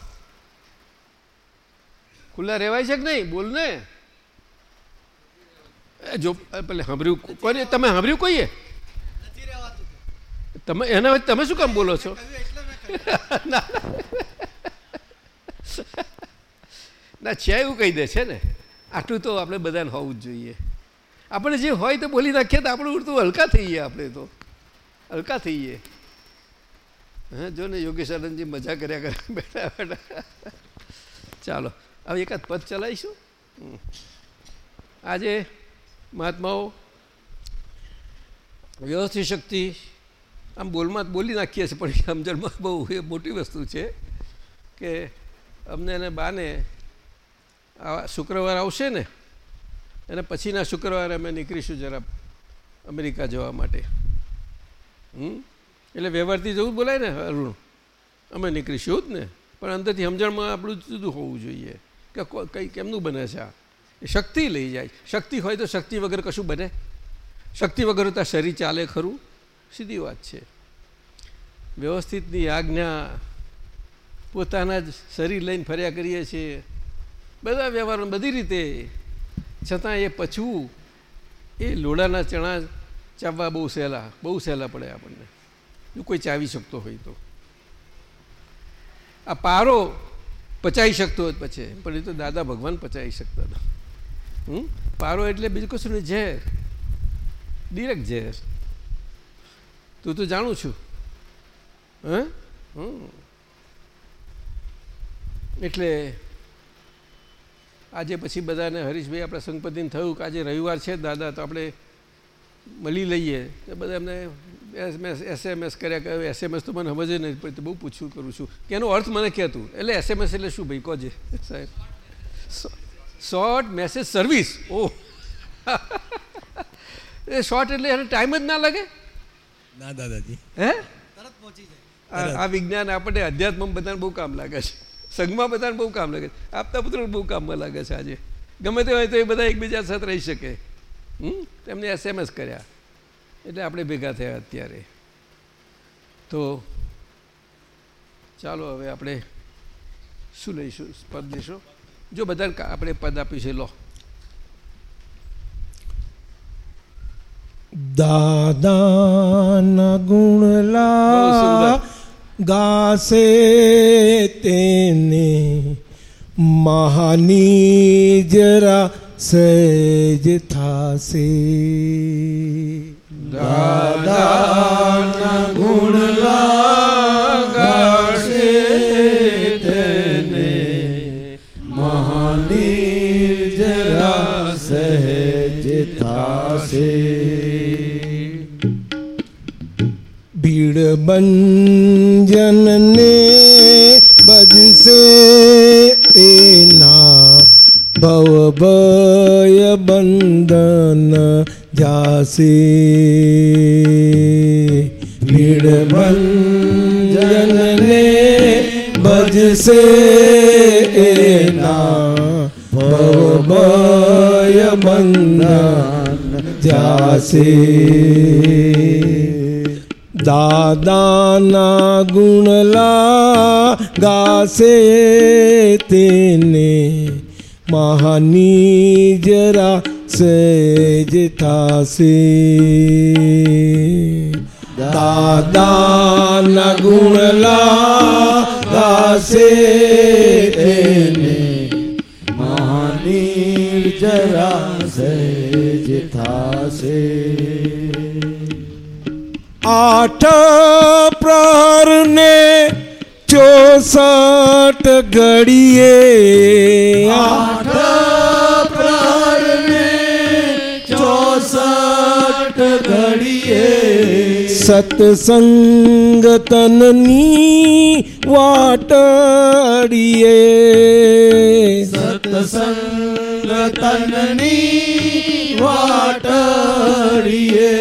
ખુલ્લા રહેવાય છે કે નહીં? બોલ ને. જો પેલે સાંભળ્યું કોને? તમે સાંભળ્યું કોઈએ? તમે એના તમે શું કામ બોલો છો? ના છે એવું કહી દે છે ને. આટલું તો આપણે બધાને હોવું જ જોઈએ. આપણે જે હોય તો બોલી નાખીએ તો આપણું ઉડતું હલકા થઈએ આપણે તો. હલકા થઈએ. હા, જો ને યોગેશ આનંદજી મજા કર્યા કરે, બેઠા બેઠા. ચાલો, હવે એકાદ પદ ચલાવીશું. આજે મહાત્માઓ વ્યવસ્થિત શક્તિ, આમ બોલમાં બોલી નાખીએ છીએ, પણ સમજણમાં બહુ એ મોટી વસ્તુ છે કે અમને એને બાને આ શુક્રવાર આવશે ને, અને પછીના શુક્રવારે અમે નીકળીશું જરા અમેરિકા જવા માટે. હમ? એટલે વ્યવહારથી જવું બોલાય ને, અરુણ. અમે નીકળીશું જ ને. પણ અંદરથી સમજણમાં આપણું જુદું હોવું જોઈએ. કે કઈ, કેમનું બને છે આ? એ શક્તિ લઈ જાય. શક્તિ હોય તો શક્તિ વગર કશું બને. શક્તિ વગર તો શરીર ચાલે ખરું. સીધી વાત છે. વ્યવસ્થિતની આજ્ઞા પોતાના જ શરીર લઈને ફર્યા કરીએ છીએ. બધા વ્યવહાર બધી રીતે. છતાં એ પછવું એ લોડાના ચણા ચાવવા બહુ સહેલા બહુ સહેલા પડે આપણને. જો કોઈ ચાવી શકતો હોય તો. આ પારો પચાવી શકતો હોય પછી, પણ એ તો દાદા ભગવાન પચાવી શકતા હતા. હમ? પારો એટલે બીજું કશું નહીં ઝેર. ડિરેક્ટ ઝેર. તું તો જાણું છું. હે? હમ. એટલે આજે પછી બધાને હરીશભાઈ આપણા સંગપતિને થયું કે આજે રવિવાર છે દાદા, તો આપણે મળી લઈએ. તો બધા એમને એસએમએસ એસએમએસ કર્યા કે એસએમએસ તો મને સમજે નહીં પણ બહુ પૂછ્યું કરું છું. કે એનો અર્થ મને કહેતું એટલે એસએમએસ એટલે શું ભાઈ? કોજે સાહેબ. Short message service. ઓ એ શોર્ટ એટલે એને ટાઈમ જ ના લાગે? ના દાદાજી. હે? તરત પહોંચી જાય. આ વિજ્ઞાન આપણને અધ્યાત્મ બધાને બહુ કામ લાગે છે. સંઘમાં બધાને બહુ કામ લાગે છે. આપતા પુત્રો બહુ કામમાં લાગે છે આજે. ગમે તે હોય તો એ બધા એકબીજા સાથે રહી શકે. તેમને એસએમએસ કર્યા. એટલે આપણે ભેગા થયા અત્યારે. તો ચાલો હવે આપણે શું લઈશું? પદ લઈશું. જો બધાને આપણે પદ આપ્યું છે લો. દાદાના ગુણલા ગાસે તેને મહાની જરા સહેજ થાશે. દાદાના ગુણ ગાશે તેને. મહાની જરા સહેજ થાશે. ભીડ બંજનને બજશે એના ભવ ભય બંધન જાશે ભીડ બંજનને બજશે એના ભવ ભય બંધન જાશે દાદાના ગુણલા ગાશે તેને મહાની જરા સહેજ થાશે દાદાના ગુણલા ગાશે તેને મહાની જરા સહેજ થાશે આઠ પ્રહરને ચોસઠ ઘડીએ આઠ સત્સંગ તનની વાટડીએ સત્સંગ તનની વાટડીએ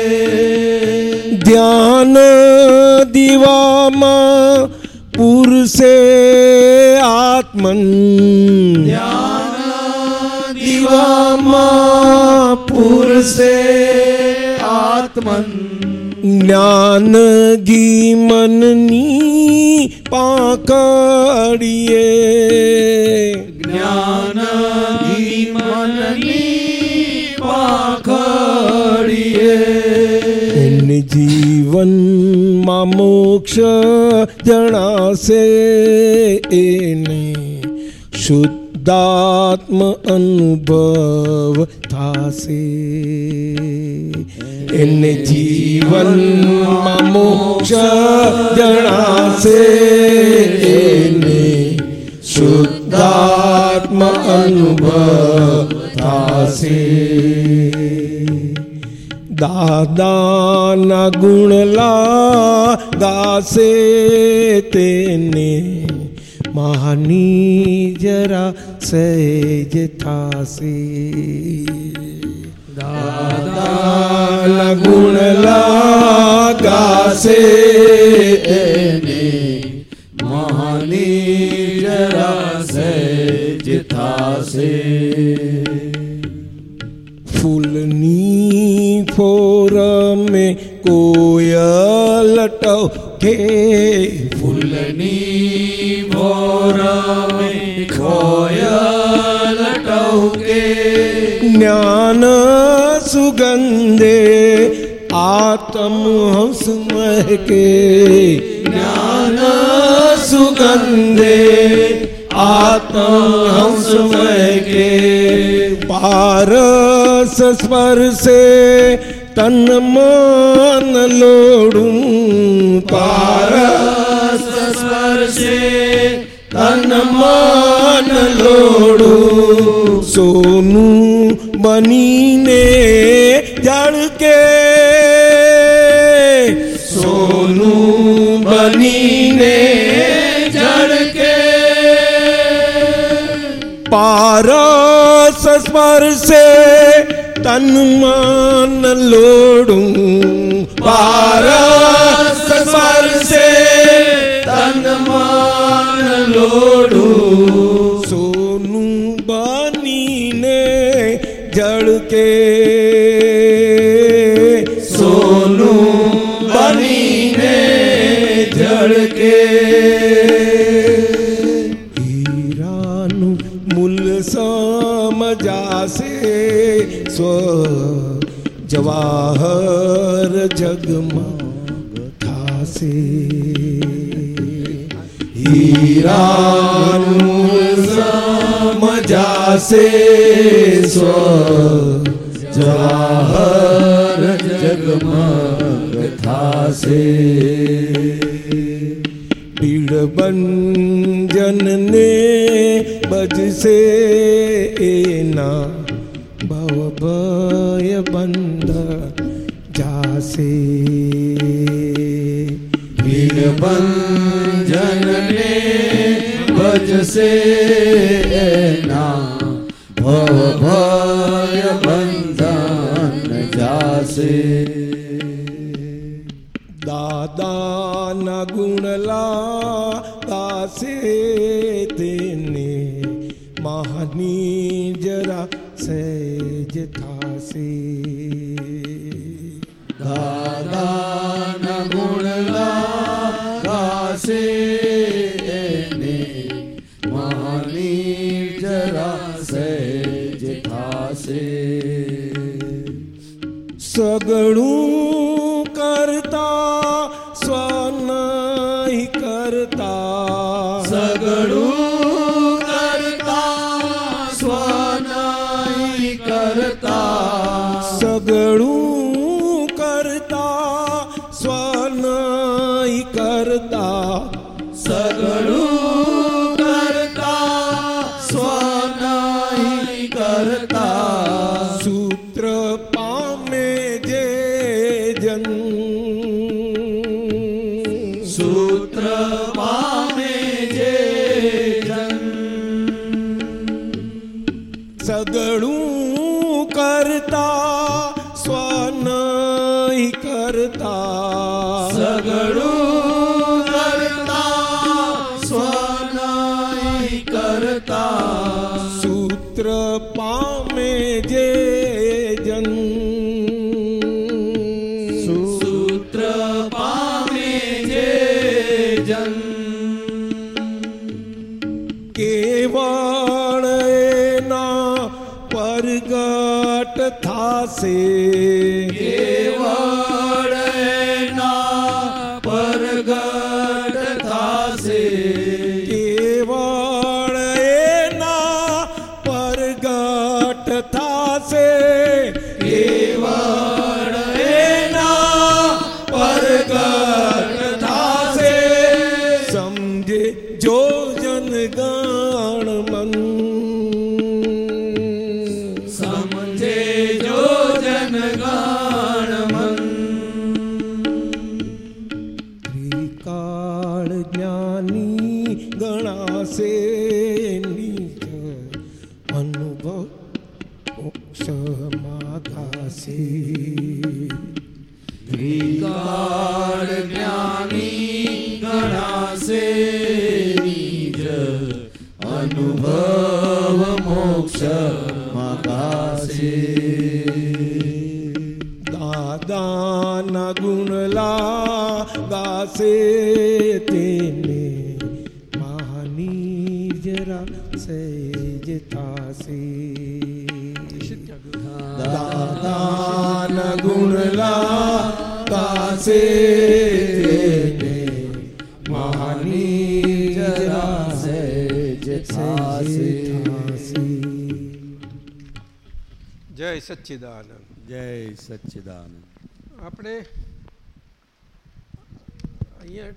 ધ્યાન દીવામાં પુરુષે આત્મન દીવામાં પુરુષે આત્મન જ્ઞાન ગી મનની પાકડીએ. જ્ઞાનગી મનની પાકડીએ. એને જીવનમાં મોક્ષ જણાશે એને. શુદ્ધાત્મ અનુભવ થાશે. એને જીવનમાં મોક્ષ જણાશે. એને શુદ્ધાત્મ અનુભવ થાશે. દાદાના ગુણલા ગાશે તેને. માની જરા સહેજ થાશે. દાદાના ગુણલા ગાશે એને મહાની જરા સહેજ થાશે ફૂલની ફોર में કોયલ ટકે ફૂલની ભોર में કોયલ જ્ઞાન સુગંધે આતમ હંસ મહકે જ્ઞાન સુગંધે આતમ હંસ મહકે પારસ સ્પર્શે તન મન લોડું પારસ સ્પર્શે તન મન લોડું સોનું બનીને જળકે સોનું બનીને જળકે પારસ સ્પર્શે તન મન લોડું. પારસ સ્પર્શે તન મન લોડું. જળકે સોનું બનીને જળકે સમજાશે સ્વ જવાહર જગમાં થાશે હીરાનું સમજાશે સ્વ જવાહર જગમગ થાશે પીડબંજનને બજશે એના ભવભય બંધ જાશે પીડબંજનને બજશે એના દાદાના ગુણલા દાસે તેને મહાની જરા સહેજ થાશે દાદાના ગુણલા દાસે એને મહાની જરા સહેજ થાશે સગળું સચ્ચિદાનંદ જય સચ્ચિદાનંદ આપણે અહીંયા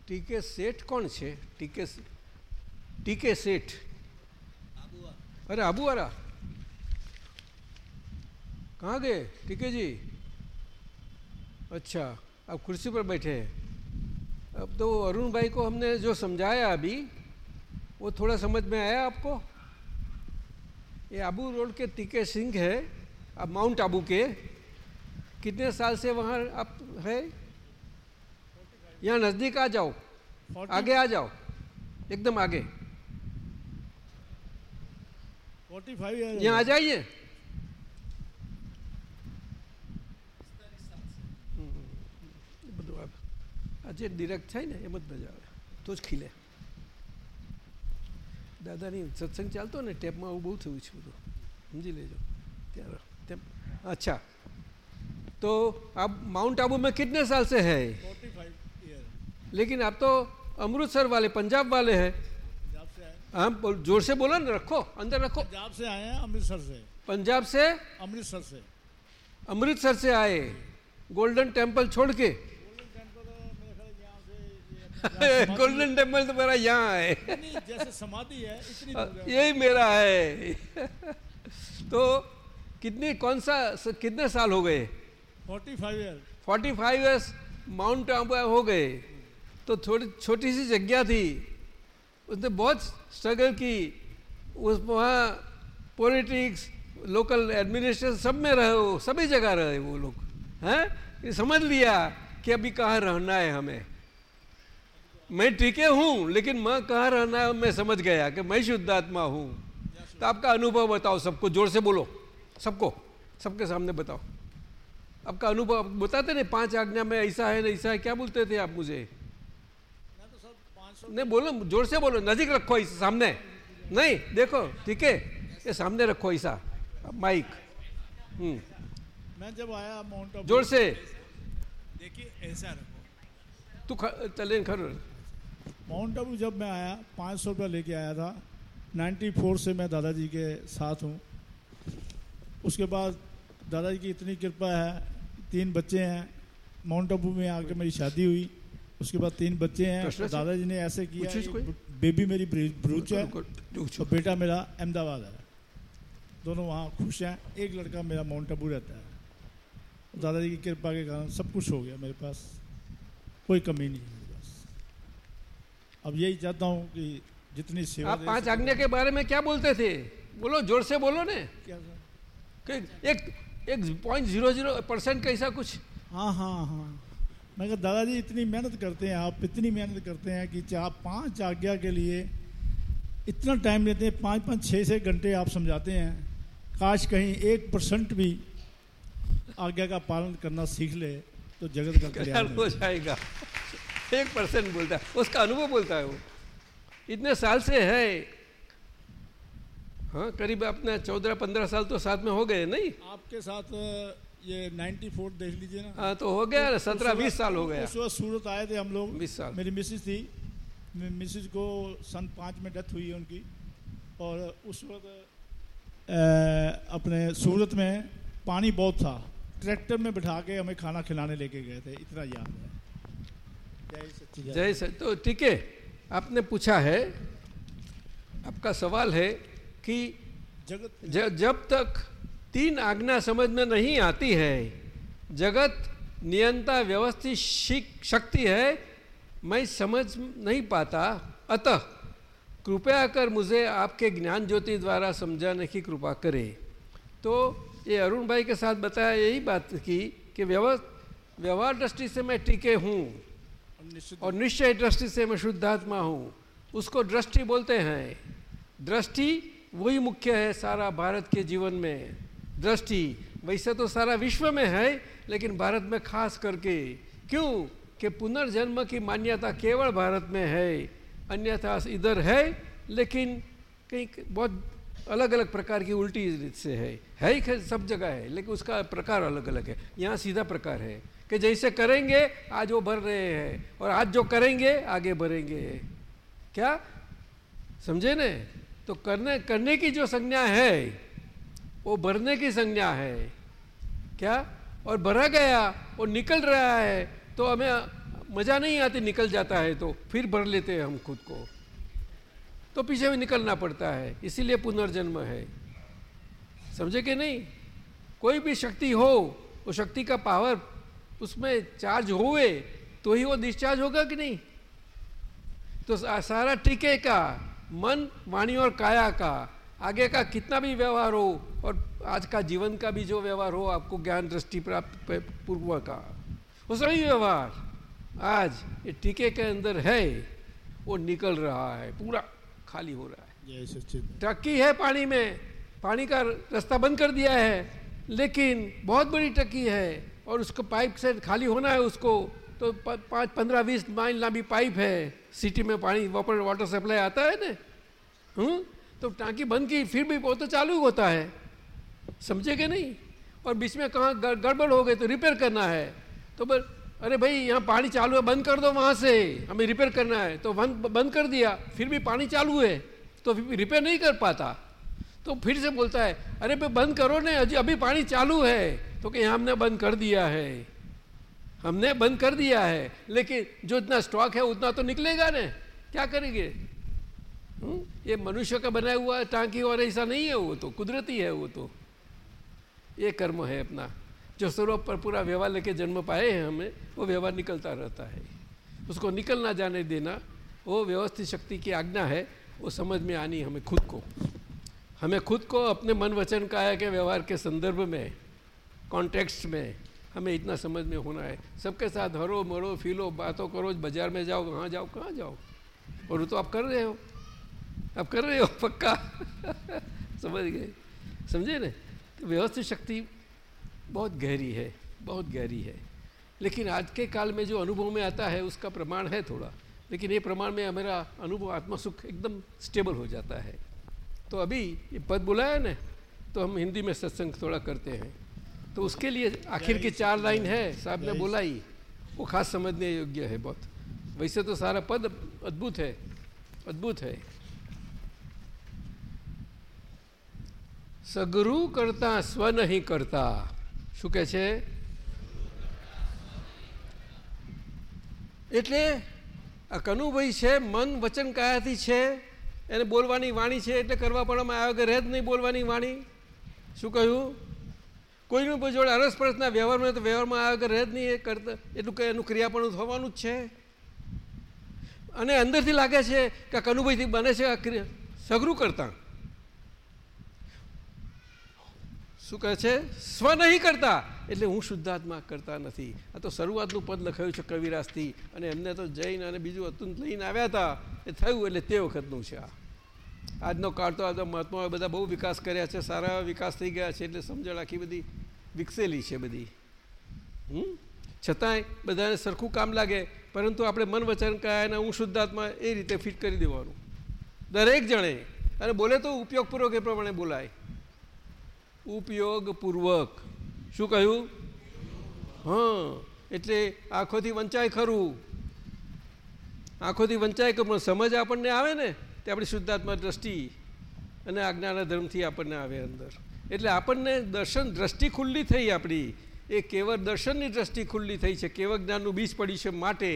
ટીકે શેઠ કોણ છે ટીકે ટીકે શેઠ અરે આબુવારા कहाँ गए ठीक है जी अच्छा अब कुर्सी पर बैठे हैं अब तो अरुण भाई को हमने जो समझाया अभी वो थोड़ा समझ में आया आपको ये आबू रोड के टीके सिंह है अब माउंट आबू के कितने साल से वहाँ आप है यहाँ नज़दीक आ जाओ आगे आ जाओ एकदम आगे यहाँ आ जाइए બધું આ આ જે ડિરેક્ટ થાય ને એમ જ મજા આવે તો જ ખીલે દાદાની સત્સંગ ચાલતો ને ટેપમાં આવું બહુ થયું છે બધું સમજી લેજો ત્યારે તેમ अच्छा तो आप माउंट आबू में कितने साल से है लेकिन आप तो अमृतसर वाले पंजाब वाले हैं हाँ बोल- जोर से बोलो ना रखो अंदर रखो पंजाब से आए हैं अमृतसर से पंजाब से अमृतसर से अमृतसर से आए गोल्डन टेम्पल छोड़ के गोल्डन टेंपल तो मेरा यहाँ है। नहीं, जैसे समाधि है इतनी दूर यही मेरा है। तो कितने कौन सा कितने साल हो गए? 45 year forty five years Mount Abu हो गए। तो थोड़ी छोटी सी जगह थी। उसने बहुत स्ट्रगल की। उस वहाँ पॉलिटिक्स लोकल एडमिनिस्ट्रेशन सब में रहे हो सभी जगह रहे वो लोग। हैं? समझ लिया कि अभी कहाँ रहना है हमें। मैं टीके हूँ लेकिन मैं कहाँ रहना है मैं समझ गया कि मैं शुद्ध आत्मा हूँ। तो आपका अनुभव बताओ सबको ज़ोर से बोलो सबको सबके सामने बताओ। आपका अनुभव बताते नहीं पाँच आज्ञा में ऐसा है ना ऐसा है क्या बोलते थे आप मुझे? नहीं बोलो ज़ोर से बोलो नजीक रखो इस सामने। नहीं देखो ठीक है ये सामने रखो ऐसा माइक। हम्म। मैं जब आया माउंट ज़ोर से। देखिए ऐसा रखो। तू चले खर माउंट आबू जब मैं आया पाँच सौ रुपया लेके आया था। 94 से मैं दादाजी के साथ हूँ। उसके बाद दादाजी की इतनी कृपा है तीन बच्चे हैं। माउंट आबू में आकर मेरी शादी हुई। उसके बाद तीन बच्चे हैं। दादाजी ने ऐसे किया बेबी मेरी ब्री- ब्रूच है और बेटा मेरा अहमदाबाद है। दोनों वहाँ खुश हैं। एक लड़का मेरा माउंट आबू रहता है। दादाजी की कृपा के कारण सब कुछ हो गया मेरे पास। कोई कमी नहीं है। अब यही चाहता हूँ कि जितनी सेवा आप पाँच आज्ञा के बारे में क्या बोलते थे? बोलो ज़ोर से बोलो ने। क्या सर? एक एक पॉइंट ज़ीरो ज़ीरो परसेंट कैसा कुछ? हाँ हाँ हाँ। मैं कहा दादाजी इतनी मेहनत करते हैं आप इतनी मेहनत करते हैं कि चाहे आप पाँच आज्ञा के लिए इतना टाइम लेते हैं? पाँच पाँच छः छः घंटे आप समझाते हैं। काश कहीं एक परसेंट भी आज्ञा का पालन करना सीख ले तो जगत का कल्याण हो जाएगा। एक परसेंट बोलता है उसका अनुभव बोलता है वो। इतने साल से है। हाँ करीब अपने चौदह पंद्रह साल तो साथ में हो गए नहीं? आपके साथ ये 94 देख लीजिए ना। हाँ, तो हो गया ना, उस 17 वक्त- 20 साल हो गया। उस वक्त सूरत आए थे हम लोग। 20 साल। मेरी मिसिज थी। मिसिज को सन पाँच में डेथ हुई है उनकी। और उस वक्त अपने सूरत में पानी बहुत था। ट्रैक्टर में बिठा के हमें खाना खिलाने लेके गए थे इतना याद है। जय सर तो ठीक है आपने पूछा है आपका सवाल है कि जगत ज- जब तक तीन आज्ञा समझ में नहीं आती है जगत नियंता व्यवस्थित शक्ति है मैं समझ नहीं पाता। अतः कृपया कर मुझे आपके ज्ञान ज्योति द्वारा समझाने की कृपा करे। तो ये अरुण भाई के साथ बताया यही बात की कि व्यव व्यवहार दृष्टि से मैं टीके हूँ। और निश्चय दृष्टि से मैं शुद्धात्मा हूँ। उसको दृष्टि बोलते हैं। दृष्टि वही मुख्य है सारा भारत के जीवन में। दृष्टि, वैसे तो सारा विश्व में है, लेकिन भारत में खास करके। क्यों? कि पुनर्जन्म की मान्यता केवल भारत में है। अन्यथा इधर है, लेकिन कहीं बहुत अलग अलग प्रकार की उल्टी से है। है ही सब जगह है, लेकिन उसका प्रकार अलग अलग है। यहाँ सीधा प्रकार है। कि जैसे करेंगे, आज वो भर रहे हैं, और आज जो करेंगे, आगे बढ़ेंगे। क्या? समझे ने? तो करने करने की जो संज्ञा है, वो भरने की संज्ञा है। क्या? और भरा गया और निकल रहा है तो हमें मज़ा नहीं आती, निकल जाता है तो फिर भर लेते हैं हम खुद को। तो पीछे भी निकलना पड़ता है, इसीलिए पुनर्जन्म है। समझे कि नहीं? कोई भी शक्ति हो, वो शक्ति का पावर उसमें चार्ज हुए तो ही वो डिस्चार्ज होगा कि नहीं? तो सारा टीके का मन वाणी और काया का आगे का कितना भी व्यवहार हो और आज का जीवन का भी जो व्यवहार हो आपको ज्ञान दृष्टि प्राप्त पूर्व का। वो सभी व्यवहार आज ये टीके के अंदर है वो निकल रहा है पूरा खाली हो रहा है। टक्की है पानी में पानी का रास्ता बंद कर दिया है लेकिन बहुत बड़ी टक्की है और उसको पाइप से खाली होना है उसको तो पाँच, पंद्रह, बीस माइल लंबी पाइप है। सिटी में पानी, वापर, वाटर सप्लाई आता है ना? हम्म? तो टांकी बंद की, फिर भी वो तो चालू होता है। समझे कि नहीं? और बीच में कहाँ गड़बड़ हो गई तो रिपेयर करना है। तो बस अरे भाई, यहाँ पानी चालू है, बंद कर दो वहाँ से। हमें रिपेयर करना है। तो बंद बंद कर दिया, फिर भी पानी चालू है। तो फिर रिपेयर नहीं कर पाता। तो फिर से बोलता है, अरे भाई, बंद करो ने अभी पानी चालू है। तो कि हमने बंद कर दिया है। हमने बंद कर दिया है। लेकिन जो इतना स्टॉक है, उतना तो निकलेगा ना। क्या करेंगे? हुँ? ये मनुष्य का बनाया हुआ टांकी और ऐसा नहीं है वो तो कुदरती है वो तो। ये कर्म है अपना। जो स्वरूप पर पूरा व्यवहार लेके जन्म पाए हैं हमें, वो व्यवहार निकलता रहता है। उसको निकल ना जाने देना, वो व्यवस्थित शक्ति की आज्ञा है, वो समझ में आनी हमें खुद को। हमें खुद को अपने मन वचन काया के व्यवहार के संदर्भ में कॉन्टेक्स्ट में, हमें इतना समझ में होना है। सबके साथ हरो मरो, फीलो, बातों करो, बाज़ार में जाओ कहाँ जाओ कहाँ जाओ? और वो तो आप कर रहे हो। आप कर रहे हो, पक्का? समझ गए? समझे ना? तो व्यवस्थित शक्ति बहुत गहरी है, बहुत गहरी है। लेकिन आज के काल में जो अनुभव में आता है, उसका प्रमाण है थोड़ा। लेकिन ये प्रमाण में मेरा अनुभव आत्मा सुख एकदम स्टेबल हो जाता है। तो अभी ये पद बुलाया ना तो हम हिंदी में सत्संग थोड़ा करते हैं। तो उसके लिए आखिर की चार लाइन है साहब ने बोला ही वो खास समझने योग्य है बहुत वैसे तो सारा पद अद्भुत है अद्भुत है સગરું કરતા સ્વ નહીં કરતા શું કહે છે એટલે આ કનુભાઈ છે મન વચન કાયાથી છે એને બોલવાની વાણી છે એટલે કરવા પડવામાં આવે કે રહે જ નહીં બોલવાની વાણી શું કહ્યું કોઈનું જોડે અરસપરસના વ્યવહારમાં તો વ્યવહારમાં કે રહે જ નહીં, એ કરતા, એટલું કંઈ એનું ક્રિયાપણું થવાનું જ છે. અને અંદરથી લાગે છે કે કનુભાઈથી બને છે, આ સઘરું કરતા. શું કહે છે? સ્વ નહીં કરતા, એટલે હું શુદ્ધાત્મા કરતા નથી. આ તો શરૂઆતનું પદ લખાયું છે કવિરાજથી, અને એમને તો જઈને અને બીજું અતુંત લઈને આવ્યા હતા. એ થયું એટલે તે વખતનું છે આ. આજનો કાળ તો આ મહાત્માઓએ બધા બહુ વિકાસ કર્યા છે, સારા વિકાસ થઈ ગયા છે એટલે સમજણ આખી બધી વિકસેલી છે બધી. હમ? છતાંય બધાને સરખું કામ લાગે, પરંતુ આપણે મન વચન કયા અને હું શુદ્ધાત્મા એ રીતે ફિટ કરી દેવાનું. દરેક જણે, અને બોલે તો ઉપયોગપૂર્વક એ પ્રમાણે બોલાય. ઉપયોગપૂર્વક. શું કહ્યું? હા, એટલે આંખોથી વંચાય ખરું. આંખોથી વંચાય કે સમજ આપણને આવે ને? તે આપણી શુદ્ધાત્મા દ્રષ્ટિ અને આજ્ઞાના ધર્મથી આપણને આવે અંદર એટલે આપણને દર્શન દ્રષ્ટિ ખુલ્લી થઈ આપણી એ કેવળ દર્શનની દ્રષ્ટિ ખુલ્લી થઈ છે કેવળ જ્ઞાનનું બીજ પડ્યું છે માટે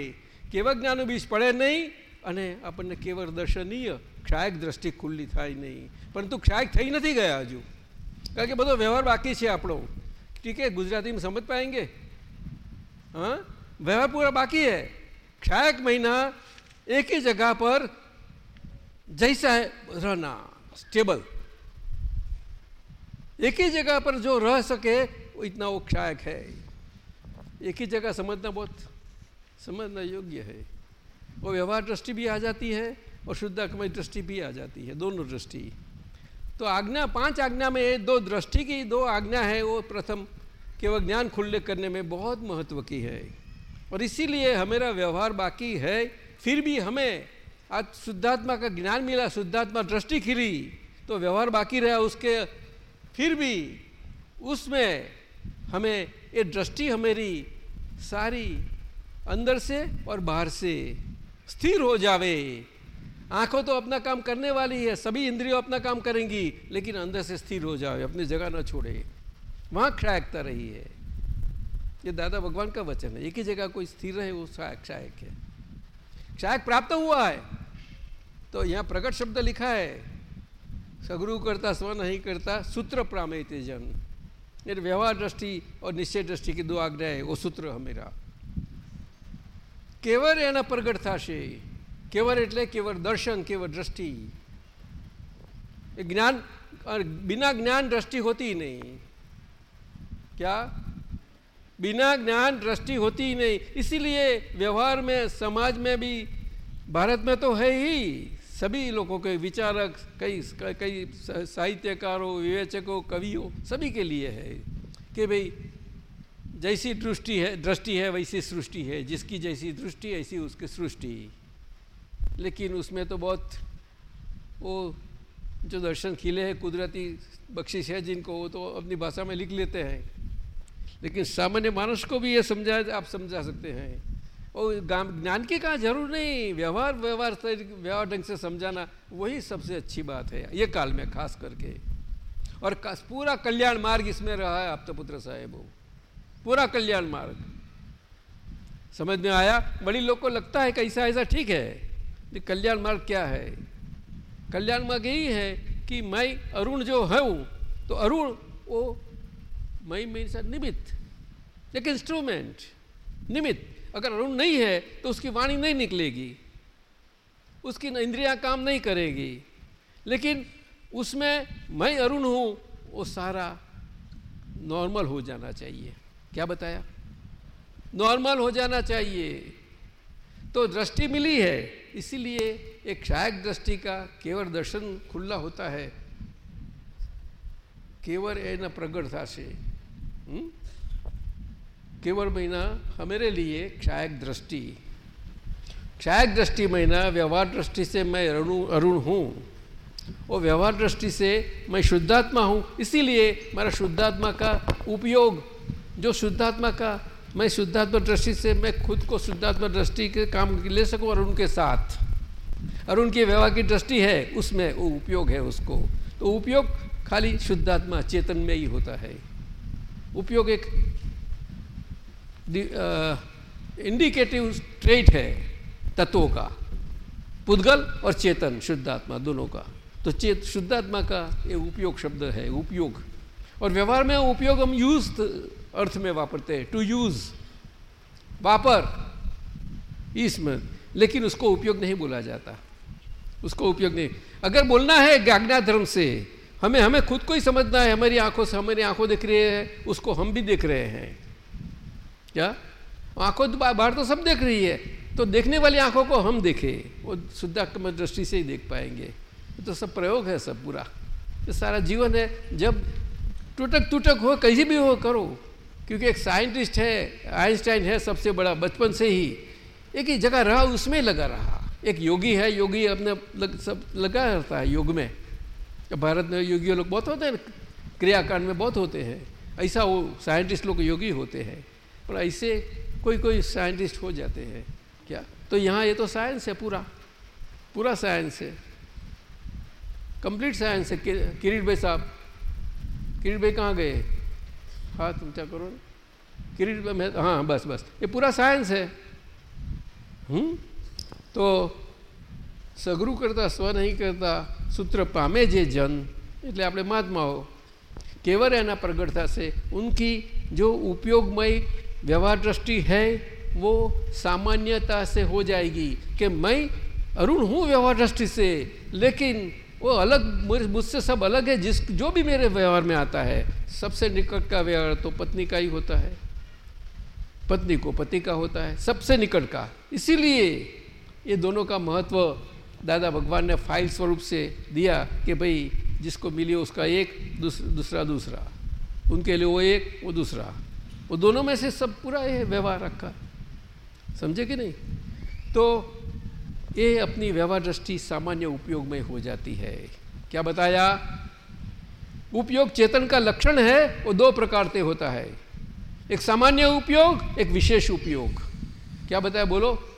કેવળ જ્ઞાનનું બીજ પડે નહીં અને આપણને કેવળ દર્શનીય ક્ષાયક દ્રષ્ટિ ખુલ્લી થાય નહીં પરંતુ ક્ષાયક થઈ નથી ગયા હજુ કારણ કે બધો વ્યવહાર બાકી છે આપણો ઠીક है गुजराती में समझ पाएंगे हाँ व्यवहार पूरा बाकी है क्षायक महीना एक ही जगह पर जैसा है, रहना स्टेबल एक ही जगह पर जो रह सके, वो इतना वो क्षायक है। एक ही जगह समझना बहुत, समझना योग्य है। वो व्यवहार दृष्टि भी आ जाती है और शुद्धात्मय दृष्टि भी आ जाती है, दोनों दृष्टि। तो आज्ञा, पाँच आज्ञा में दो दृष्टि की दो आज्ञा है, वो प्रथम केवल ज्ञान खुले करने में बहुत महत्व की है। और इसीलिए हमारा व्यवहार बाकी है, फिर भी हमें आज शुद्धात्मा का ज्ञान मिला, शुद्धात्मा दृष्टि खिली तो व्यवहार बाकी रहा उसके। फिर भी उसमें हमें ये दृष्टि हमारी सारी अंदर से और बाहर से स्थिर हो जावे। आँखों तो अपना काम करने वाली है, सभी इंद्रियों अपना काम करेंगी, लेकिन अंदर से स्थिर हो जाए अपनी जगह ना छोड़े। वहाँ क्षायकता रही है। ये दादा भगवान का वचन है, एक ही जगह कोई स्थिर रहे, वो क्षायक है क्षायक प्राप्त हुआ है। तो यहाँ प्रकट शब्द लिखा है सगुरु करता स्व नहीं करता सूत्र प्रामेत जन ये व्यवहार दृष्टि और निश्चय दृष्टि की दो आज्ञा है वो सूत्र हमेरा केवल एना प्रगट થશે કેવળ એટલે કેવળ દર્શન કેવળ દ્રષ્ટિ ज्ञान और बिना ज्ञान दृष्टि होती नहीं क्या बिना ज्ञान दृष्टि होती ही नहीं इसीलिए व्यवहार में समाज में भी भारत में तो है ही सभी लोगों के विचारक, कई कई साहित्यकारों, विवेचकों, कवियों, सभी के लिए है कि भाई, जैसी दृष्टि है दृष्टि है, वैसी सृष्टि है। जिसकी जैसी दृष्टि, ऐसी उसकी सृष्टि। लेकिन उसमें तो बहुत वो जो दर्शन खिले हैं, कुदरती बख्शिश है जिनको, वो तो अपनी भाषा में लिख लेते हैं। लेकिन सामान्य मानस को भी ये समझा, आप समझा सकते हैं। ज्ञान की कहाँ ज़रूर नहीं, व्यवहार व्यवहार व्यवहार ढंग से समझाना, वही सबसे अच्छी बात है, ये काल में खास करके। और पूरा कल्याण मार्ग इसमें रहा है, आप तो पुत्र साहेब पूरा कल्याण मार्ग। समझ में आया? बड़ी लोग को लगता है कि ऐसा ऐसा ठीक है। कल्याण मार्ग क्या है? कल्याण मार्ग यही है कि मैं अरुण जो हूँ तो अरुण वो मैं मीन्स निमित्त, एक इंस्ट्रूमेंट निमित्त। अगर अरुण नहीं है तो उसकी वाणी नहीं निकलेगी। उसकी इंद्रियाँ काम नहीं करेगी। लेकिन उसमें मैं अरुण हूँ, वो सारा नॉर्मल हो जाना चाहिए। क्या बताया? नॉर्मल हो जाना चाहिए। तो दृष्टि मिली है, इसीलिए एक क्षायक दृष्टि का केवल दर्शन खुला होता है। केवल एना प्रगढ़ता से। हम्म? केवल महीना हमारे लिए क्षायक दृष्टि। क्षायक दृष्टि महीना व्यवहार दृष्टि से मैं अरुण अरुण हूँ। और व्यवहार दृष्टि से मैं शुद्धात्मा हूँ। इसीलिए मेरा शुद्धात्मा का उपयोग, जो शुद्धात्मा का, मैं शुद्धात्मा दृष्टि से मैं खुद को शुद्धात्मा दृष्टि के काम ले सकूँ और उनके साथ। और उनकी व्यवहार की दृष्टि है, उसमें वो उपयोग है उसको। तो उपयोग खाली शुद्धात्मा चेतन में ही होता है। उपयोग एक इंडिकेटिव ट्रेट है तत्वों का, पुद्गल और चेतन, शुद्धात्मा, दोनों का। तो चेत, शुद्धात्मा का ये उपयोग शब्द है, उपयोग। और व्यवहार में उपयोग हम यूज़ अर्थ में वापरते हैं टू यूज़ वापर, इसमें। लेकिन उसको उपयोग नहीं बोला जाता। उसको उपयोग नहीं। अगर बोलना है ज्ञाज्ञा धर्म से, हमें हमें खुद को ही समझना है, हमारी आँखों से, हमारी आँखों दिख रही है, उसको हम भी देख रहे हैं। क्या? आँखों बाहर तो सब देख रही है। तो देखने वाली आँखों को हम देखें। वो शुद्धात्म दृष्टि से ही देख पाएँगे। तो सब प्रयोग है सब पूरा। ये सारा जीवन है। जब टूटक टूटक हो कहीं भी हो करो। क्योंकि एक साइंटिस्ट है आइंस्टाइन है सबसे बड़ा बचपन से ही। एक ही जगह रहा उसमें लगा रहा। एक योगी है योगी अपने लग, सब लगा रहता है योग में। भारत में योगी लोग बहुत होते हैं क्रियाकांड में बहुत होते हैं। ऐसा वो साइंटिस्ट लोग योगी होते हैं। पर ऐसे कोई कोई साइंटिस्ट हो जाते हैं क्या तो यहाँ ये तो साइंस है पूरा पूरा साइंस है कंप्लीट साइंस है कि- किरीट भाई साहब किरीट भाई कहाँ गए हाथ ऊंचा करो किरीट भाई मैं हाँ बस बस ये पूरा साइंस है हम्म तो સગરું કરતા સ્વ નહીં કરતા સૂત્ર પામે જે જન એટલે આપણે મહાત્માઓ केवल एना प्रगटता से उनकी जो उपयोगमय व्यवहार दृष्टि है, वो सामान्यता से हो जाएगी कि मैं अरुण हूँ व्यवहार दृष्टि से, लेकिन वो अलग मुझसे सब अलग है, जिस, जो भी मेरे व्यवहार में आता है, सबसे निकट का व्यवहार तो पत्नी का ही होता है। पत्नी को पति का होता है, सबसे निकट का। इसीलिए ये दोनों का महत्व दादा भगवान ने फ़ाइल स्वरूप से दिया कि भाई, जिसको मिली उसका एक दूसरा दूसरा उनके लिए वो एक, वो दूसरा। वो दोनों में से सब पूरा ये व्यवहार रखा। समझे कि नहीं? तो ये अपनी व्यवहार दृष्टि सामान्य उपयोग में हो जाती है। क्या बताया? उपयोग चेतन का लक्षण है, वो दो प्रकार से होता है। एक सामान्य उपयोग, एक विशेष उपयोग। क्या बताया? बोलो।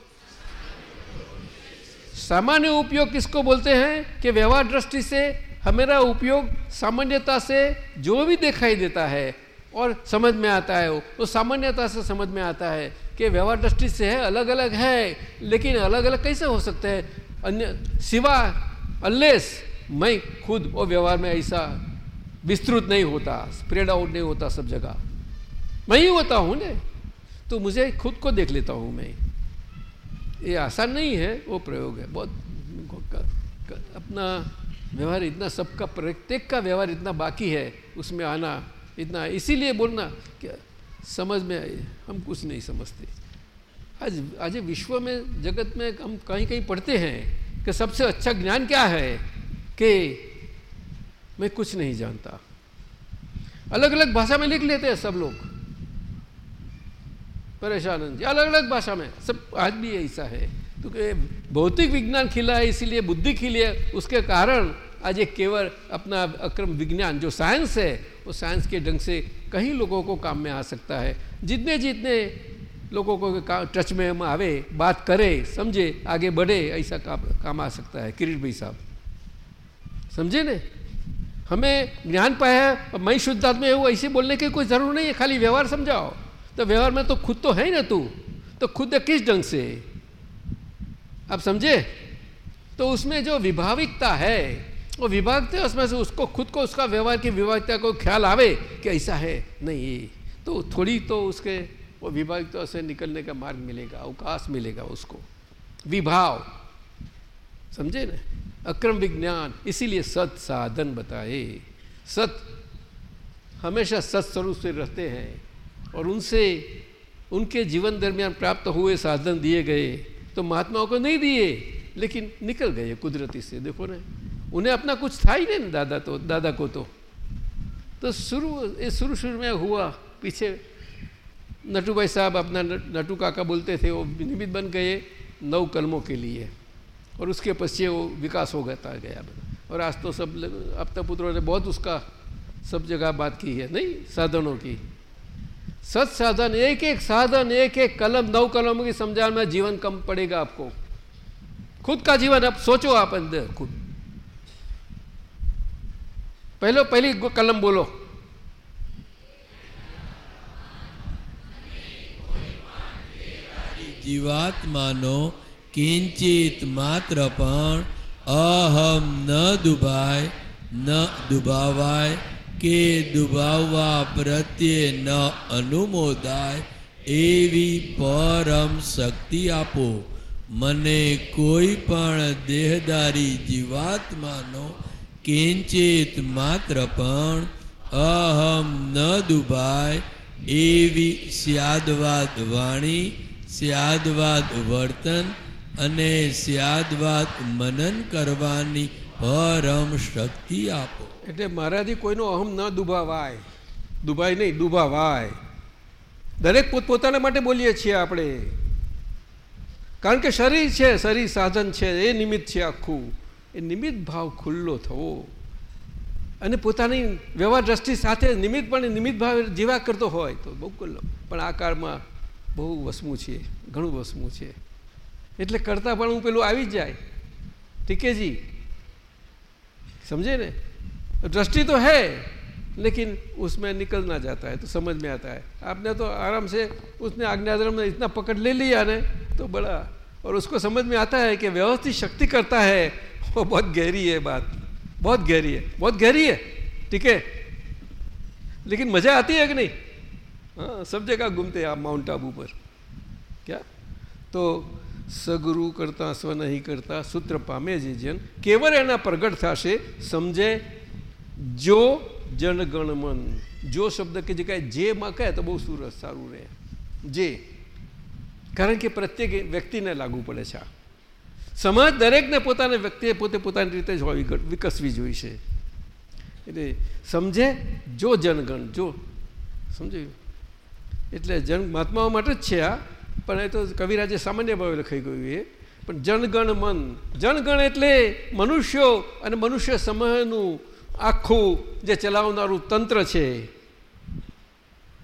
सामान्य उपयोग किसको बोलते हैं? कि व्यवहार दृष्टि से हमारा उपयोग सामान्यता से जो भी दिखाई देता है और समझ में आता है वो। तो सामान्यता से समझ में आता है कि व्यवहार दृष्टि से है अलग अलग है, लेकिन अलग अलग कैसे हो सकते हैं? अन्य, सिवा अल्लेस मैं खुद वो व्यवहार में ऐसा विस्तृत नहीं होता स्प्रेड आउट नहीं होता सब जगह। मैं ही होता हूँ ना। तो मुझे खुद को देख लेता हूँ मैं। ये आसान नहीं है, वो प्रयोग है। बहुत अपना व्यवहार इतना, सबका प्रत्येक का व्यवहार इतना बाकी है, उसमें आना इतना, इसीलिए बोलना कि समझ में आए, हम कुछ नहीं समझते। आज आज विश्व में, जगत में हम कहीं कहीं पढ़ते हैं कि सबसे अच्छा ज्ञान क्या है कि मैं कुछ नहीं जानता। अलग अलग भाषा में लिख लेते हैं सब लोग। परेशानंद जी अलग अलग भाषा में, सब, आज भी ऐसा है। तो भौतिक विज्ञान खिला है, इसीलिए बुद्धि खिली है। उसके कारण आज एक केवल अपना अक्रम विज्ञान, जो साइंस है वो साइंस के ढंग से कहीं लोगों को काम में आ सकता है। जितने जितने लोगों को टच में हम आवे, बात करे, समझे, आगे बढ़े, ऐसा काम काम आ सकता है, किरीट भाई साहब। समझे ने? हमें ज्ञान पाया और मैं शुद्ध आत्मा हूँ, ऐसे बोलने की कोई ज़रूर नहीं है, खाली व्यवहार समझाओ। तो व्यवहार में तो खुद तो है ही ना तू। तो खुद किस ढंग से? आप समझे? तो उसमें जो विभाविकता है वो विभागता है उसमें से उसको, खुद को उसका व्यवहार की विभागता को ख्याल आवे कि ऐसा है, नहीं। तो थोड़ी तो उसके, वो विभागता से निकलने का मार्ग मिलेगा, अवकाश मिलेगा उसको। विभाव, समझे ना? अक्रम विज्ञान, इसीलिए सत साधन बताए। सत, हमेशा सत स्वरूप से रहते हैं और उनसे, उनके जीवन दरमियान प्राप्त हुए साधन दिए गए। तो महात्माओं को नहीं दिए, लेकिन निकल गए कुदरती से, देखो ना। उन्हें अपना कुछ था ही नहीं दादा तो दादा को तो। तो शुरू शुरू शुरू में हुआ, पीछे नटू भाई साहब अपना नटू काका बोलते थे, वो निमित्त बन गए नौ कलमों के लिए। और उसके पश्चिम वो विकास हो गया गया और आज तो सब अब तक पुत्रों ने बहुत उसका सब जगह बात की है, नहीं, साधनों की। सत साधन, एक एक साधन, एक एक कलम, नौ कलम की समझाने में जीवन कम पड़ेगा आपको। खुद का जीवन अब सोचो आप अंदर, खुद। पहले पहली गो- कलम बोलो જીવાત્માનો કિંચિત માત્ર પણ અહમ ન દુભાય ન દુભાવાય કે દુભાવવા પ્રત્યે ન અનુમોદાય એવી પરમ શક્તિ આપો મને કોઈ પણ દેહદારી જીવાત્માનો કિંચિત માત્ર પણ અહમ ન દુભાય એવી સ્યાદવાદ વાણી, સ્યાદવાદ વર્તન અને સ્યાદવાદ મનન કરવાની પરમ શક્તિ આપો. એટલે મારાથી કોઈનો અહમ ન દુભાવાય. દુભાય નહીં, દુભાવાય. દરેક પોતપોતાના માટે બોલીએ છીએ આપણે. કારણ કે શરીર છે, શરીર સાધન છે, એ નિમિત્ત છે આખું. એ નિમિત્ત ભાવ ખુલ્લો થવો અને પોતાની વ્યવહાર દ્રષ્ટિ સાથે નિમિત્ત પણ નિમિત્ત ભાવ જીવા કરતો હોય તો બહુ ખુલ્લો પણ આ કાળમાં બહુ વસમું છે ઘણું વસમું છે એટલે કરતાં પણ હું પેલું આવી જ જાય ટીકેજી समझे ने दृष्टि तो है लेकिन उसमें निकल ना जाता है तो समझ में आता है आपने तो आराम से उसने आज्ञाधर्म में इतना पकड़ ले लिया ने तो बड़ा और उसको समझ में आता है कि व्यवस्थित शक्ति करता है वो बहुत गहरी है बात बहुत गहरी है बहुत गहरी है ठीक है लेकिन मज़ा आती है कि नहीं हाँ सब जगह घूमते हैं आप माउंट आबू पर क्या तो સગુરુ કરતા સ્વ નહીં કરતા સૂત્ર પામે જે જન કેવળ એના પ્રગટ થશે સમજે જો જનગણ મન જો શબ્દ કે જે કાંઈ જે માં કહે તો બહુ સુરત સારું રહે જે કારણ કે પ્રત્યેક વ્યક્તિને લાગુ પડે છે આ સમાજ દરેકને પોતાને વ્યક્તિએ પોતે પોતાની રીતે જ હોવી વિકસવી જોઈએ છે એટલે સમજે જો જનગણ, જો સમજાયું એટલે જન, મહાત્માઓ માટે જ છે આ, પણ એ તો કવિરાજે સામાન્ય ભાવે લખાઈ ગયું એ. પણ જનગણ મન, જનગણ એટલે મનુષ્યો અને મનુષ્ય સમૂહનું આખું જે ચલાવનારું તંત્ર છે.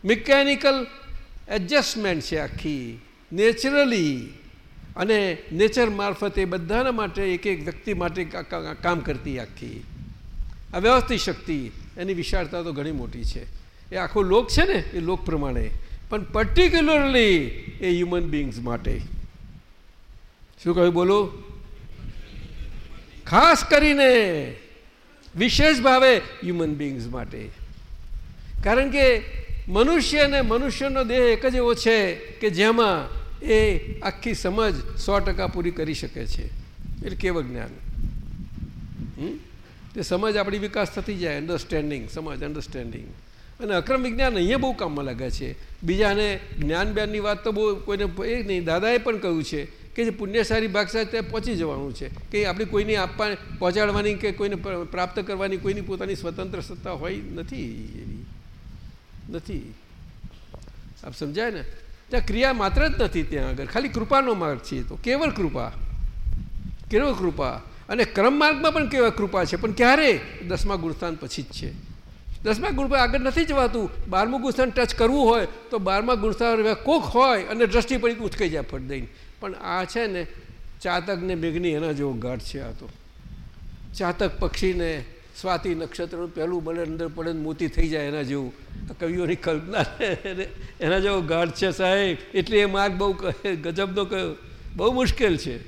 મિકેનિકલ એડજસ્ટમેન્ટ છે આખી નેચરલી અને નેચર મારફતે બધાના માટે એક એક વ્યક્તિ માટે કામ કરતી આખી. આ વ્યવસ્થિત શક્તિ, એની વિશાળતા તો ઘણી મોટી છે. એ આખો લોક છે ને, એ લોક પ્રમાણે. પણ પર્ટિક્યુલરલી એ હ્યુમન બિંગ્સ માટે. શું કહ્યું બોલો? ખાસ કરીને વિશેષ ભાવે હ્યુમન બિંગ્સ માટે. કારણ કે મનુષ્ય અને મનુષ્યનો દેહ એક જ એવો છે કે જેમાં એ આખી સમજ સો ટકા પૂરી કરી શકે છે. એટલે કેવું જ્ઞાન. તે સમજ આપણી વિકાસ થતી જાય અન્ડરસ્ટેન્ડિંગ સમજ અન્ડરસ્ટેન્ડિંગ અને અક્રમ વિજ્ઞાન અહીંયા બહુ કામમાં લાગે છે. બીજાને જ્ઞાન બ્યાનની વાત તો બહુ કોઈને એ નહીં, દાદાએ પણ કહ્યું છે કે જે પુણ્યશાળી ભાગશાળી ત્યાં પહોંચી જવાનું છે. કે આપણે કોઈને આપવા પહોંચાડવાની કે કોઈને પ્રાપ્ત કરવાની કોઈની પોતાની સ્વતંત્ર સત્તા હોય નથી એવી. નથી. આપ સમજાય ને? ત્યાં ક્રિયા માત્ર જ નથી ત્યાં આગળ. ખાલી કૃપાનો માર્ગ છે તો. કેવળ કૃપા? કેવળ કૃપા? અને ક્રમ માર્ગમાં પણ કેવા કૃપા છે? પણ ક્યારે? દસમા ગુણસ્થાન પછી જ છે. દસમા ગુણ આગળ નથી જવાતું. બારમું ગુણસ્થાન ટચ કરવું હોય તો બારમા ગુણસ્થાન કોક હોય અને દ્રષ્ટિ પડી ઉચકાઈ જાય ફટ દઈને. પણ આ છે ને ચાતક ને મેઘની એના જેવો ગાઢ છે આ તો. ચાતક પક્ષીને સ્વાતિ નક્ષત્રનું પહેલું બને અંદર પડે મોતી થઈ જાય એના જેવું. કવિઓની કલ્પના એના જેવો ગાઢ છે સાહેબ. એટલે એ માર્ગ બહુ ગજબનો કયો. બહુ મુશ્કેલ છે.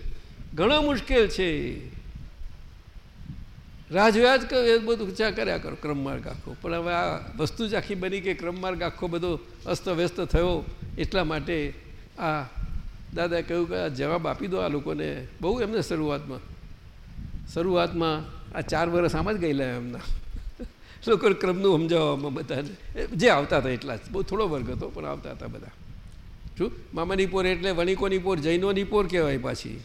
ઘણો મુશ્કેલ છે રાહ જોયા જ એ બધું ચા કર્યા કરો ક્રમમાર્ગ આખો. પણ હવે આ વસ્તુ જ આખી બની કે ક્રમમાર્ગ આખો બધો અસ્તવ્યસ્ત થયો. એટલા માટે આ દાદાએ કહ્યું કે આ જવાબ આપી દો આ લોકોને. બહુ એમને શરૂઆતમાં. શરૂઆતમાં આ ચાર વર્ષ આમાં જ ગયેલા એમના લોકો ક્રમનું સમજાવવામાં બધાને. જે આવતા હતા એટલા જ. બહુ થોડો વર્ગ હતો, પણ આવતા હતા બધા. શું? મામાની પોર એટલે વણિકોની પોર, જૈનોની પોર કહેવાય પાછી.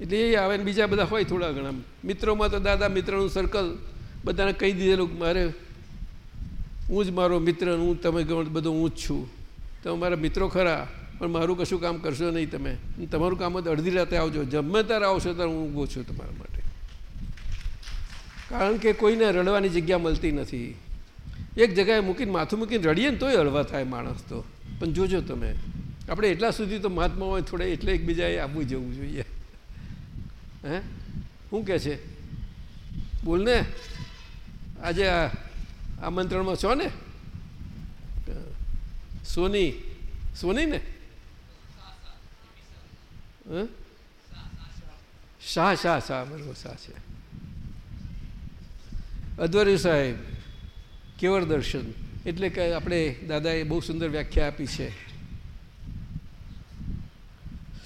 એટલે એ આવે ને બીજા બધા હોય થોડા ઘણા. મિત્રોમાં તો દાદા મિત્રનું સર્કલ બધાને કહી દીધેલું મારે હું જ મારો મિત્ર હું તમે બધો હું જ છું. તમે મારા મિત્રો ખરા, પણ મારું કશું કામ કરશો નહીં તમે. તમારું કામ જ અડધી રાતે આવજો. જમે ત્યારે આવશો ત્યારે હું ઊભો છું તમારા માટે. કારણ કે કોઈને રડવાની જગ્યા મળતી નથી. એક જગ્યાએ મૂકીને માથું મૂકીને રડીએ ને તોય હળવા થાય માણસ તો. પણ જોજો તમે, આપણે એટલા સુધી તો મહાત્મા હોય થોડે એટલે એકબીજાએ આવવું જવું જોઈએ. હે? શું કહે છે? બોલ ને. આજે આ આમંત્રણમાં છો ને? સોની સોની ને? શાહ શાહ શાહ બરોબર શાહ છે. અધ્વર્ય સાહેબ કેવળ દર્શન. એટલે કે આપણે દાદાએ બહુ સુંદર વ્યાખ્યા આપી છે.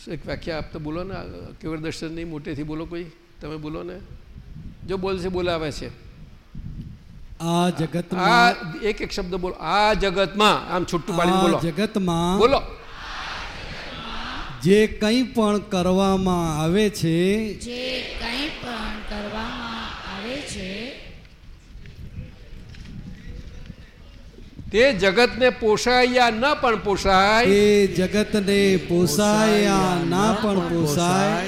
એક વ્યાખ્યા આપતા બોલો ને કેવળ દર્શનની મોટેથી બોલો કોઈ. તમે બોલો ને. જો બોલશે બોલાવે છે. આ જગતમાં આ એક એક શબ્દ બોલો. આ જગતમાં આમ છૂટું પાડીને બોલો. જગતમાં બોલો. જે કંઈ પણ કરવામાં આવે છે જે કંઈ પણ કરવામાં આવે છે તે જગતને પોષાય ન પણ પોષાય. એ જગતને પોસાય ના પણ પોસાય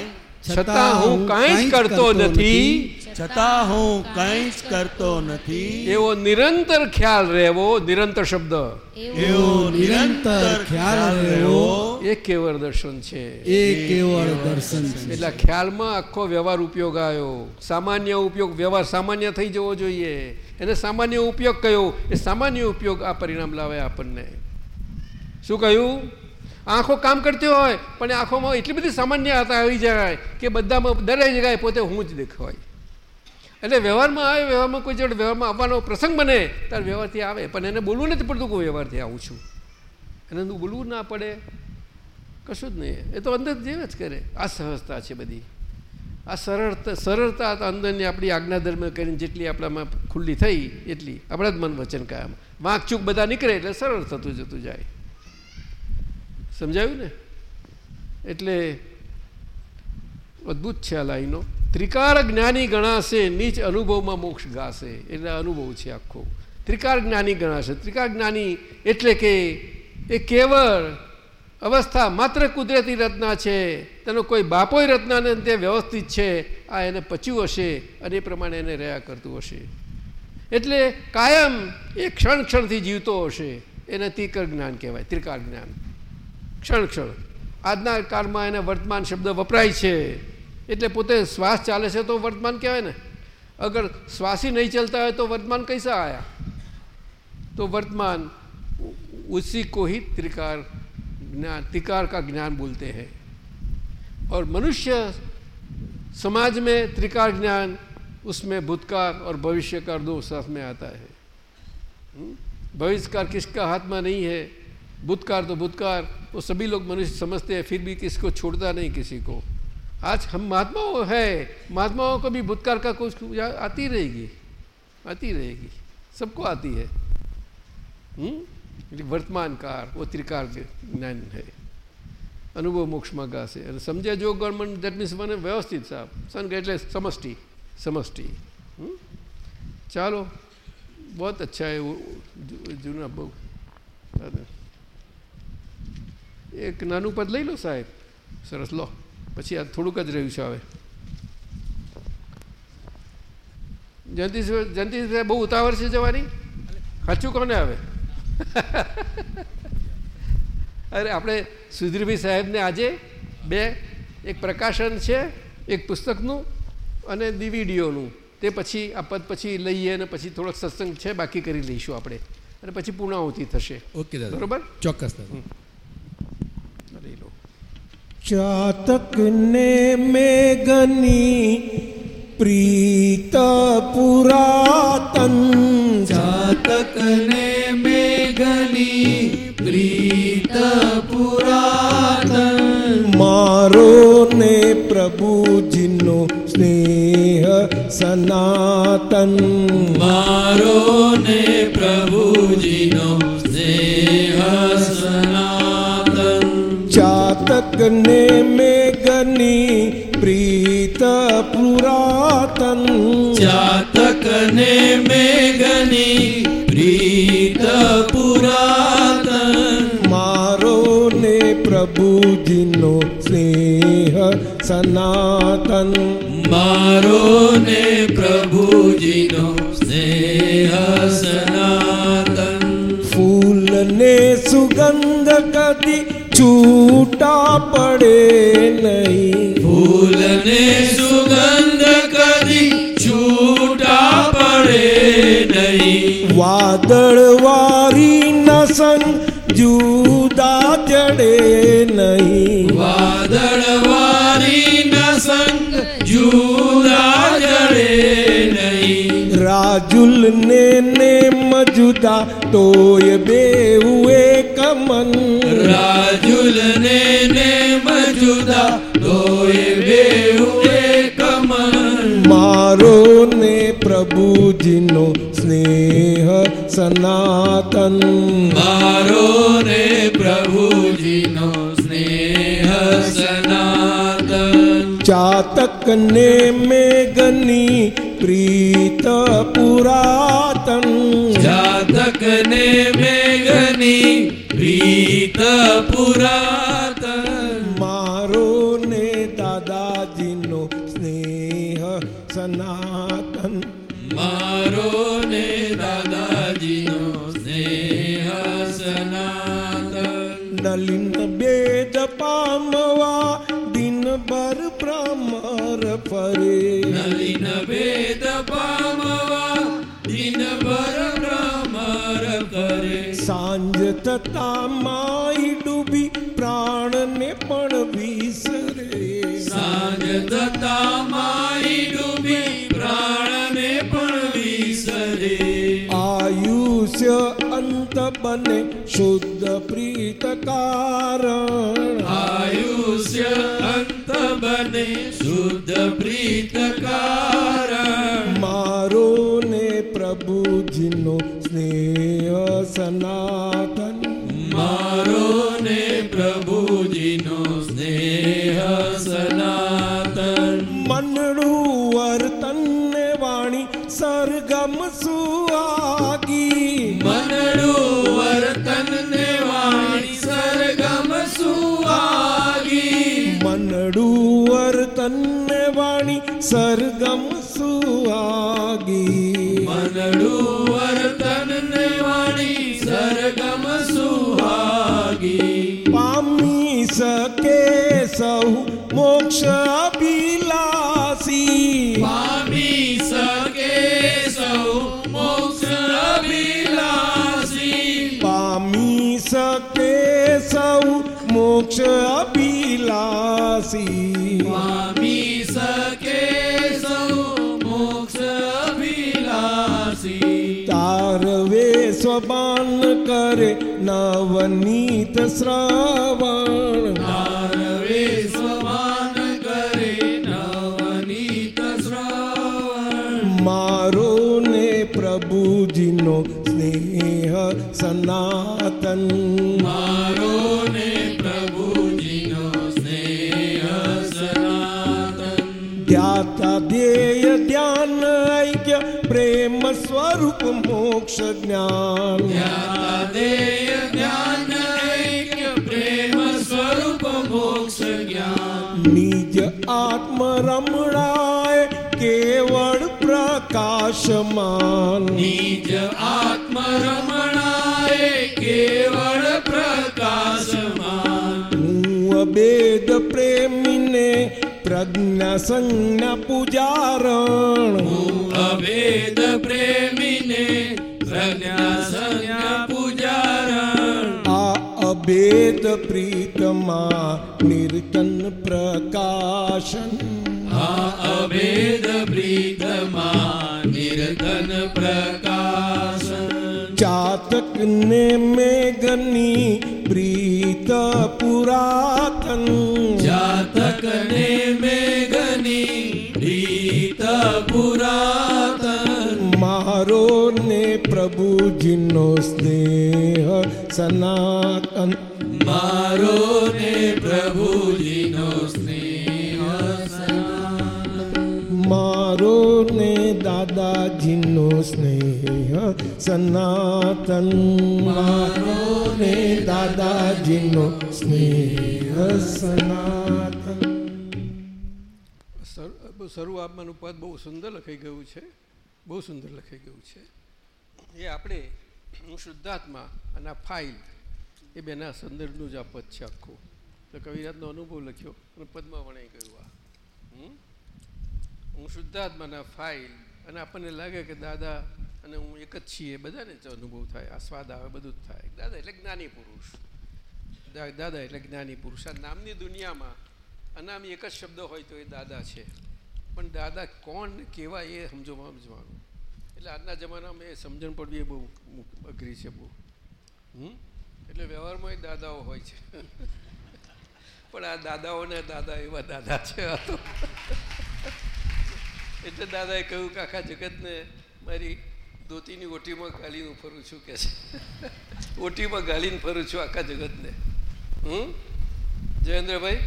છતાં હું કાંઈ જ કરતો નથી. છતાં હું કંઈ જ કરતો નથી. એવો નિરંતર ખ્યાલ રહેવો નિરંતર શબ્દ. એવો નિરંતર ખ્યાલ રહેવો. એ કેવળ દર્શન છે. એ કેવળ દર્શન છે. એટલે ખ્યાલમાં આખો વ્યવહાર ઉપયોગ આવ્યો. સામાન્ય ઉપયોગ વ્યવહાર સામાન્ય થઈ જવો જોઈએ. એને સામાન્ય ઉપયોગ કયો? એ સામાન્ય ઉપયોગ આ પરિણામ લાવે આપણને. શું કહ્યું? આંખો કામ કરતી હોય પણ આંખોમાં એટલી બધી સામાન્યતા આવી જાય કે બધામાં દરેક જગ્યાએ પોતે હું જ દેખાય. એટલે વ્યવહારમાં આવે, વ્યવહારમાં કોઈ જોડે વ્યવહારમાં આવવાનો પ્રસંગ બને, ત્યારે વ્યવહારથી આવે. પણ એને બોલવું નથી પડતું કે હું વ્યવહારથી આવું છું. એને બોલવું ના પડે. કશું જ નહીં. એ તો અંદર જેવ જ કરે. આ સહજતા છે બધી. આ સરળતા સરળતા તો અંદરની આપણી આજ્ઞા ધર્મ કરીને જેટલી આપણામાં ખુલ્લી થઈ, એટલી. આપણા જ મન વચન કાયમ. વાંકચૂક બધા નીકળે એટલે સરળ થતું જતું જાય. સમજાયું ને? એટલે અદ્ભુત છે આ લાઈનો. ત્રિકાર જ્ઞાની ગણાશે, નીચ અનુભવમાં મોક્ષ ગાશે. એટલે અનુભવ છે આખો. ત્રિકાર જ્ઞાની ગણાશે. ત્રિકાર જ્ઞાની એટલે કે એ કેવળ અવસ્થા માત્ર કુદરતી રચના છે. તેનો કોઈ બાપોય રચનાને તે વ્યવસ્થિત છે. આ એને પચ્યું હશે અને એ પ્રમાણે એને રહ્યા કરતું હશે. એટલે કાયમ એ ક્ષણ ક્ષણથી જીવતો હશે. એને ત્રિકર જ્ઞાન કહેવાય ત્રિકાર જ્ઞાન ક્ષણ ક્ષણ. આજના કાળમાં એને વર્તમાન શબ્દ વપરાય છે. એટલે પોતે શ્વાસ ચાલે છે તો વર્તમાન કહેવાય ને અગર શ્વાસી નહીં ચલતા હોય તો વર્તમાન કૈસા આયા तो वर्तमान उसी को ही त्रिकार ज्ञान त्रिकार का ज्ञान बोलते हैं और मनुष्य समाज में त्रिकार ज्ञान उसमें भूतकाल और भविष्य का दो साथ में आता है हम्म? भविष्य का किसका हाथ में नहीं है भूतकाल तो भूतकाल वो सभी लोग मनुष्य समझते हैं फिर भी किसको छोड़ता नहीं किसी को आज हम महात्माओं है महात्माओं को भी भूतकाल का कुछ आती रहेगी आती रहेगी सबको आती है हम्म? वर्तमान काल वो त्रिकाल ज्ञान है અનુભવ મોક્ષમાં ગાશે અને સમજ્યા જો ગવર્મેન્ટ દેટ મીન્સ મને વ્યવસ્થિત સાહેબ સંઘ એટલે સમષ્ટિ સમષ્ટિ હમ? ચાલો બહુ અચ્છા है वो જૂના બહુ એક નાનું પદ લઈ લો સાહેબ સરસ લો પછી આ થોડુંક જ રહ્યું છે હવે. જયંતિ જયંતિ બહુ ઉતાવળ છે જવાની? સાચું કોને આવે? અરે આપણે સુધીરભાઈ સાહેબને આજે બે એક પ્રકાશન છે એક પુસ્તકનું અને ડીવીડીઓનું. તે પછી આ પદ પછી લઈએ અને પછી થોડોક સત્સંગ છે બાકી કરી લઈશું આપણે. અને પછી પૂર્ણાહુતિ થશે. ઓકે દાદા. બરોબર? ચોક્કસ દાદા. ચાતક ને મેઘની પ્રીત પુરાતન ચાતક ને મેઘની પ્રીત પુરાતન મારો ને પ્રભુજીનો સ્નેહ સનાતન મારો ને પ્રભુજીનો સ્નેહ સનાતન ચાતક ને મેઘની પ્રીત પુરાતન ચાતક ને મેઘની પ્રીત પુરાતન મારો ને પ્રભુજીનો સ્નેહ સનાતન મારો ને પ્રભુજીનો સ્નેહ સનાતન फूल ने સુગંધ કદી છૂટા પડે નહીં. ફૂલ ને સુગંધ કદી છૂટા પડે નહીં. વાદળ વારી નસન જુદા જડે નહીં. વાદળ વારી ન સંગ જુદા જડે રાજુલ ને ને મજુદા તોય બેવું એક મન રાજુલ ને ને મજુદા તોય બેઉ એક મન મારો ને પ્રભુજીનો સ્નેહ સનાતન મારો ને પ્રભુજીનો સ્નેહ સનાતન ચાતક ને મેઘની પ્રીત પુરાતન જાતક ને મેઘની પ્રીત પુરાતન મારો ને દાદાજીનો સ્નેહ સનાતન મારો ને દાદાજીનો સ્નેહ સનાતન નલિન બેદ પામવા દિનભર ભ્રમર ફરે નલિન ભેદ સાંજ થતા માઈ ડૂબી પ્રાણને પણ વિસરે. સાંજ થતા મારી ડૂબી પ્રાણને પણ વિસરે. આયુષ્ય અંત બને શુદ્ધ પ્રીત કારણ. આયુષ્ય અંત બને શુદ્ધ પ્રીત કારણ. મારો ને પ્રભુજીનો સ્નેહ સનાતન સરગમ સુહાગી મનડું વર્તન ને વાણી સરગમ સુહાગી. પામી શકે સૌ મોક્ષ કરે નવનીત શ્રાવણ તારવે સ્વમાન કરે નવનીત શ્રવણ મારો ને પ્રભુજીનો સ્નેહ સનાતન સ્વરૂપ મોક્ષ જ્ઞાન દેય જ્ઞાન ઐક્ય પ્રેમ સ્વરૂપ મોક્ષ જ્ઞાન નિજ આત્મ રમણાય કેવળ પ્રકાશમાન નિજ આત્મ રમણાય કેવળ પ્રકાશમાન હું અભેદ પ્રેમીને પ્રજ્ઞા સંજ્ઞા પૂજારણ અભેદ પ્રેમીને પ્રજ્ઞા સંજ્ઞા પૂજારણ આ અભેદ પ્રીતમાં નિર્તન પ્રકાશન આ અભેદ પ્રીતમાં નિર્તન પ્રકાશન ચાતક ને મેઘની પ્રીત પુરાતન જાતક ને મેઘની પ્રીત પુરાતન મારો ને પ્રભુજીનો સ્નેહ સનાતન મારો ને પ્રભુજીનો મારો ને દાદાજીનો સ્નેહ, સનાતન. મારો ને દાદાજીનો સ્નેહ, સનાતન. શરૂઆતમાં પદ બહુ સુંદર લખાઈ ગયું છે. બહુ સુંદર લખાઈ ગયું છે. એ આપણે હું શુદ્ધાત્મા અને ફાઇલ, એ બેના સંદર્ભનું જ આ પદ છે આખું. તો કવિરાજનો અનુભવ લખ્યો અને પદમાં વણાઈ ગયું આ? હું શુદ્ધાત્માના ફાઇલ અને આપણને લાગે કે દાદા અને હું એક જ છીએ, બધાને જ અનુભવ થાય આ સ્વાદ આવે, બધું જ થાય. દાદા એટલે જ્ઞાની પુરુષ. દાદા એટલે જ્ઞાની પુરુષ. આ નામની દુનિયામાં અનામી એક જ શબ્દ હોય તો એ દાદા છે. પણ દાદા કોણ, કેવા, એ સમજવામાં સમજવાનું એટલે આજના જમાનામાં એ સમજણ પડવી એ બહુ અઘરી છે બહુ. હમ? એટલે વ્યવહારમાં એ દાદાઓ હોય છે. પણ આ દાદાઓને દાદા એવા દાદા છે આ તો. એટલે દાદાએ કહ્યું કે આખા જગતને મારી ધોતીની ઓટીમાં ગાલીને ફરું છું કે છે. ઓટીમાં ગાલીને ફરું છું આખા જગતને. હમ? જયેન્દ્રભાઈ?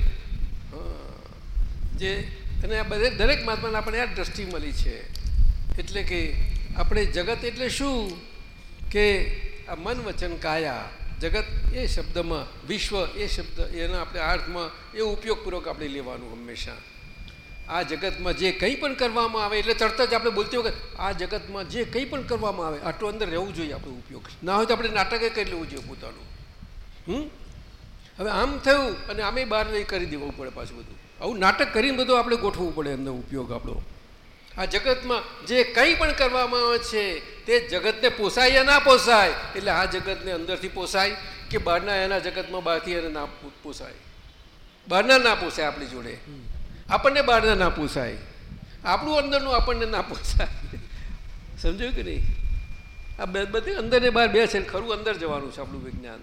જે, અને આ બધે દરેક મહાત્માને આપણે આ દ્રષ્ટિ મળી છે. એટલે કે આપણે જગત એટલે શું? કે આ મન વચન કાયા. જગત એ શબ્દમાં, વિશ્વ એ શબ્દ, એના આપણે અર્થમાં એ ઉપયોગપૂર્વક આપણે લેવાનું હંમેશા. આ જગતમાં જે કંઈ પણ કરવામાં આવે, એટલે તરત જ આપણે બોલતી વખત, આ જગતમાં જે કંઈ પણ કરવામાં આવે, આટલું અંદર રહેવું જોઈએ આપણો ઉપયોગ. ના હોય તો આપણે નાટકે કરી લેવું જોઈએ પોતાનું. હમ? હવે આમ થયું અને આમે બહાર નહીં કરી દેવું પડે પાછું બધું. આવું નાટક કરીને બધું આપણે ગોઠવવું પડે એમનો ઉપયોગ આપણો. આ જગતમાં જે કંઈ પણ કરવામાં આવે છે, તે જગતને પોસાય યા ના પોસાય? એટલે આ જગતને અંદરથી પોસાય કે બહારના એના જગતમાં બહારથી એને ના પોસાય? બહારના ના પોસાય આપણી જોડે. આપણને બહારના ના પોસાય આપણું અંદરનું આપણને ના પોસાય સમજ્યું કે નહીં? આ બધી અંદર ને બહાર બે છે ખરું અંદર જવાનું છે આપણું વિજ્ઞાન?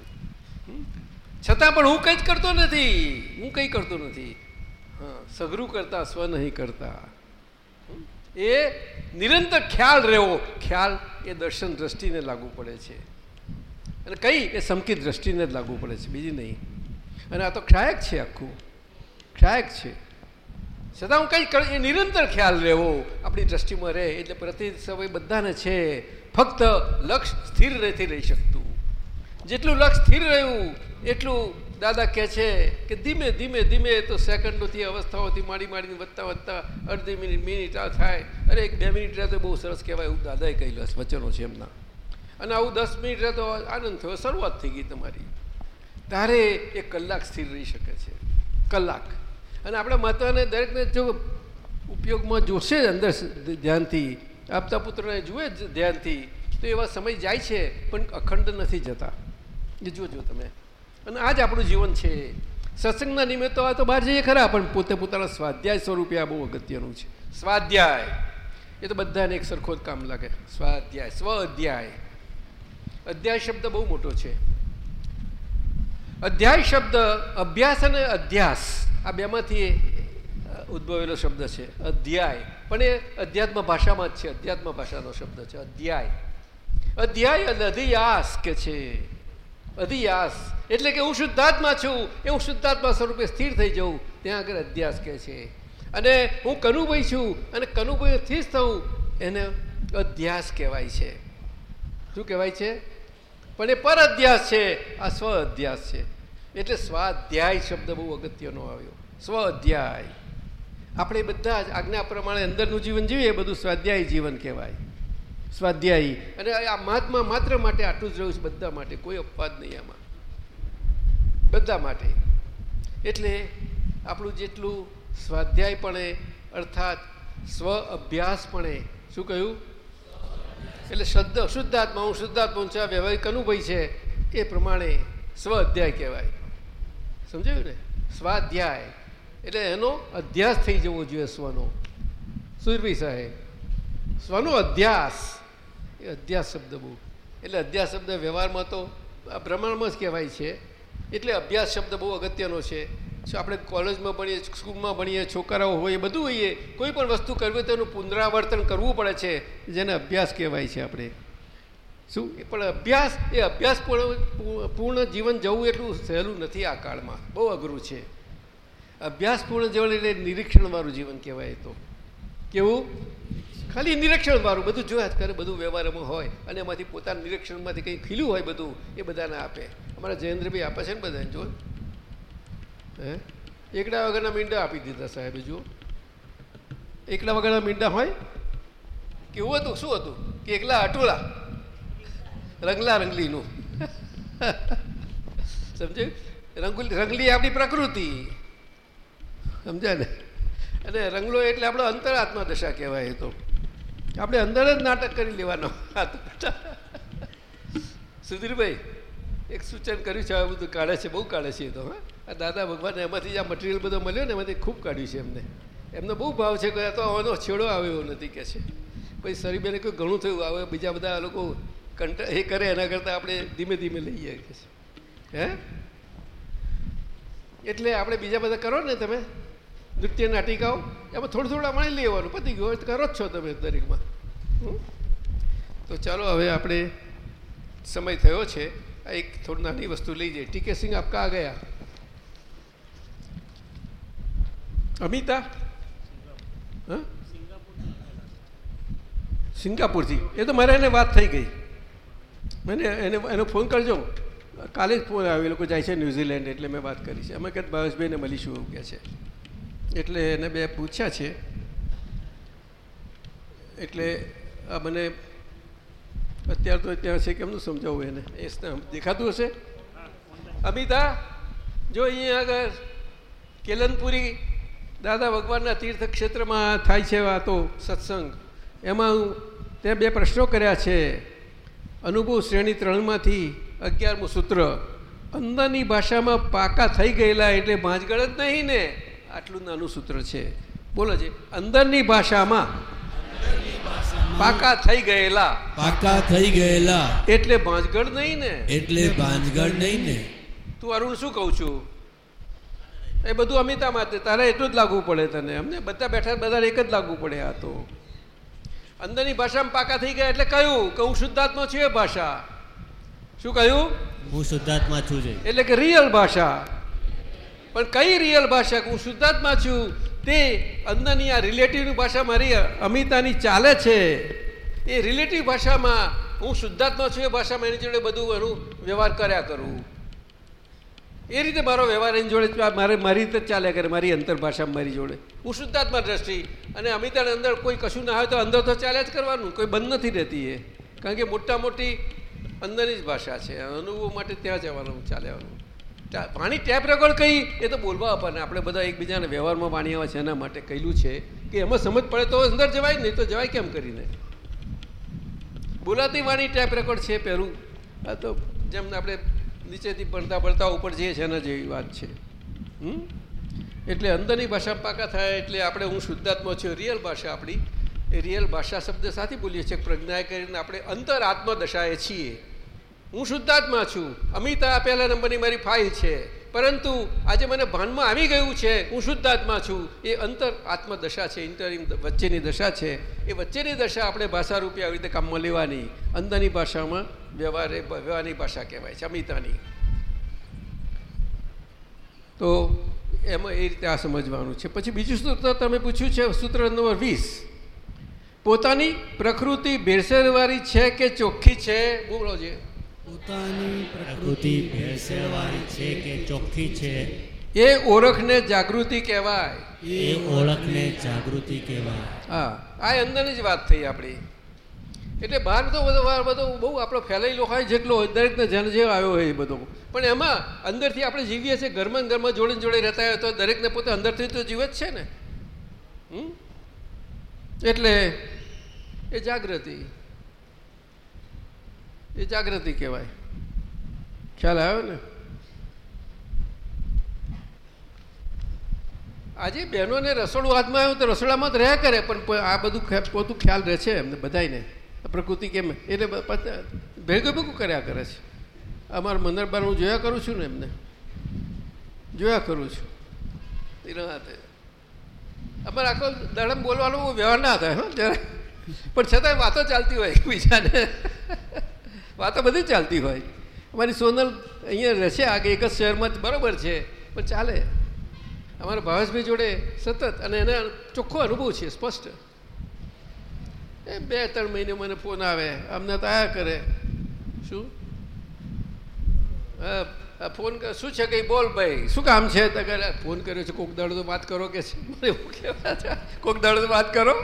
છતાં પણ હું કંઈ જ કરતો નથી. હું કંઈ કરતો નથી. હા, સઘરું કરતા, સ્વ નહીં કરતા. એ નિરંતર ખ્યાલ રહેવો. ખ્યાલ એ દર્શન દ્રષ્ટિને લાગુ પડે છે. અને કઈ એ સમકિત દ્રષ્ટિને જ લાગુ પડે છે. બીજી નહીં. અને આ તો ક્ષાયક છે આખું. ક્ષાયક છે. છતાં હું કંઈ એ નિરંતર ખ્યાલ રહેવો. આપણી દ્રષ્ટિમાં રહે એટલે પ્રતિ સમય બધાને છે. ફક્ત લક્ષ સ્થિર રહેતી રહી શકતું. જેટલું લક્ષ સ્થિર રહ્યું, એટલું દાદા કહે છે કે ધીમે ધીમે ધીમે તો સેકન્ડોથી અવસ્થાઓથી માંડી માંડીને વધતા વધતા અડધી મિનિટ મિનિટ આ થાય. અરે એક બે મિનિટ રહે તો બહુ સરસ કહેવાય. એવું દાદાએ કહેલું વચનો છે એમના. અને આવું દસ મિનિટ રહે તો આનંદ થયો. શરૂઆત થઈ ગઈ તમારી. તારે એક કલાક સ્થિર રહી શકે છે. કલાક. અને આપણે માતાને દરેકને જો ઉપયોગમાં જોશે જ અંદર ધ્યાનથી, આપતા પુત્રને જુએ જ ધ્યાનથી, તો એવા સમય જાય છે, પણ અખંડ નથી જતા. એ જોજો તમે. અને આ જ આપણું જીવન છે. સત્સંગના નિમિત્તો આ તો બહાર જઈએ ખરા, પણ પોતે પોતાના સ્વાધ્યાય સ્વરૂપે આ બહુ અગત્યનું છે. સ્વાધ્યાય. એ તો બધાને એક સરખો જ કામ લાગે. સ્વાધ્યાય સ્વ અધ્યાય અધ્યાય શબ્દ બહુ મોટો છે. અધ્યાય શબ્દ અભ્યાસ અને અધ્યાસ. આ બેમાંથી ઉદ્ભવેલો શબ્દ છે, અધ્યાય. પણ એ અધ્યાત્મ ભાષામાં જ છે, અધ્યાત્મ ભાષાનો શબ્દ છે, અધ્યાય. અધ્યાય અને અધિયાસ કે છે. અધિયાસ. એટલે કે હું શુદ્ધાત્મા છું, એ હું શુદ્ધાત્મા સ્વરૂપે સ્થિર થઈ જાઉં. ત્યાં આગળ અધ્યાસ કહે છે. અને હું કનુભાઈ છું, અને કનુભાઈથી જ થવું એને અધ્યાસ કહેવાય છે. શું કહેવાય છે? પણ એ પર અધ્યાસ છે, આ સ્વ અધ્યાસ છે. એટલે સ્વાધ્યાય શબ્દ બહુ અગત્યનો આવ્યો. સ્વ અધ્યાય આપણે બધા જ આજ્ઞા પ્રમાણે અંદરનું જીવન જીવીએ બધું સ્વાધ્યાય જીવન કહેવાય. સ્વાધ્યાયી. અને આ મહાત્મા માત્ર માટે આટલું જ રહ્યું છે, બધા માટે. કોઈ અપવાદ નહીં આમાં. બધા માટે. એટલે આપણું જેટલું સ્વાધ્યાયપણે અર્થાત સ્વ અભ્યાસપણે શું કહ્યું? એટલે શુદ્ધ શુદ્ધાત્મા, હું શુદ્ધાત્મા ઊંચા વ્યવહારિક અનુભવ છે, એ પ્રમાણે સ્વ અધ્યાય કહેવાય. સમજાયું ને? સ્વાધ્યાય. એટલે એનો અધ્યાસ થઈ જવો જોઈએ સ્વનો. સુરભી સાહેબ, સ્વનો અધ્યાસ એ અધ્યાસ શબ્દ બહુ. એટલે અધ્યાસ શબ્દ વ્યવહારમાં તો આ પ્રમાણમાં જ કહેવાય છે. એટલે અભ્યાસ શબ્દ બહુ અગત્યનો છે. આપણે કોલેજમાં ભણીએ, સ્કૂલમાં ભણીએ, છોકરાઓ હોય, એ બધું હોઈએ, કોઈ પણ વસ્તુ કરવી હોય તો એનું પુનરાવર્તન કરવું પડે છે. જેને અભ્યાસ કહેવાય છે આપણે. શું? પણ અભ્યાસ, એ અભ્યાસ પૂર્ણ જીવન જવું એટલું સહેલું નથી આ કાળમાં. બહુ અઘરું છે. અભ્યાસપૂર્ણ જીવન એટલે નિરીક્ષણવાળું જીવન કહેવાય તો. કેવું? ખાલી નિરીક્ષણવાળું બધું જોયા જ કરે, બધું વ્યવહારમાં હોય, અને એમાંથી પોતાના નિરીક્ષણમાંથી કંઈ ખીલ્યું હોય બધું, એ બધાને આપે. અમારા જયેન્દ્રભાઈ આપે છે ને બધાને જો હે? એકડા વગરના મીંડા આપી દીધા સાહેબે, જુઓ. એકલા વગરના મીંડા હોય? કેવું હતું? શું હતું? કે એકલા અટોલા. રંગલા રંગલીનું. સમજ્યું રંગુલી, રંગલી આપણી પ્રકૃતિ. સમજાય ને અને રંગલો એટલે આપણો અંતરાત્મા દશા કહેવાય તો. આપણે અંદર જ નાટક કરી લેવાનો સુધીરભાઈ, એક સૂચન કર્યું છે આ બધું કાઢે છે, બહુ કાઢે છે એ તો, હા. આ દાદા ભગવાનને એમાંથી આ મટીરિયલ બધો મળ્યો ને, એમાંથી ખૂબ કાઢ્યું છે એમને. એમનો બહુ ભાવ છે કે તો આનો છેડો આવ્યો નથી કે છે. પછી સરીબેને કોઈ ઘણું થયું, આવે બીજા બધા લોકો કંટ એ કરે, એના કરતાં આપણે ધીમે ધીમે લઈએ હે? એટલે આપણે બીજા બધા કરો ને તમે? નૃત્ય નાટિકાઓ, એમાં થોડું થોડું અમારે લેવાનું પતી ગયું. કરો જ છો તમે દરેકમાં. તો ચાલો, હવે આપણે સમય થયો છે. આ એક થોડી નાની વસ્તુ લઈ જઈએ. ટીકે સિંહ આપ કા ગયા? અમિતા? હા? સિંગાપુરથી. એ તો મારે એને વાત થઈ ગઈ. મને એને એનો ફોન કરજો. કાલે જ ફોન આવ્યો. લોકો જાય છે ન્યૂઝીલેન્ડ એટલે મેં વાત કરી છે. અમે કદાચ ભાવેશભાઈને મળીશું, એવું કહે છે. એટલે એને બે પૂછ્યા છે. એટલે આ મને અત્યારે તો ત્યાં છે, કેમનું સમજાવવું એને? એ દેખાતું હશે? અમિતા, જો અહીંયા આગળ કેલનપુરી દાદા ભગવાનના તીર્થ ક્ષેત્રમાં થાય છે વાતો, સત્સંગ, એમાં હું ત્યાં બે પ્રશ્નો કર્યા છે. અનુભવ શ્રેણી ત્રણમાંથી અગિયારમું સૂત્ર અંદરની ભાષામાં પાકા થઈ ગયેલા એટલે ભાંજગળ જ નહીં ને? આટલું નાનું સૂત્ર છે. બોલો છે અંદરની ભાષામાં પાકા થઈ ગયેલા. પાકા થઈ ગયેલા. એટલે ભાંજગળ નહીં ને? એટલે ભાંજગળ નહીં ને. તું અરુણ શું કહું છું? એ બધું અમિતા માટે. તારે એટલું જ લાગવું પડે તને. અમને બધા બેઠા બધા એક જ લાગવું પડે આ તો. અંદરની ભાષામાં પાકા થઈ ગયા એટલે કહ્યું કે હું શુદ્ધાત્મા છું એ ભાષા. શું કહ્યું? હું શુદ્ધાત્મા છું એટલે કે રિયલ ભાષા. પણ કઈ રિયલ ભાષા? હું શુદ્ધાત્મા છું તે અંદરની આ રિલેટિવની ભાષા મારી અમિતાની ચાલે છે. એ રિલેટિવ ભાષામાં હું શુદ્ધાત્મા છું એ ભાષામાં એની જોડે બધું એનું વ્યવહાર કર્યા કરું. એ રીતે મારો વ્યવહાર એની જોડે મારે મારી રીતે ચાલ્યા કરે, મારી અંતર ભાષામાં મારી જોડે. હું શુદ્ધાત્મા દ્રષ્ટિ અને અમિતાને અંદર કોઈ કશું ના હોય તો અંદર તો ચાલ્યા જ કરવાનું, કોઈ બંધ નથી રહેતી એ. કારણ કે મોટા મોટી અંદરની જ ભાષા છે. અનુભવ માટે ત્યાં જવાનું ચાલ્યાવાનું પાણી ટેપ રેકોર્ડ કહી એ તો બોલવા આપણને. આપણે બધા એકબીજાને વ્યવહારમાં પાણી આવે છે, એના માટે કહેલું છે કે એમાં સમજ પડે તો અંદર જવાય નહીં, તો જવાય કેમ કરીને? બોલાતી વાણી ટેપ રેકોર્ડ છે પહેલું. આ તો જેમ આપણે નીચેથી ભણતા ભણતા ઉપર જઈએ છે એના જેવી વાત છે. એટલે અંદરની ભાષા પાકા થાય એટલે આપણે હું શુદ્ધાત્મા છું રિયલ ભાષા આપણી. એ રિયલ ભાષા શબ્દ સાથે બોલીએ છીએ. પ્રજ્ઞા કરીને આપણે અંતર આત્મદશાએ છીએ. હું શુદ્ધાત્મા છું. અમિતા પહેલા નંબરની મારી ફાઇલ છે. પરંતુ આજે મને ભાનમાં આવી ગયું છે, હું શુદ્ધાત્મા છું. એ અંતર આત્મદશા છે, ઇન્ટરિંગ વચ્ચેની દશા છે. એ વચ્ચેની દશા આપણે ભાષા રૂપે આવી રીતે કામમાં લેવાની. અંદરની ભાષામાં વ્યવહાર, વ્યવહારની ભાષા કહેવાય છે, અમિતાની. તો એમાં એ રીતે આ સમજવાનું છે. પછી બીજું સૂત્ર તમે પૂછ્યું છે, સૂત્ર નંબર વીસ. પોતાની પ્રકૃતિ ભેળસેળવાળી છે કે ચોખ્ખી છે? બોલો છે પોતાની પ્રકૃતિ ભેળસેળવાળી છે કે ચોખ્ખી છે? એ ઓળખને જાગૃતિ કહેવાય. એ ઓળખને જાગૃતિ કહેવાય. હા આ અંદરની જ વાત થઈ આપણી. એટલે બહાર તો બધો બહાર બધો બહુ આપણો ફેલાયેલો હોય જેટલો હોય દરેકને જન જે આવ્યો હોય એ બધો. પણ એમાં અંદરથી આપણે જીવીએ છીએ ઘરમાં ઘરમાં જોડે જોડે રહેતા હોય તો દરેકને પોતે અંદરથી તો જીવે જ છે ને? એટલે એ જાગૃતિ. એ જાગૃતિ કહેવાય. ખ્યાલ આવ્યો ને? આજે બહેનોને રસોડું હાથમાં આવ્યું તો રસોડામાં જ રહ્યા કરે, પણ આ બધું પોતું ખ્યાલ રહે છે એમને બધાને પ્રકૃતિ કેમ? એટલે ભેગું ભેગું કર્યા કરે છે. અમારા મંદરબાર હું જોયા કરું છું ને એમને? જોયા કરું છું. અમારે આખો દડમ બોલવાનો વ્યવહાર ના થાય હો જરા પણ છતાંય વાતો ચાલતી હોય એકબીજાને. વાતો બધી ચાલતી હોય. અમારી સોનલ અહીંયા રહેશે આ એક જ શહેરમાં જ બરોબર છે. પણ ચાલે. અમારા ભાવેશભાઈ જોડે સતત અને એને ચોખ્ખો અનુભવ છે, સ્પષ્ટ. એ બે ત્રણ મહિને મને ફોન આવે અમને તો આયા કરે. શું? હા ફોન કર- શું છે કંઈ બોલ ભાઈ? શું કામ છે? તો ફોન કર્યો છે, કોક દાડો તો વાત કરો કે છે. મને કોક દાડો તો વાત કરો.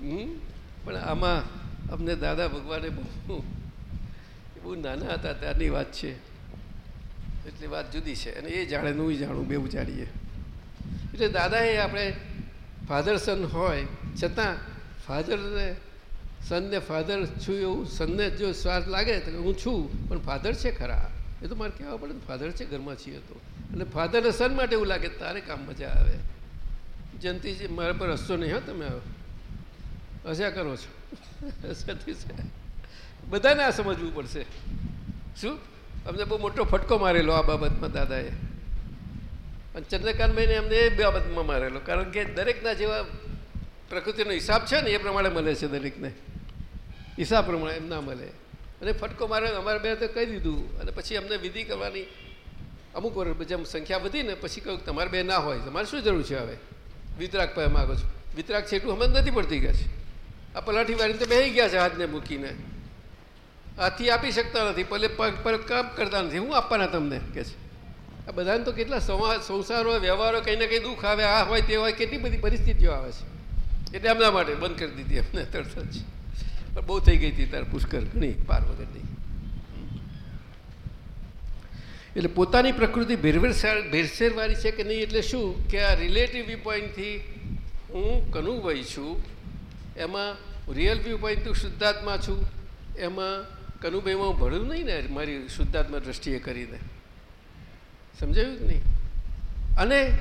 હમ? પણ આમાં અમને દાદા ભગવાને બહુ બહુ નાના હતા, ત્યારની વાત છે. એટલી વાત જુદી છે. અને એ જાણે હું જાણું બેવું જાણીએ એટલે દાદાએ આપણે ફાધર સન હોય, છતાં ફાધરને સનને ફાધર છું એવું સનને જો સ્વાદ લાગે તો હું છું, પણ ફાધર છે ખરા. એ તો મારે કહેવા પડે ફાધર છે ઘરમાં છીએ તો. અને ફાધરને સન માટે એવું લાગે તારે કામ મજા આવે. જયંતિજી, મારા પર હસતો નહીં હો તમે હસ્યા કરો છે. બધાને આ સમજવું પડશે. શું? અમને બહુ મોટો ફટકો મારેલો આ બાબતમાં દાદાએ. અને ચંદ્રકાંતભાઈને અમને એ બાબતમાં મારેલો. કારણ કે દરેકના જેવા પ્રકૃતિનો હિસાબ છે ને, એ પ્રમાણે મળે છે દરેકને. હિસાબ પ્રમાણે એમ ના મળે. અને ફટકો મારે, અમારે બે તો કહી દીધું. અને પછી અમને વિધિ કરવાની અમુક વર્ષ જેમ સંખ્યા વધી ને, પછી કહ્યું તમારે બે ના હોય. તમારે શું જરૂર છે હવે? વિતરાક પહેવા માગો છો. વિતરાક છે એટલું અમને નથી પડતી ગયા આ પલાઠી વાળીને તો બેસી ગયા છે હાથને મૂકીને. હાથી આપી શકતા નથી, પલે પગ પર કામ કરતા નથી. હું આપવાના તમને? કે છે. આ બધાને તો કેટલા સંવા, સંસારો, વ્યવહારો કંઈ ને કંઈ દુઃખ આવે, આ હોય તે હોય, કેટલી બધી પરિસ્થિતિઓ આવે છે. એટલે એમના માટે બંધ કરી દીધી એમને તરત જ. પણ બહુ થઈ ગઈ હતી તાર પુષ્કર ઘણી પાર વગરની. એટલે પોતાની પ્રકૃતિ ભેરવેર ભેરસેરવાળી છે કે નહીં? એટલે શું? કે આ રિલેટિવ વ્યૂ પોઈન્ટથી હું કનુભાઈ છું, એમાં રિયલ વ્યૂ પોઈન્ટથી શુદ્ધાત્મા છું, એમાં કનુભાઈમાં હું ભળ્યું નહીં ને મારી શુદ્ધાત્મા દ્રષ્ટિએ કરીને. સમજાયું કે નહીં? અને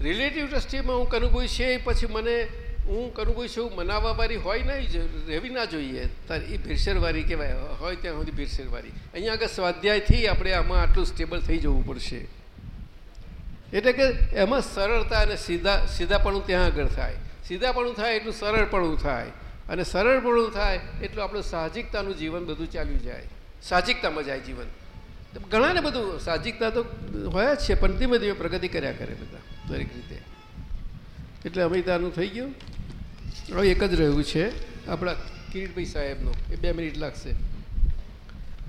રિલેટિવ દ્રષ્ટિમાં હું કનુભાઈ છે પછી મને, હું કનુભાઈ છું મનાવવાવાળી હોય નહીં રહેવી ના જોઈએ. તાર એ ભીરસેરવાળી કહેવાય. હોય ત્યાં સુધી ભીરસેરવાળી અહીંયા આગળ સ્વાધ્યાયથી આપણે આમાં આટલું સ્ટેબલ થઈ જવું પડશે. એટલે કે એમાં સરળતા અને સીધા, સીધાપણું ત્યાં આગળ થાય. સીધાપણું થાય એટલું સરળપણું થાય. અને સરળપણું થાય એટલું આપણું સાહજિકતાનું જીવન બધું ચાલ્યું જાય. સાહજિકતામાં જાય જીવન. ઘણાને બધું સાહજિકતા તો હોય જ છે, પણ ધીમે ધીમે પ્રગતિ કર્યા કરે બધા, દરેક રીતે. એટલે અમિતાનું થઈ ગયું. હવે એક જ રહ્યું છે, આપણા કિરીટભાઈ સાહેબનો. એ બે મિનિટ લાગશે.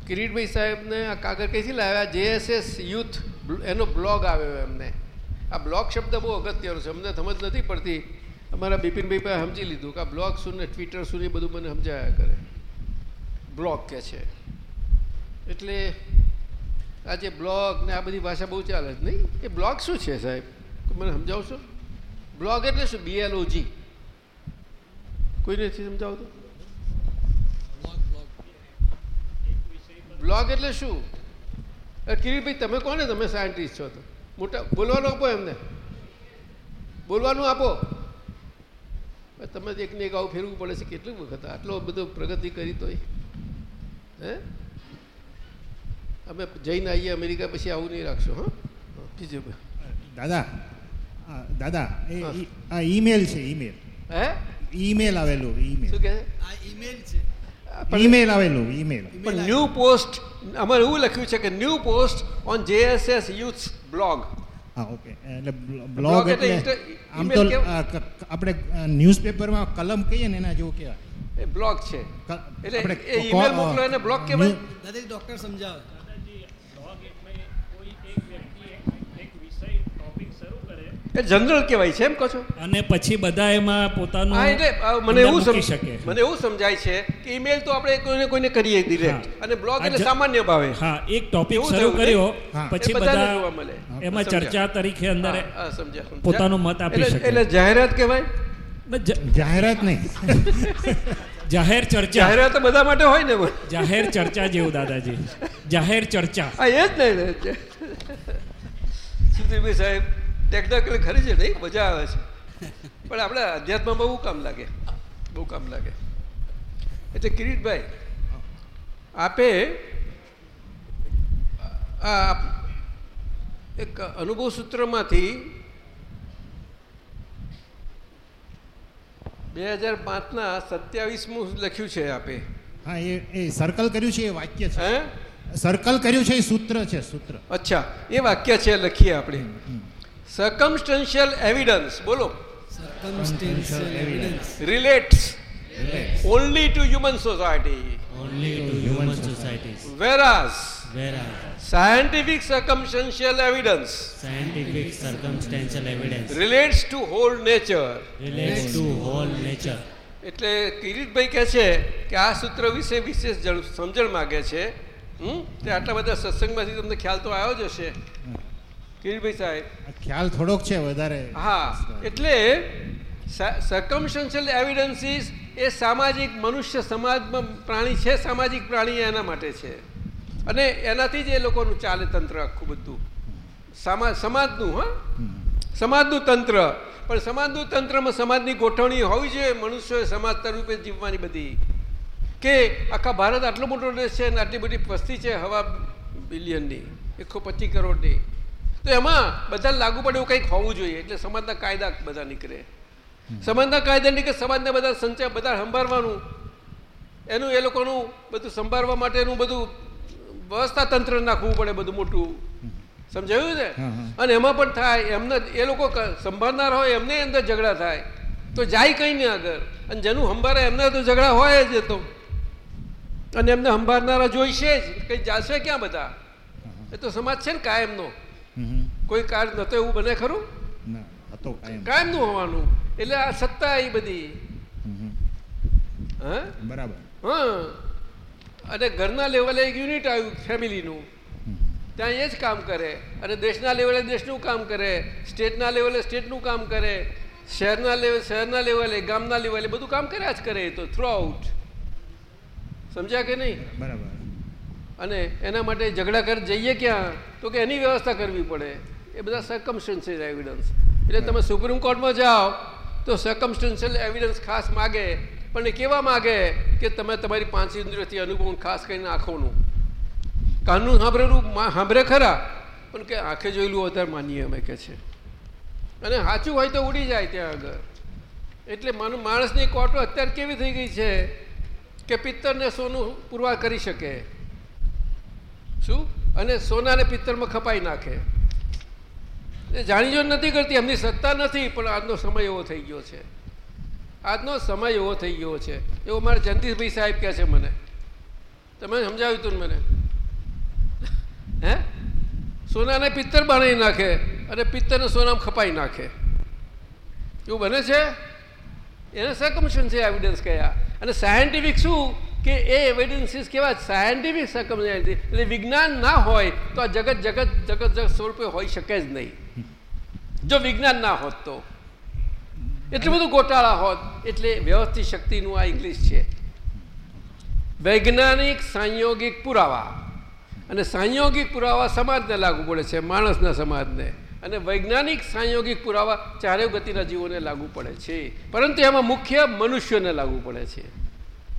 કિરીટભાઈ સાહેબને આ કાગળ કઈથી લાવ્યા? જેએસએસ યુથ, એનો બ્લોગ આવ્યો એમને. આ બ્લોગ શબ્દ બહુ અગત્યનો છે, અમને સમજ નથી પડતી. અમારા બિપિનભાઈ પાસે સમજી લીધું કે આ બ્લોગ શું ને ટ્વિટર શું ને બધું મને સમજાયા કરે. બ્લોગ કે છે. એટલે આ જે બ્લોગ ને આ બધી ભાષા બહુ ચાલે છે નહીં. એ બ્લોગ શું છે સાહેબ? મને સમજાવશો? બ્લોગ એટલે શું? બીએલઓજી કોઈ નથી સમજાવતું? બ્લોગ એટલે શું? કિરીટભાઈ, તમે કોને? તમે સાયન્ટિસ્ટ છો તો. મોટા, બોલવાનું આપો એમને. બોલવાનું આપો. તમે એકને એક આવું ફેરવું પડે છે કેટલું વખત? આટલો બધો પ્રગતિ કરી તોય. હે? અમે જઈને આવીએ અમેરિકા પછી આવું નહીં રાખશો હા? બીજું દાદા દાદા એ આ ઈમેલ છે ઈમેલ. હે? ઈમેલ આવેલું ઈમેલ. શું કહે? આ ઈમેલ છે. ઈમેલ આવેલું ઈમેલ. પણ ન્યૂ પોસ્ટ અમારે એવું લખ્યું છે કે new post on JSS youth blog હા ઓકે એટલે બ્લોગ એટલે આમ તો આપણે ન્યૂઝપેપરમાં કલમ કહીએ ને એના જેવું કહેવાય. એ બ્લોગ છે. એટલે એ કો- મોકલો એને બ્લોગ કહેવાય. દાદાજી ડોક્ટર સમજાવે. એ જનરલ કહેવાય છે એમ કહો છો? અને પછી બધા એમાં પોતાનું હા એટલે મને એવું સમજી શકે. મને એવું સમજાય છે કે ઈમેલ તો આપણે કોઈને કોઈને કરીએ ડિરેક્ટ અને બ્લોગ એટલે સામાન્ય ભાવે. હા એક ટોપિક શરૂ કર્યો પછી બધા મળે. એમાં ચર્ચા તરીકે અંદર. પોતાનો મત આપી એટલે- શકે. એટલે જાહેરાત કહેવાય? જાહેરાત નહીં. જાહેર ચર્ચા. જાહેરાત તો બધા માટે હોય ને જાહેર ચર્ચા જેવું દાદાજી. જાહેર ચર્ચા. હા એ જ ને સુધીરભાઈ સાહેબ ટેકનિકલ ખરી છે નહીં? મજા આવે છે. પણ આપણે અધ્યાત્મમાં બહુ કામ લાગે. બહુ કામ લાગે. એટલે કિરીટભાઈ આપે આ એક અનુભવ સૂત્રમાંથી બે હજાર પાંચના સત્યાવીસમું લખ્યું છે આપે. હા એ એ સર્કલ કર્યું છે એ વાક્ય છે. સર્કલ કર્યું છે એ સૂત્ર છે સૂત્ર. અચ્છા એ વાક્ય છે લખીએ આપણે. Circumstantial evidence બોલો Circumstantial evidence. relates Relates. only to human society Only to human societies. whereas Whereas scientific circumstantial evidence scientific circumstantial evidence relates to whole nature relates to whole nature. એટલે કિરીટભાઈ કહે છે કે આ સૂત્ર વિશે વિશેષ જણ- સમજણ માગે છે હમ તે આટલા બધા સત્સંગમાંથી તમને ખ્યાલ તો આવ્યો જ હશે કિરીટભાઈ સાહેબ. ખ્યાલ થોડોક છે વધારે. હા એટલે સર્કમસ્ટન્શિયલ એવિડન્સીસ એ સામાજિક મનુષ્ય સમાજમાં પ્રાણી છે સામાજિક પ્રાણી એના માટે છે. અને એનાથી જ એ લોકોનું ચાલે તંત્ર આખું બધું. સમાજ સમાજનું હા? સમાજનું તંત્ર. પણ સમાજનું તંત્રમાં સમાજની ગોઠવણી હોવી જોઈએ. મનુષ્યોએ સમાજ તરૂપે જીવવાની બધી. કે આખા ભારત આટલો મોટો દેશ છે અને આટલી બધી વસ્તી છે હવા બિલિયનની. એકસો પચીસ કરોડની. તો એમાં બધા લાગુ પડે એવું કંઈક હોવું જોઈએ. એટલે સમાજના કાયદા બધા નીકળે. સમાજના કાયદા નીકળે સમાજને બધા સંચય બધા સંભાળવાનું. એનું એ લોકોનું બધું સંભાળવા માટેનું બધું વ્યવસ્થા તંત્ર નાખવું પડે બધું મોટું. સમજાયું ને અને એમાં પણ થાય એમને એ લોકો સંભાળનાર હોય એમને અંદર ઝઘડા થાય. તો જાય કંઈ નહીં આગળ. અને જેનું સંભાળે એમને તો ઝઘડા હોય જ તો. અને એમને સંભાળનારા જોઈશે જ. કંઈ જાશે ક્યાં બધા? એ તો સમાજ છે ને કાયમનો. કોઈ કાર્ય નતો એવું બને ખરું? કાયમનું હોવાનું. એટલે આ સત્તા એ બધી. હા? બરાબર. હા. અને ઘરના લેવલે એક યુનિટ આવ્યું ફેમિલીનું. ત્યાં એ જ કામ કરે. અને દેશના લેવલે દેશનું કામ કરે. સ્ટેટના લેવલે સ્ટેટનું કામ કરે. શહેરના લેવલે શહેરના લેવલે ગામના લેવલે બધું કામ કર્યા જ કરે એ તો થ્રુ આઉટ સમજ્યા કે નહીં? બરાબર. અને એના માટે ઝઘડા કર જઈએ ક્યાં? તો કે એની વ્યવસ્થા કરવી પડે. એ બધા સર્કમસ્ટન્સિયલ એવિડન્સ એટલે તમે સુપ્રીમ કોર્ટમાં જાઓ, તો સર્કમસ્ટન્શિયલ એવિડન્સ ખાસ માગે. પણ એ કેવા માગે? કે તમે તમારી પાંચ ઇન્દ્રિયોથી અનુભવ ખાસ કરીને આંખોનું. કાનનું સાંભળેલું સાંભળે ખરા, પણ કે આંખે જોયેલું વધારે માનીએ અમે કે છે. અને સાચું હોય તો ઉડી જાય ત્યાં આગળ. એટલે માનું, માણસની કોર્ટો અત્યારે કેવી થઈ ગઈ છે? કે પિત્તરને સોનું પુરવાર કરી શકે. શું? અને સોનાને પિત્તરમાં ખપાઈ નાખે. એ જાણીજો નથી કરતી, એમની સત્તા નથી, પણ આજનો સમય એવો થઈ ગયો છે. આજનો સમય એવો થઈ ગયો છે. એવો મારા જગદીશભાઈ સાહેબ કહે છે મને. તમે સમજાવ્યું હતું મને? હે? સોનાને પિત્તર બનાવી નાખે અને પિત્તરને સોનામાં ખપાઈ નાખે. એવું બને છે? એને સર્કમશન છે એવિડન્સ કયા અને સાયન્ટિફિક શું? કે એ એવિડન્સીસ કેવા સાયન્ટિફિક સર્કમ એટલે વિજ્ઞાન ના હોય તો આ જગત જગત જગત જગત સ્વરૂપે હોઈ શકે જ નહીં. જો વિજ્ઞાન ના હોત તો. એટલું બધું ગોટાળા હોત, એટલે વ્યવસ્થિત શક્તિનું આ ઇંગ્લિશ છે. વૈજ્ઞાનિક સંયોગિક પુરાવા. અને સંયોગિક પુરાવા સમાજને લાગુ પડે છે, માણસના સમાજને. અને વૈજ્ઞાનિક સંયોગિક પુરાવા ચારેય ગતિના જીવોને લાગુ પડે છે. પરંતુ એમાં મુખ્ય મનુષ્યોને લાગુ પડે છે.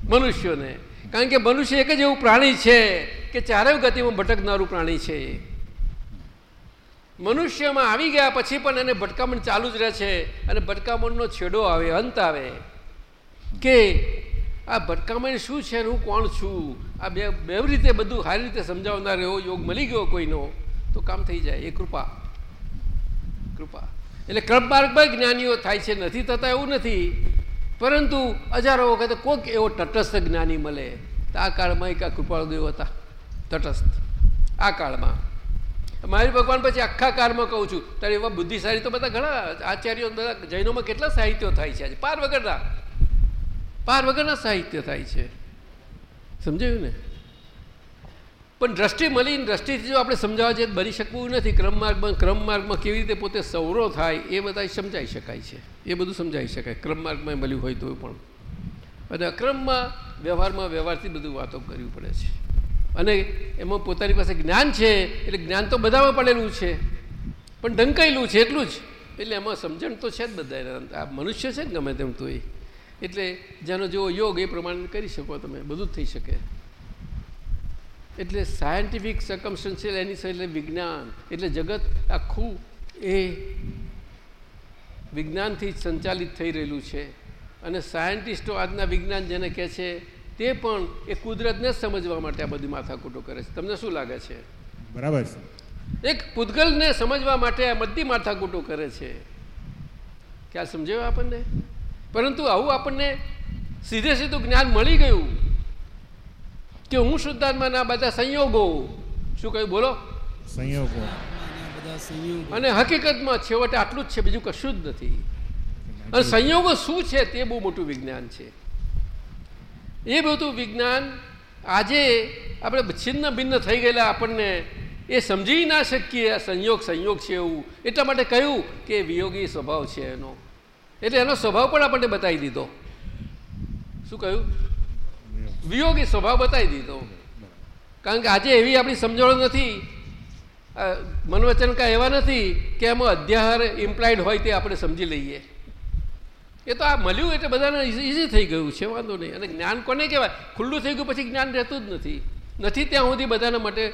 મનુષ્યોને. કારણ કે મનુષ્ય એક જ એવું પ્રાણી છે કે ચારેય ગતિમાં ભટકનારું પ્રાણી છે. મનુષ્યમાં આવી ગયા પછી પણ એને ભટકામણ ચાલુ જ રહે છે અને ભટકામણનો છેડો આવે, અંત આવે. કે આ ભટકામણ શું છે હું કોણ છું? આ બે બે રીતે બધું સારી રીતે સમજાવનાર એવો યોગ મળી ગયો કોઈનો, તો કામ થઈ જાય. એ કૃપા. કૃપા. એટલે ક્રમ માર્ગમાં જ્ઞાનીઓ થાય છે. નથી થતા એવું નથી. પરંતુ હજારો વખતે કોઈક એવો તટસ્થ જ્ઞાની મળે. તો આ કાળમાં એક આ કૃપાળદેવ હતા. તટસ્થ. આ કાળમાં. મારી ભગવાન પછી આખા કાળમાં કહું છું ત્યારે એવા બુદ્ધિશાળી તો બધા ઘણા આચાર્યો બધા જૈનોમાં કેટલા સાહિત્યો થાય છે આજે? પાર વગરના. પાર વગરના સાહિત્ય થાય છે. સમજાયું ને? પણ દ્રષ્ટિ મળીને દ્રષ્ટિથી જો આપણે સમજાવવા જઈએ બની શકવું નથી. ક્રમ માર્ગમાં ક્રમ માર્ગમાં કેવી રીતે પોતે સૌરો થાય એ બધા સમજાઈ શકાય છે. એ બધું સમજાવી શકાય. ક્રમ માર્ગમાં મળ્યું હોય તો પણ. અને અક્રમમાં વ્યવહારમાં વ્યવહારથી બધું વાતો કરવી પડે છે. અને એમાં પોતાની પાસે જ્ઞાન છે, એટલે જ્ઞાન તો બધામાં પડેલું છે. પણ ઢંકાયેલું છે, એટલું જ. એટલે એમાં સમજણ તો છે જ બધા આ મનુષ્ય છે ને ગમે તેમ તો એ એટલે જેનો જેવો યોગ એ પ્રમાણે કરી શકો તમે. બધું જ થઈ શકે. એટલે સાયન્ટિફિક સર્કમસ્ટન્શિયલ એની એટલે વિજ્ઞાન. એટલે જગત આખું એ વિજ્ઞાનથી સંચાલિત થઈ રહેલું છે. અને સાયન્ટિસ્ટો આજના વિજ્ઞાન જેને કહે છે તે પણ એ કુદરતને સમજવા માટે આ બધી માથાકૂટો કરે છે. તમને શું લાગે છે? બરાબર છે. એક પૂતગલને સમજવા માટે આ બધી માથાકૂટો કરે છે. ક્યાં સમજાયું આપણને? પરંતુ આવું આપણને સીધે સીધું જ્ઞાન મળી ગયું કે હું શુદ્ધાત્માના બધા સંયોગો શું કહ્યું બોલો? સંયોગો. અને હકીકતમાં છેવટે આટલું જ છે, બીજું કશું જ નથી. અને સંયોગો શું છે તે બહુ મોટું વિજ્ઞાન છે. એ બધું વિજ્ઞાન આજે આપણે છિન્ન ભિન્ન થઈ ગયેલા આપણને એ સમજી ના શકીએ, આ સંયોગ સંયોગ છે એવું. એટલા માટે કહ્યું કે વિયોગી સ્વભાવ છે એનો. એટલે એનો સ્વભાવ પણ આપણને બતાવી દીધો. શું કહ્યું? વિયોગી સ્વભાવ બતાવી દીધો. કારણ કે આજે એવી આપણી સમજણ નથી મનોવચન કાંઈ એવા નથી કે એમાં અધ્યાહાર ઇમ્પ્લાઇડ હોય તે આપણે સમજી લઈએ. એ તો આ મળ્યું એટલે બધાને ઇઝી થઈ ગયું છે વાંધો નહીં. અને જ્ઞાન કોને કહેવાય? ખુલ્લું થઈ ગયું પછી જ્ઞાન રહેતું જ નથી. નથી ત્યાં સુધી બધાના માટે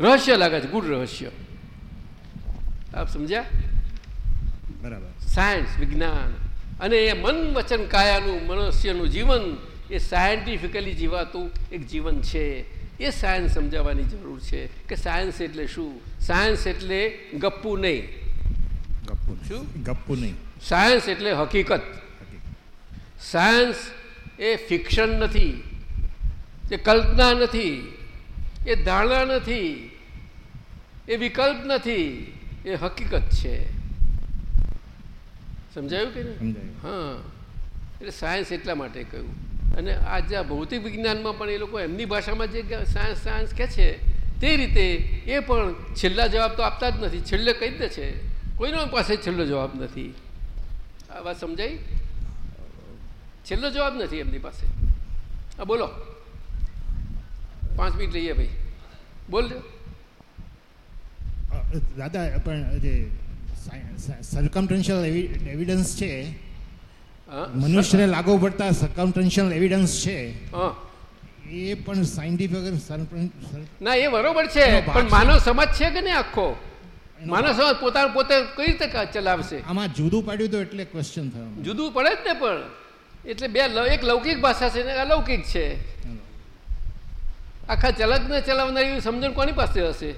રહસ્ય લાગે છે ગુડ રહસ્ય. આપ સમજ્યા? બરાબર. સાયન્સ વિજ્ઞાન. અને એ મન વચન કાયાનું મનુષ્યનું જીવન એ સાયન્ટિફિકલી જીવાતું એક જીવન છે. એ સાયન્સ સમજાવવાની જરૂર છે કે સાયન્સ એટલે શું? સાયન્સ એટલે ગપ્પુ નહીં. ગપ્પુ શું? ગપ્પુ નહીં. સાયન્સ એટલે હકીકત. સાયન્સ એ ફિક્શન નથી એ કલ્પના નથી એ ધારણા નથી એ વિકલ્પ નથી એ હકીકત છે. સમજાયું કે નહીં? હા. એટલે સાયન્સ એટલા માટે કહ્યું. અને આજે આ ભૌતિક વિજ્ઞાનમાં પણ એ લોકો એમની ભાષામાં જે સાયન્સ સાયન્સ કહે છે, તે રીતે એ પણ છેલ્લા જવાબ તો આપતા જ નથી. છેલ્લે કહી દે છે. કોઈનો પાસે છેલ્લો જવાબ નથી. આ વાત સમજાઈ? છેલ્લો જવાબ નથી એમની પાસે. હા, બોલો. પાંચ મિનિટ લઈએ ભાઈ. બોલજો દાદા, પણ જે સરકમટન્શિયલ એવિડન્સ છે મનુષ્યને લાગુ પડતા સરકમટન્શિયલ એવિડન્સ છે. એ પણ સાયન્ટિફિક ના એ બરોબર છે પણ માનવ સમાજ છે કે નહીં આખો? માનવ સમાજ પોતાનું પોતે કઈ રીતે ચલાવશે? આમાં જુદું પાડ્યું તો એટલે ક્વેશ્ચન થયો. જુદું પડે જ ને પણ. એટલે બે એક લૌકિક ભાષા છે ને અલૌકિક છે. આખા ચલકને ચલાવનારી સમજણ કોની પાસે હશે?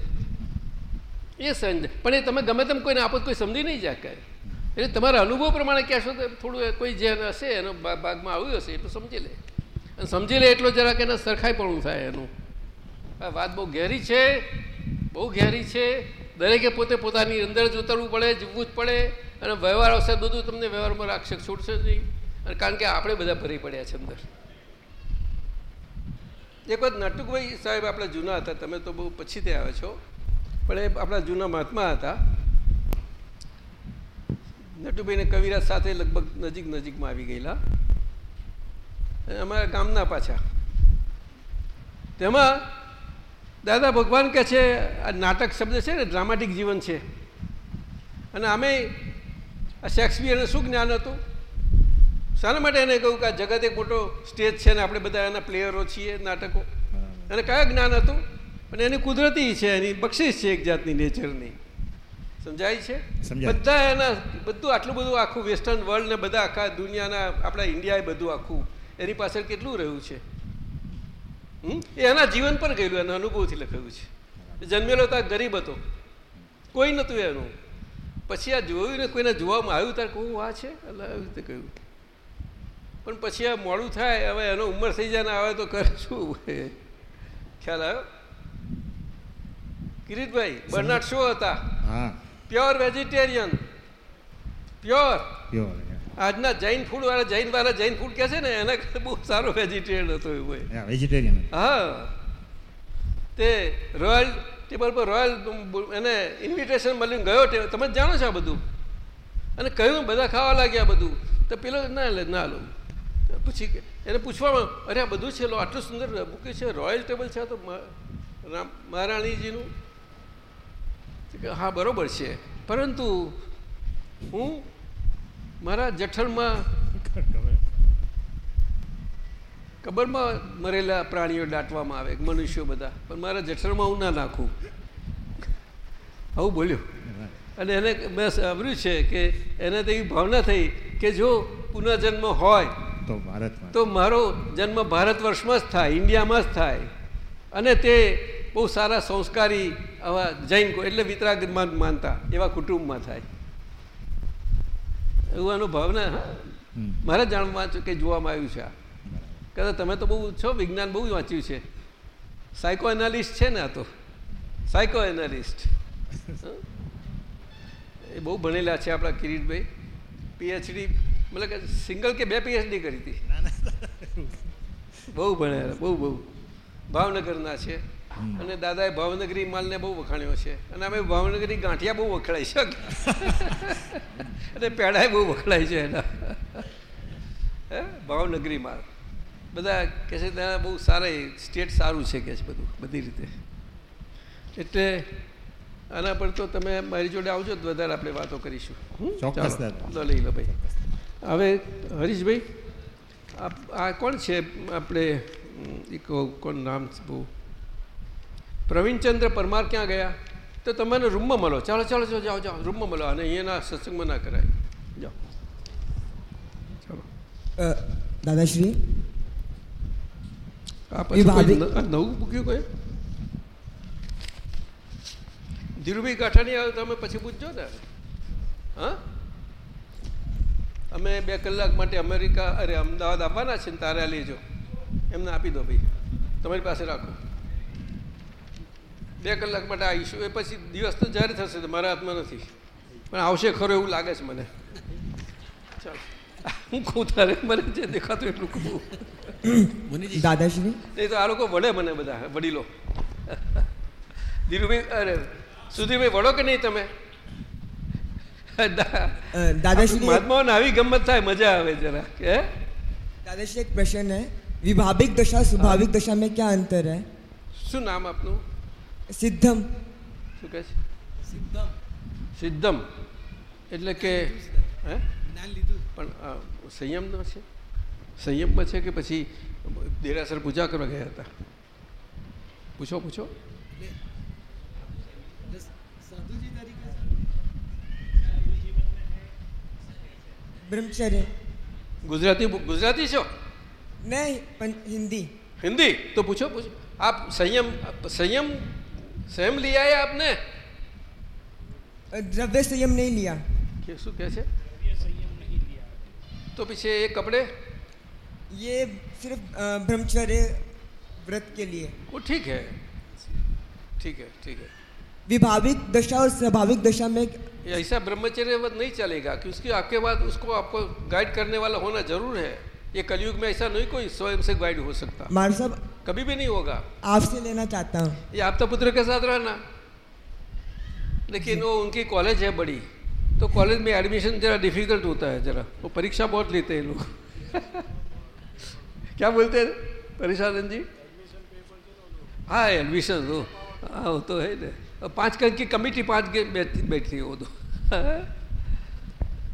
એ સમજ પણ એ તમે ગમે તેમ કોઈને આપો કોઈ સમજી નહીં જાય કાંઈ. એટલે તમારા અનુભવ પ્રમાણે કહેશો તો થોડું કોઈ જે હશે એનો ભાગમાં આવ્યું હશે એટલું સમજી લે. અને સમજી લે એટલો જરાક એને સરખાઈપણું થાય એનું. આ વાત બહુ ઘેરી છે, બહુ ઘેરી છે. દરેકે પોતે પોતાની અંદર જ ઉતરવું પડે, જીવવું જ પડે. અને વ્યવહાર આવશે બધું તમને વ્યવહારમાં રાખશે છૂટશે નહીં. અને કારણ કે આપણે બધા ભરી પડ્યા છે અંદર. એક વખત નટુકભાઈ સાહેબ આપણા જૂના હતા, તમે તો બહુ પછીથી આવ્યા છો. પણ એ આપણા જૂના મહાત્મા હતા. નટુભાઈને કવિરાજ સાથે લગભગ નજીક નજીકમાં આવી ગયેલા. અમારા ગામના પાછા. તેમાં દાદા ભગવાન કહે છે આ નાટક શબ્દ છે ને ડ્રામાટિક જીવન છે. અને અમે આ શેક્સપિયરને શું જ્ઞાન હતું? શાના માટે એને કહ્યું કે આ જગત એક મોટો સ્ટેજ છે ને આપણે બધા એના પ્લેયરો છીએ નાટકો. અને કયા જ્ઞાન હતું? અને એની કુદરતી છે એની બક્ષિસ છે એક જાતની નેચરની. સમજાય છે? બધા એના બધું આટલું બધું આખું વેસ્ટર્ન વર્લ્ડ ને બધા આખા દુનિયાના આપણા ઇન્ડિયાએ બધું આખું. એની પાછળ કેટલું રહ્યું છે? એ એના જીવન પર ગયેલું એના અનુભવથી લખાયું છે. જન્મેલો તો ગરીબ હતો. કોઈ નહોતું એનું. પછી આ જોયું ને કોઈને જોવામાં આવ્યું ત્યારે કહું આ છે? એટલે આવી રીતે કહ્યું. પણ પછી આ મોડું થાય હવે એનો ઉંમર થઈ જાય ને આવે તો કરશું ખ્યાલ આવ્યો? કિરીટભાઈ બર્નાટ શો હતા? હા. પ્યોર વેજીટેરિયન પ્યોર પ્યોર આજના જૈન ફૂડ વાળા જૈન વાળા જૈન ફૂડ કહે છે ને એને બહુ સારો વેજીટેરિયન હતો એવું વેજીટેરિયન હા. તે રોયલ ટેબલ પર રોયલ એને ઇન્વિટેશન મળ્યું ગયો તમે જાણો છો આ બધું? અને કહ્યું બધા ખાવા લાગ્યા બધું. તો પેલો ના લે ના લો. પછી કે- એને પૂછવામાં અરે આ બધું છે લો આટલું સુંદર મૂક્યું છે રોયલ ટેબલ છે તો મહારાણીજીનું. કે હા બરોબર છે. પરંતુ હું મારા જઠરમાં કબરમાં મરેલા પ્રાણીઓ દાટવામાં આવે મનુષ્યો બધા. પણ મારા જઠરમાં હું ના નાખું. આવું બોલ્યો. અને એને મેં સાંભળ્યું છે કે એને તો એવી ભાવના થઈ કે જો પુનઃજન્મ હોય તો ભારત તો મારો જન્મ ભારત વર્ષમાં જ થાય ઇન્ડિયામાં જ થાય. અને તે બહુ સારા સંસ્કારી આવા જૈન એટલે વિતરાગમાં માનતા એવા કુટુંબમાં થાય. એવું આનું ભાવના હા. મારે જાણવા કે જોવામાં આવ્યું છે આ. કદાચ તમે તો બહુ છો વિજ્ઞાન બહુ વાંચ્યું છે. સાયકો એનાલિસ્ટ છે ને આ તો. સાયકો એનાલિસ્ટ એ બહુ ભણેલા છે આપણા કિરીટભાઈ. પીએચડી મતલબ કે સિંગલ કે બે પીએચડી કરી હતી. બહુ ભણેલા બહુ બહુ. ભાવનગરના છે. અને દાદાએ ભાવનગરી માલને બહુ વખાણ્યો છે. અને અમે ભાવનગરી ગાંઠિયા બહુ વખણાય છે. અને પેડાય બહુ વખણાય છે એના. હે? ભાવનગરી માલ. બધા કહે છે ત્યાં બહુ સારા સ્ટેટ સારું છે કે છે બધું બધી રીતે. એટલે આના પર તો તમે મારી જોડે આવજો તો વધારે આપણે વાતો કરીશું. ચાલો. લઈ લો ભાઈ. હવે હરીશભાઈ આ આ કોણ છે? આપણે એક કોણ નામ બહુ? પ્રવીણચંદ્ર પરમાર ક્યાં ગયા? તો તમે રૂમમાં મળો. ચાલો ચાલો ચાલો જાઓ જાઓ. રૂમમાં મળો અને અહીંયાના સત્સંગમાં ના કરાય. જાઓ. ચાલો. દાદાશ્રી? આ પછી નવું મૂક્યું કોઈ? ધીરુભાઈ કાંઠાની આવે તમે પછી પૂછજો ને. હા? અમે બે કલાક માટે અમેરિકા અરે અમદાવાદ આવવાના છે ને તારે લેજો. એમને આપી દો ભાઈ. તમારી પાસે રાખો. બે કલાક માટે આવીશું એ પછી દિવસ તો જાહેર થશે મારા હાથમાં નથી. પણ આવશે ખરો એવું લાગે છે મને. ચાલો. હું કહું તારે મને જે દેખાતું એટલું કહું. દાદાશ્રી? એ તો આ લોકો વડે મને બધા વડીલો. ધીરુભાઈ અરે સુધીભાઈ વડો કે નહીં તમે? દાદાશ્રી મહાત્માઓ આવી ગમત થાય મજા આવે જરા કે દાદાશ્રી એક પ્રશ્ન હૈ વિભાવિક દશા સુભાવિક દશા મેં ક્યાં અંતર હે? શું નામ આપનું? સિદ્ધમ શું કહે છે સિદ્ધમ સિદ્ધમ એટલે કે હે પણ સંયમનો છે સંયમમાં છે કે પછી દેરાસર પૂજા કરવા ગયા હતા પૂછો પૂછો બ્રહ્મચર્ય ગુજરાતી ગુજરાતી છો નહીં પણ હિન્દી હિન્દી તો પૂછો પૂછો આપ સંયમ સંયમ स्वयं लिया है आपने? द्रव्य संयम नहीं लिया। कैसे कैसे? संयम नहीं लिया तो पीछे ये कपड़े? ये सिर्फ़ ब्रह्मचर्य व्रत के लिए। वो ठीक है। ठीक है ठीक है। विभाविक दशा और स्वाभाविक दशा में ऐसा ब्रह्मचर्य व्रत नहीं चलेगा क्योंकि उसकी आपके बाद उसको आपको गाइड करने वाला होना ज़रूर है। ये कलयुग में ऐसा नहीं कोई स्वयं से गाइड हो सकता। मार साहब कभी भी नहीं होगा। आपसे लेना चाहता हूँ। ये आपका पुत्र के साथ रहना। लेकिन वो उनकी कॉलेज है बड़ी। तो कॉलेज में एडमिशन जरा डिफ़िकल्ट होता है जरा। वो परीक्षा बहुत लेते हैं लोग। क्या बोलते हैं? परेशानंद जी? हाँ एडमिशन हो हाँ वो तो है ना। पाँच का की कमिटी पाँच के बैठी बैठी है वो तो।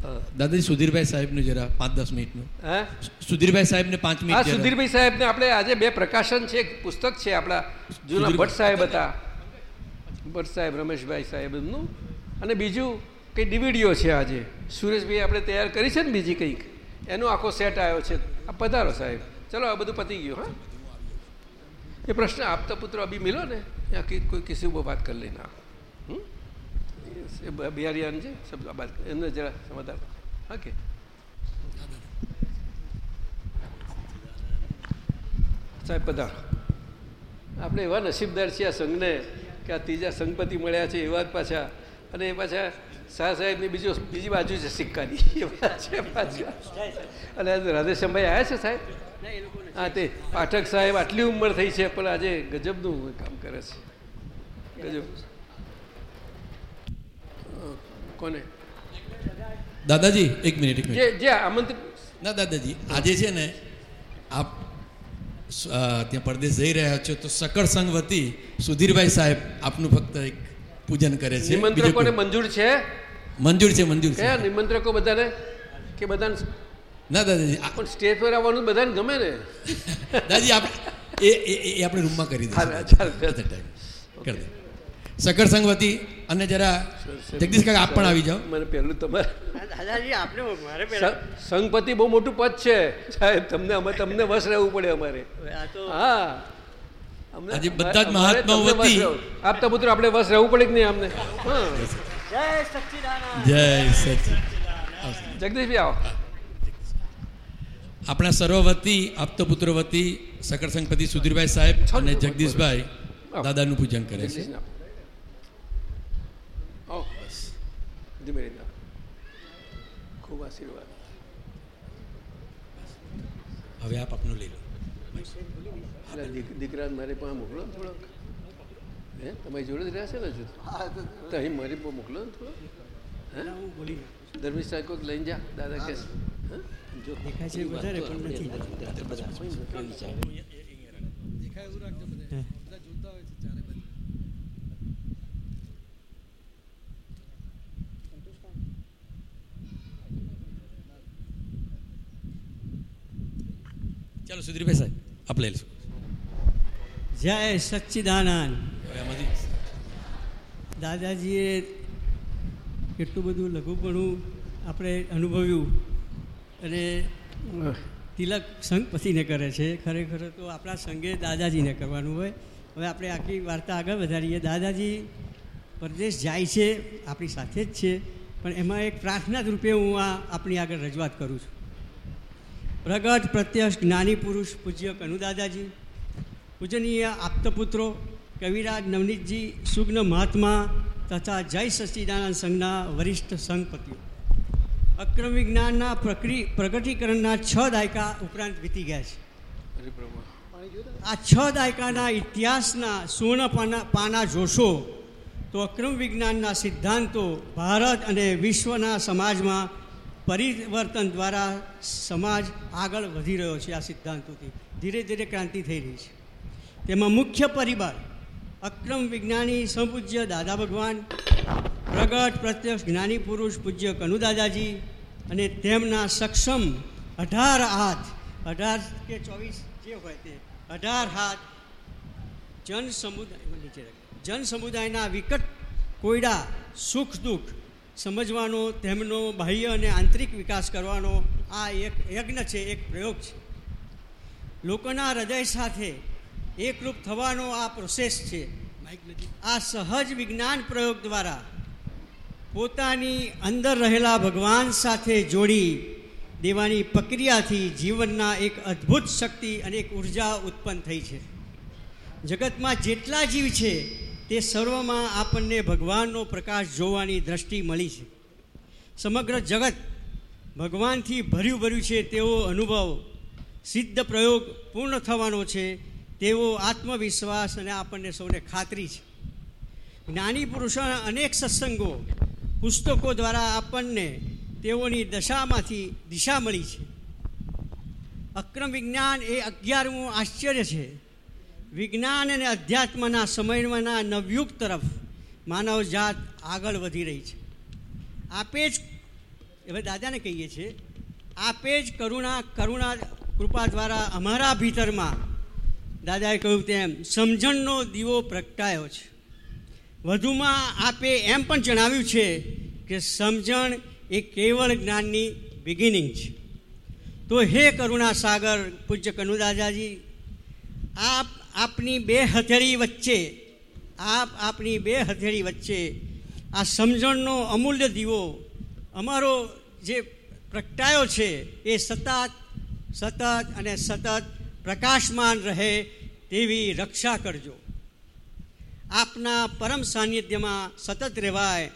દાદાજી સુધીરભાઈ સાહેબનું જરા પાંચ દસ મિનિટનું. હા? સુધીરભાઈ સાહેબને પાંચ મિનિટ સુધીરભાઈ સાહેબ ને આપણે આજે બે પ્રકાશન છે એક પુસ્તક છે આપણા જૂના ભટ્ટ સાહેબ હતા. ભટ્ટ સાહેબ રમેશભાઈ સાહેબ એમનું. અને બીજું કંઈ ડીવીડીઓ છે આજે. સુરેશભાઈ આપણે તૈયાર કરી છે ને બીજી કંઈક? એનો આખો સેટ આવ્યો છે. આ પધારો સાહેબ. ચલો આ બધું પતી ગયું હા? એ પ્રશ્ન આપતો પુત્ર અભી મિલો ને? ત્યાં કોઈ કિસી ઉપર વાત કરી લઈને આપ બિહારીયાન છે? એમને જરા સમાધાન. ઓકે. સાહેબ પધારો આપણે એવા નસીબદાર છીએ આ સંઘને કે આ ત્રીજા સંઘપતિ મળ્યા છે, એવા જ પાછા. અને એ પાછા શાહ સાહેબની બીજો બીજી બાજુ છે સિક્કાની. છે પાછા. અને રાધેશ્યામભાઈ આવ્યા છે સાહેબ? હા, તે પાઠક સાહેબ આટલી ઉંમર થઈ છે, પણ આજે ગજબનું કામ કરે છે. ગજબ. કોને? દાદાજી એક મિનિટ એક જે મિનિટ. જે આમંત્રિત ના દાદાજી આજે છે ને આપ ત્યાં પરદેશ જઈ રહ્યા છો તો સકળ સંઘ વતી સુધીરભાઈ સાહેબ આપનું ફક્ત એક પૂજન કરે છે. નિમંત્રકોને મંજૂર છે? મંજૂર છે મંજૂર છે. નિમંત્રકો બધાને? કે બધાને ના દાદાજી પણ સ્ટેજ પર આવવાનું બધાને ગમે ને? દાદાજી આપણે એ એ- આપણે રૂમમાં કરી દઈશું. ચાલ, ચાલ. કરી દે. સકળ સંઘ વતી અને જરા જગદીશ કાકા આપ પણ આવી જાઓ. મને પહેલું તમારે દાદાજી આપને મારે સંઘપતિ બહુ મોટું પદ છે. સાહેબ તમને અમે તમને વશ રહેવું પડે અમારે. હા. આજે બધા જ અમારે મહાત્માઓ વતી- આપતા પુત્ર આપણે વશ રહેવું પડે કે નહીં અમને હા. જય સચ્ચિદાનંદ. જય સચ્ચિદાનંદ. જગદીશભાઈ આવો. આપણા સર્વવતી આપતો પુત્ર વતી સકળ સંઘપતિ સુધીરભાઈ સાહેબ અને જગદીશભાઈ દાદાનું પૂજન કરે છે જગદીશને આપો. આવો બસ ધીમે ધીમે આવો. ખૂબ આશીર્વાદ. હવે આપ આપનું લઈ લો. દીકરા મારે પાસે મોકલો ને થોડોક. હે? તમારી જોડે જ રહ્યા છે ને હજુ? તો અહીં મારી પાસે મોકલો ને થોડો હે? ધર્મેશ સાહેબ કોઈક લઈને જા. દાદા કે જો. દેખાય છે વધારે પણ નથી. દેખાય એવું રાખજો બધા. બધા જોતા હોય છે ચારે ચાલો સુધીરભાઈ સાહેબ આપ લઈ લઈશું જય સચ્ચિદાનંદ. દાદાજીએ કેટલું બધું લઘુપણું આપણે અનુભવ્યું અને તિલક સંઘપતિને કરે છે. ખરેખર તો આપણા સંઘે દાદાજીને કરવાનું હોય. હવે આપણે આખી વાર્તા આગળ વધારીએ. દાદાજી પરદેશ જાય છે આપણી સાથે જ છે. પણ એમાં એક પ્રાર્થના રૂપે હું આ આપણી આગળ રજૂઆત કરું છું. પ્રગટ પ્રત્યક્ષ જ્ઞાની પુરુષ પૂજ્ય કનુદાદાજી, પૂજનીય આપ્તપુત્રો કવિરાજ નવનીતજી, સુગ્ન મહાત્મા તથા જય સચિદાનંદ સંઘના વરિષ્ઠ સંઘપતિઓ. અક્રમ વિજ્ઞાનના પ્રક્રિ, પ્રગટીકરણના છ દાયકા ઉપરાંત વીતી ગયા છે. આ છ દાયકાના ઇતિહાસના સુવર્ણ પાના પાના જોશો તો અક્રમ વિજ્ઞાનના સિદ્ધાંતો ભારત અને વિશ્વના સમાજમાં પરિવર્તન દ્વારા સમાજ આગળ વધી રહ્યો છે આ સિદ્ધાંતોથી. ધીરે ધીરે ક્રાંતિ થઈ રહી છે. તેમાં મુખ્ય પરિબળ અક્રમ વિજ્ઞાની સંપૂજ્ય દાદા ભગવાન, પ્રગટ પ્રત્યક્ષ જ્ઞાની પુરુષ પૂજ્ય કનુદાદાજી અને તેમના સક્ષમ અઢાર હાથ, અઢાર કે ચોવીસ જે હોય તે, અઢાર હાથ જન સમુદાય નીચે જન સમુદાયના વિકટ કોયડા, સુખ દુઃખ સમજવાનો તેમનો બાહ્ય અને આંતરિક વિકાસ કરવાનો આ એક યજ્ઞ છે એક પ્રયોગ છે. લોકોના હૃદય સાથે એકરૂપ થવાનો આ પ્રોસેસ છે. આ સહજ વિજ્ઞાન પ્રયોગ દ્વારા પોતાની અંદર રહેલા ભગવાન સાથે જોડી દેવાની પ્રક્રિયાથી જીવનના એક અદ્ભુત શક્તિ અને એક ઊર્જા ઉત્પન્ન થઈ છે. જગતમાં જેટલા જીવ છે તે સર્વમાં આપણને ભગવાનનો પ્રકાશ જોવાની દ્રષ્ટિ મળી છે. સમગ્ર જગત ભગવાનથી ભર્યું ભર્યું છે, તેવો અનુભવ, સિદ્ધ પ્રયોગ પૂર્ણ થવાનો છે, તેવો આત્મવિશ્વાસ અને આપણને સૌને ખાતરી છે. જ્ઞાની પુરુષોના અનેક સત્સંગો, પુસ્તકો દ્વારા આપણને તેઓની દશામાંથી દિશા મળી છે. અક્રમ વિજ્ઞાન એ અગિયારમું આશ્ચર્ય છે. વિજ્ઞાન અને અધ્યાત્મના સમયના નવયુગ તરફ માનવ જાત આગળ વધી રહી છે. આપે જ, હવે દાદાને કહીએ છીએ, આપે જ કરુણા કરુણા કૃપા દ્વારા અમારા ભીતરમાં દાદાએ કહ્યું તેમ, સમજણનો દીવો પ્રગટાયો છે. વધુમાં આપે એમ પણ જણાવ્યું છે કે સમજણ એ કેવળ જ્ઞાનની બિગિનિંગ છે. તો હે કરુણા સાગર પૂજ્ય કનુ દાદાજી આપ આપની બે હથેળી વચ્ચે, આપ આપની બે હથેળી વચ્ચે આ સમજણનો અમૂલ્ય દીવો, અમારો જે પ્રગટાયો છે એ સતત સતત અને સતત પ્રકાશમાન રહે તેવી રક્ષા કરજો. આપના પરમ સાનિધ્યમાં સતત રહેવાય,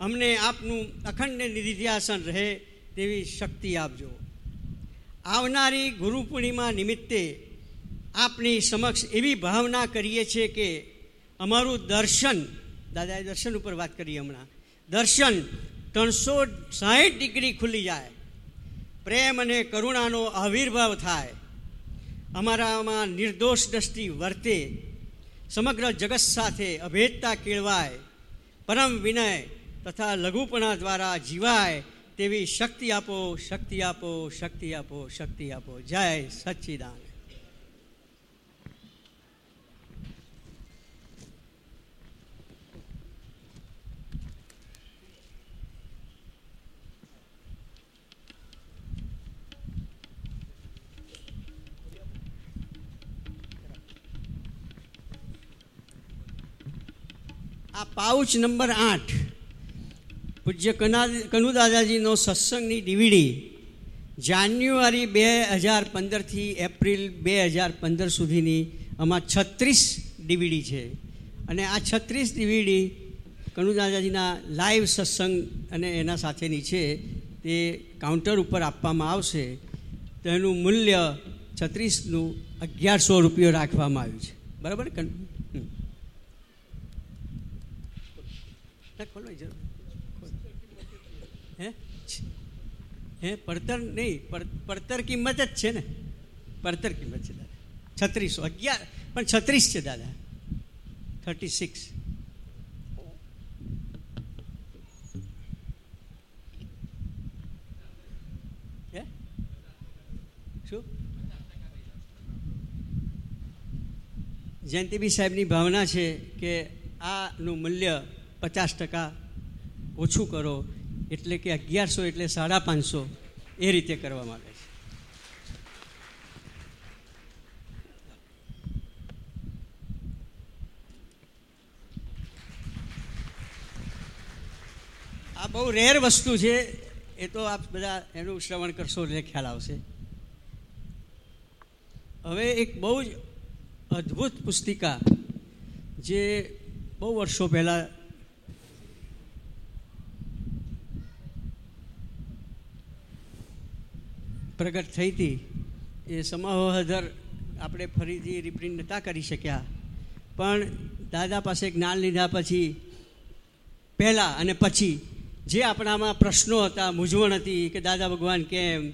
અમને આપનું અખંડ નિધિધ્યાસન રહે તેવી શક્તિ આપજો. આવનારી ગુરુ પૂર્ણિમા નિમિત્તે આપની સમક્ષ એવી ભાવના કરીએ છીએ કે અમારું દર્શન, દાદાએ દર્શન ઉપર વાત કરી હમણાં, દર્શન ત્રણસો સાહીઠ ડિગ્રી ખુલી જાય. પ્રેમ અને કરુણાનો આવિર્ભાવ થાય. અમારામાં નિર્દોષ દ્રષ્ટિ વર્તે, સમગ્ર જગત સાથે અભેદતા કેળવાય, પરમ વિનય તથા લઘુપણા દ્વારા જીવાય તેવી શક્તિ આપો શક્તિ આપો શક્તિ આપો શક્તિ આપો. જય સચ્ચિદાન આ પાઉચ નંબર આઠ. પૂજ્ય કના કનુ દાદાજીનો સત્સંગની ડીવીડી જાન્યુઆરી બે હજાર પંદરથી એપ્રિલ બે હજાર પંદર સુધીની આમાં છત્રીસ ડીવીડી છે. અને આ છત્રીસ ડીવીડી કનુ દાદાજીના લાઈવ સત્સંગ અને એના સાથેની છે તે કાઉન્ટર ઉપર આપવામાં આવશે. તેનું મૂલ્ય છત્રીસનું અગિયારસો રૂપિયો રાખવામાં આવ્યું છે. બરાબર? કન હમ. ના, ખોલો. જરૂર હે હે પડતર નહીં પડતર કિંમત જ છે ને. પડતર કિંમત છે દાદા. છત્રીસો અગિયાર પણ છત્રીસ છે દાદા. Thirty six. શું? જયંતિભાઈ સાહેબની ભાવના છે કે આનું મૂલ્ય પચાસ ટકા ઓછું કરો, એટલે કે અગિયારસો એટલે સાડા પાંચસો એ રીતે કરવા આવે છે. આ બહુ રેર વસ્તુ છે, એ તો આપ બધા એનું શ્રવણ કરશો એટલે ખ્યાલ આવશે. હવે એક બહુ જ અદ્ભુત પુસ્તિકા જે બહુ વર્ષો પહેલાં પ્રગટ થઈ હતી. એ સમાહોદર આપણે ફરીથી રિપ્રિન્ટ નહોતા કરી શક્યા. પણ દાદા પાસે જ્ઞાન લીધા પછી, પહેલાં અને પછી જે આપણામાં પ્રશ્નો હતા, મૂંઝવણ હતી કે દાદા ભગવાન કેમ,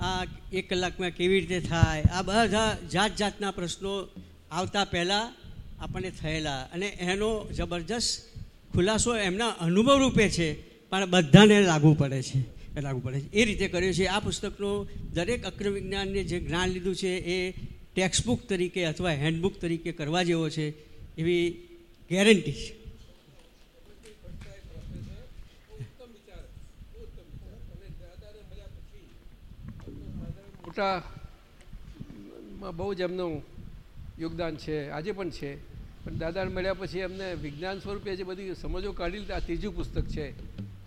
આ એક કલાકમાં કેવી રીતે થાય, આ બધા જાત જાતના પ્રશ્નો આવતા પહેલાં આપણને થયેલા. અને એનો જબરજસ્ત ખુલાસો એમના અનુભવ રૂપે છે, પણ બધાને લાગુ પડે છે. લાગુ પડે એ રીતે કર્યું છે. આ પુસ્તકનો દરેક અક્રવિજ્ઞાનને જે જ્ઞાન લીધું છે એ ટેક્સ્ટબુક તરીકે અથવા હેન્ડબુક તરીકે કરવા જેવો છે, એવી ગેરંટી છે. મોટામાં બહુ જ એમનું યોગદાન છે. આજે પણ છે. પણ દાદાને મળ્યા પછી એમને વિજ્ઞાન સ્વરૂપે જે બધી સમજો કાઢી આ ત્રીજું પુસ્તક છે.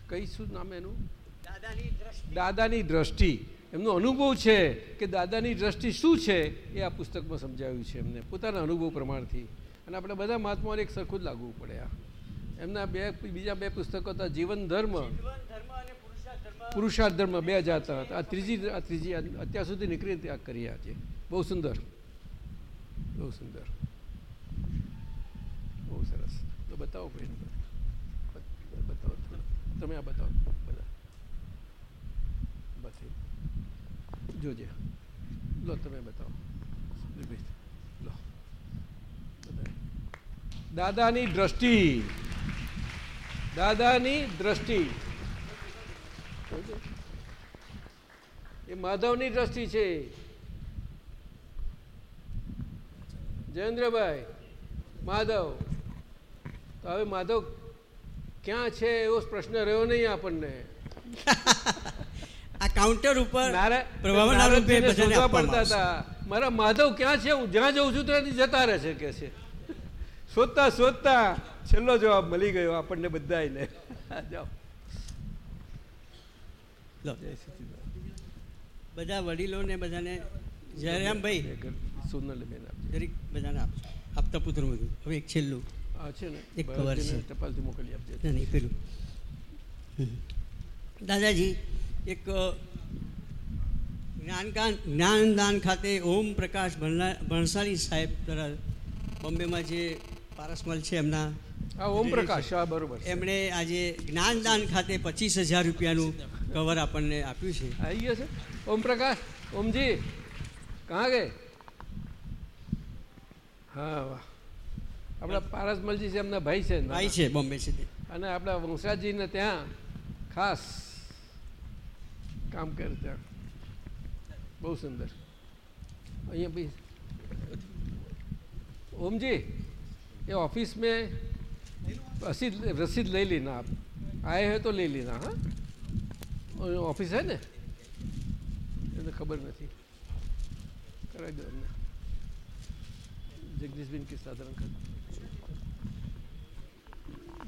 કઈ શું નામ એનું? દાદાની દ્રષ્ટિ. એમનો અનુભવ છે કે દાદાની દ્રષ્ટિ શું છે એ આ પુસ્તકમાં સમજાવ્યું છે એમને. પોતાના અનુભવ પ્રમાણથી. અને આપણે બધા મહાત્માઓને એક સરખું જ લાગવું પડે આ. એમના બે બીજા બે પુસ્તકો હતા જીવન ધર્મ. પુરુષાર્થ ધર્મ બે જાત હતા. આ ત્રીજી આ ત્રીજી અત્યાર સુધી નીકળી ત્યાં કરી આજે. બહુ સુંદર. બહુ સુંદર. બહુ સરસ. તો બતાવો ભાઈ બતાવો તમે આ બતાવો બધા બસ જોજે લો તમે બતાવો લો દાદાની દ્રષ્ટિ દાદાની દ્રષ્ટિ એ માધવની દ્રષ્ટિ છે. જયેન્દ્રભાઈ, માધવ. તો હવે માધવ ક્યાં છે એવો પ્રશ્ન રહ્યો નહીં આપણને. આ કાઉન્ટર ઉપર શોધવા પડતા હતા મારા માધવ ક્યાં છે? હું જ્યાં જઉં છું ત્યાંથી જતા રહે છે કે છે. શોધતા શોધતા. છેલ્લો જવાબ મળી ગયો આપણને બધાને. બધા વડીલોને બધાને જયરામભાઈ સોનલબેન. દરેક બધાને આપજો. આપતા પુત્ર બધું હવે એક છેલ્લું. આ છે ને એક કવર છે. ટપાલથી મોકલી આપજો. નહીં પેલું. દાદાજી એક જ્ઞાનકાન જ્ઞાનદાન ખાતે ઓમ પ્રકાશ ભણસાલી સાહેબ દ્વારા બોમ્બેમાં જે પારસમલ છે એમના ઓમ પ્રકાશ, હા, બરોબર એમણે આજે જ્ઞાનદાન ખાતે પચીસ હજાર રૂપિયાનું કવર આપણને આપ્યું છે. આવી ગયો છે ઓમ પ્રકાશ ઓમજી કહા ગए હા વાહ. આપણા પારસમલજી છે એમના ભાઈ છે ભાઈ છે બોમ્બે છે અને આપણા વંશાજીને ત્યાં ખાસ કામ કરે ત્યાં બહુ સુંદર અહીંયા બી ओम जी ये ऑफिस में रसीद रसीद ले लेना आप आए हैं तो ले लेना हाँ और ऑफिस है ને એને ખબર નથી કરાવી દો અમને જગદીશબેન કે સાધારણ ખાતે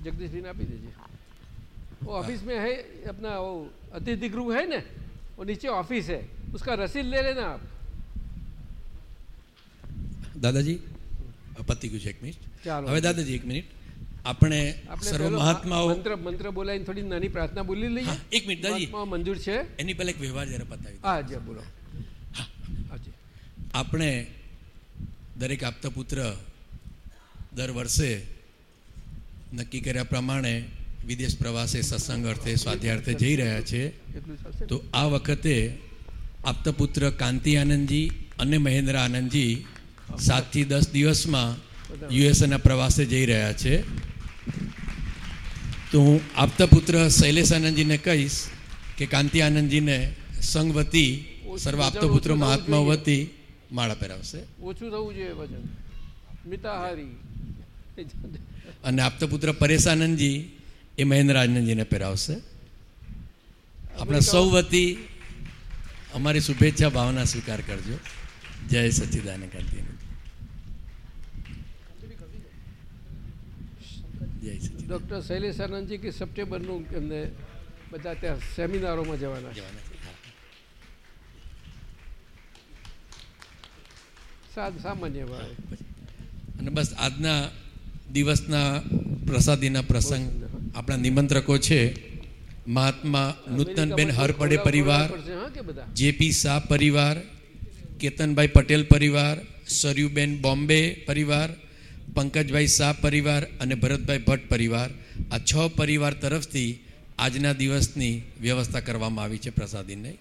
जगदीश आप ही दीजिए वो ऑफिस में है अपना वो अतिथि गृह है ना वो नीचे ऑफिस है उसका रसीद ले लेना आप દાદાજી પતી ગયું છે એક મિનિટ ચાલો. હવે દાદાજી એક મિનિટ આપણે આપણે સર્વ પેલો મહાત્માઓ મંત્ર મંત્ર બોલાવીને થોડી નાની પ્રાર્થના બોલી લઈએ એક મિનિટ દાદાજી મહાત્મા મંજૂર છે એની પહેલા એક વ્યવહાર જરા પતાવી દો. હા જી બોલો હાજી આપણે દરેક આપતા પુત્ર દર વર્ષે નક્કી કર્યા પ્રમાણે વિદેશ પ્રવાસે સત્સંગ અર્થે સ્વાધ્યાર્થે જઈ રહ્યા છે? તો આ વખતે આપતા પુત્ર કાંતિ આનંદજી અને મહેન્દ્ર આનંદજી સાતથી દસ દિવસમાં યુએસએના પ્રવાસે જઈ રહ્યા છે. તો હું આપતા પુત્ર શૈલેષ આનંદજીને કહીશ કે કાંતિ આનંદજીને સંઘ વતી સર્વ આપતા પુત્ર મહાત્મા વતી માળા પહેરાવશે. ઓછું થવું જોઈએ વજન મિતાહારી. અને આપતા પુત્ર પરેશ આનંદજી એ મહેન્દ્ર આનંદજીને પહેરાવશે. આપણે સૌ વતી અમારી શુભેચ્છા ભાવના સ્વીકાર કરજો. જય સચ્ચિદાનંદ સચ્ચિદાનંદ ડૉક્ટર શૈલેષ આનંદજી કે સપ્ટેમ્બરનું એમને બધા ત્યાં સેમિનારોમાં જવાના સામાન્ય ભાવે. અને બસ આજના દિવસના પ્રસાદીના પ્રસંગ આપણા નિમંત્રકો છે. મહાત્મા નૂતનબેન હરપડે પરિવાર, જેપી શાહ પરિવાર, કેતનભાઈ પટેલ પરિવાર, સરયુબેન બોમ્બે પરિવાર, પંકજભાઈ શાહ પરિવાર અને ભરતભાઈ ભટ્ટ પરિવાર આ છ પરિવાર તરફથી આજના દિવસની વ્યવસ્થા કરવામાં આવી છે પ્રસાદીને.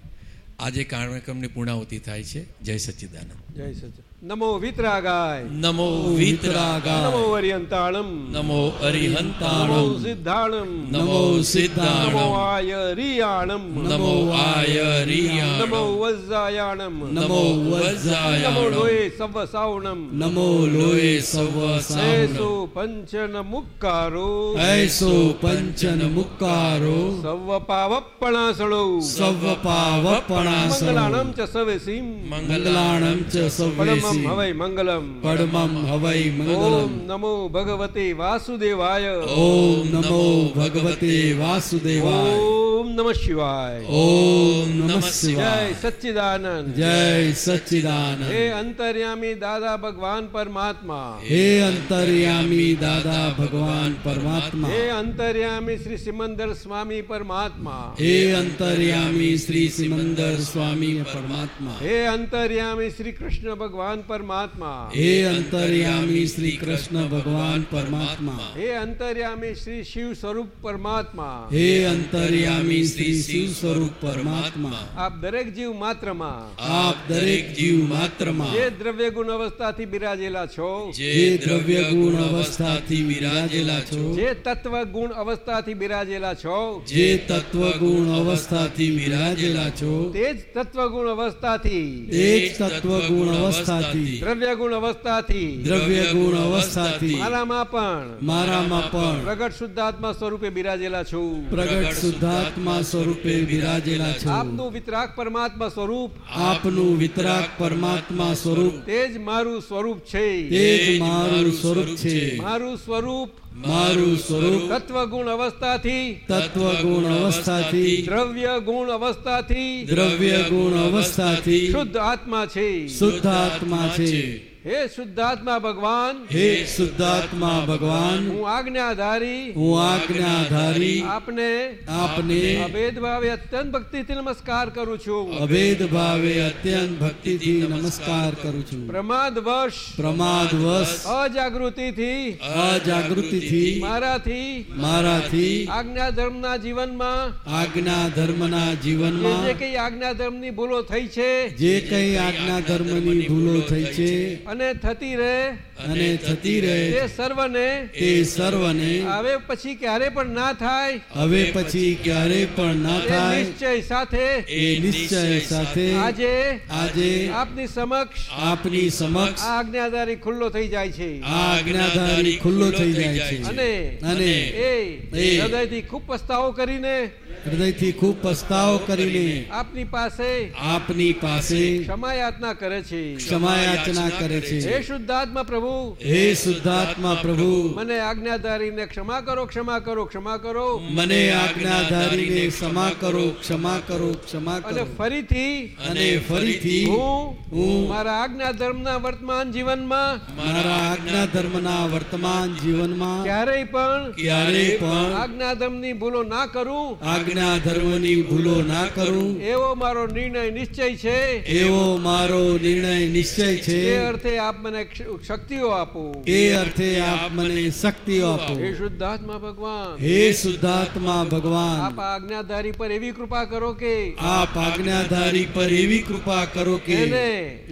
આજે કાર્યક્રમની પૂર્ણાહુતિ થાય છે. જય સચ્ચિદાનંદ જય સચિદ નમો વિતરાગાય નમો વિતરાગાય. નમો અરિહંતાણમ નમો અરિહંતાણમ. નમો સિદ્ધાણમ નમો સિદ્ધાણમ. નમો આયરિયાણમ નમો આયરિયાણમ. નમો વજ્જાયાણમ નમો વજ્જાયાણમ. નમો લોય સવ સાવણમ નમો લોય સવ સાવણમ. એસો પંચન મુક્કારો એસો પંચન મુક્કારો સવ પાવપણાસળો સવ પાવપણાસળો. મંગલાણમ ચ સવેસીમ મંગલાણમ ચ સવેસીમ. પરમમ હવૈ મંગલમ પરમમ હવૈ મંગલમ. ઓમ નમો ભગવતે વાસુદેવાય ઓમ નમો ભગવતે વાસુદેવાય ઓમ નમઃ શિવાય ઓમ નમઃ શિવાય. જય સચ્ચિદાનંદ જય સચ્ચિદાનંદ. હે અંતર્યામી દાદા ભગવાન પરમાત્મા હે અંતર્યામી દાદા ભગવાન પરમાત્મા હે અંતર્યામી શ્રી સિમંદર સ્વામી પરમાત્મા હે અંતર્યામી શ્રી સિમંદર સ્વામી પરમાત્મા હે અંતર્યામી શ્રી કૃષ્ણ ભગવાન પરમાત્મા. હે અંતર્યામી શ્રી કૃષ્ણ ભગવાન પરમાત્મા. હે અંતર્યામી શ્રી શિવ સ્વરૂપ પરમાત્મા. હે અંતર્યામી શ્રી શિવ સ્વરૂપ પરમાત્મા. આપ દરેક જીવ માત્રમાં. આપ દરેક જીવ માત્રમાં. જે દ્રવ્ય ગુણ અવસ્થાથી બિરાજેલા છો. જે દ્રવ્ય ગુણ અવસ્થાથી બિરાજેલા છો. જે તત્વ ગુણ અવસ્થાથી બિરાજેલા છો. જે તત્વ ગુણ અવસ્થાથી બિરાજેલા છો. તે જ તત્વ ગુણ અવસ્થાથી. તે જ તત્વ ગુણ અવસ્થાથી દ્રવ્ય ગુણ અવસ્થાથી દ્રવ્ય ગુણ અવસ્થાથી મારામાં પણ. મારામાં પણ. પ્રગટ શુદ્ધાત્મા સ્વરૂપે બિરાજેલા છું. પ્રગટ શુદ્ધાત્મા સ્વરૂપે બિરાજેલા છું. આપનું વિતરાગ પરમાત્મા સ્વરૂપ. આપનું વિતરાક પરમાત્મા સ્વરૂપ. તે જ મારું સ્વરૂપ છે. તે જ મારું સ્વરૂપ છે. મારું સ્વરૂપ મારું સ્વરૂપ તત્વ ગુણ અવસ્થાથી તત્વ ગુણ અવસ્થાથી દ્રવ્ય ગુણ અવસ્થાથી દ્રવ્ય ગુણ અવસ્થાથી શુદ્ધ આત્મા છે. શુદ્ધ આત્મા છે. હે શુદ્ધાત્મા ભગવાન હે શુદ્ધાત્મા ભગવાન હું આજ્ઞાધારી હું આજ્ઞાધારી આપને આપને અભેદ ભાવે અત્યંત ભક્તિથી નમસ્કાર કરું છું. અભેદ ભાવે અત્યંત ભક્તિથી નમસ્કાર કરું છું. પ્રમાદવશ પ્રમાદવશ અજાગૃતિથી અજાગૃતિથી મારાથી મારાથી આજ્ઞા ધર્મના જીવનમાં આજ્ઞા ધર્મના જીવનમાં જે કઈ આજ્ઞા ધર્મની ભૂલો થઈ છે જે કઈ આજ્ઞા ધર્મની ભૂલો થઈ છે અને થતી રહે. અને થતી રહે. તે સર્વને. તે સર્વને. હવે પછી ક્યારે પણ ના થાય. હવે પછી ક્યારે પણ ના થાય. નિશ્ચય સાથે. એ નિશ્ચય સાથે. આજે આજે આપની સમક્ષ આપની સમક્ષ આ આજ્ઞાધારી ખુલ્લો થઈ જાય છે. આ આજ્ઞાધારી ખુલ્લો થઈ જાય છે. અને અને એ એ હૃદયથી ખૂબ પસ્તાવો કરીને હૃદયથી ખૂબ પસ્તાવો કરીને આપની પાસે આપની પાસે ક્ષમા યાચના કરે છે. ક્ષમા યાચના કરે છે હે શુદ્ધાત્મા પ્રભુ. હે શુદ્ધાત્મા પ્રભુ. મને આજ્ઞાધારીને ક્ષમા કરો ક્ષમા કરો ક્ષમા કરો. મને આજ્ઞાધારીને ક્ષમા કરો ક્ષમા કરો ક્ષમા અને ફરીથી અને ફરીથી હું હું મારા આજ્ઞા ધર્મના વર્તમાન જીવનમાં મારા આજ્ઞા ધર્મના વર્તમાન જીવનમાં ક્યારેય પણ ક્યારેય પણ આજ્ઞા ધર્મની ભૂલો ના કરું. આજ્ઞા ધર્મની ભૂલો ના કરું. એવો મારો નિર્ણય નિશ્ચય છે. એવો મારો નિર્ણય નિશ્ચય છે. એ અર્થે આપ મને શક્તિઓ આપો. એ અર્થે આપ મને શક્તિઓ આપો. હે શુદ્ધાત્મા ભગવાન. હે શુદ્ધાત્મા ભગવાન. આપ આજ્ઞાધારી પર એવી કૃપા કરો કે આપ આજ્ઞાધારી પર એવી કૃપા કરો કે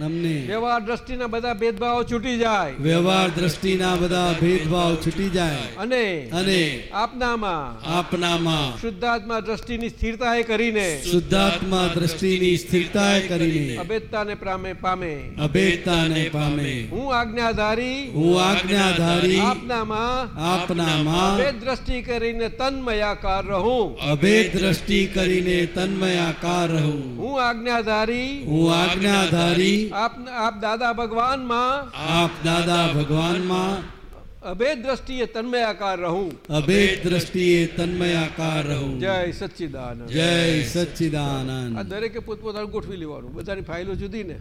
અમને વ્યવહાર દ્રષ્ટિના બધા ભેદભાવ છૂટી જાય. વ્યવહાર દ્રષ્ટિના બધા ભેદભાવ છૂટી જાય. અને અને આપનામાં આપનામાં શુદ્ધાત્મા દ્રષ્ટિની સ્થિરતાએ કરીને શુદ્ધાત્મા દ્રષ્ટિની સ્થિરતાએ કરીને અભેદતાને પ્રામે પામે. અભેદતાને પામે. હું આજ્ઞાધારી હું આજ્ઞાધારી આપનામાં આપનામાં અભેદ દ્રષ્ટિ કરીને તન્મયાકાર રહું. અભેદ દ્રષ્ટિ કરીને તન્મયાકાર રહું. હું આજ્ઞાધારી હું આજ્ઞાધારી આપ આપ દાદા ભગવાનમાં આપ દાદા ભગવાનમાં અભેદ દ્રષ્ટિએ તન્મયાકાર રહું. અભેદ દ્રષ્ટિએ તન્મયાકાર રહું. જય સચ્ચિદાનંદ. જય સચ્ચિદાનંદ. આ દરેકે પોતપોતાનું ગોઠવી લેવાનું. બધાની ફાઇલો જુદી ને.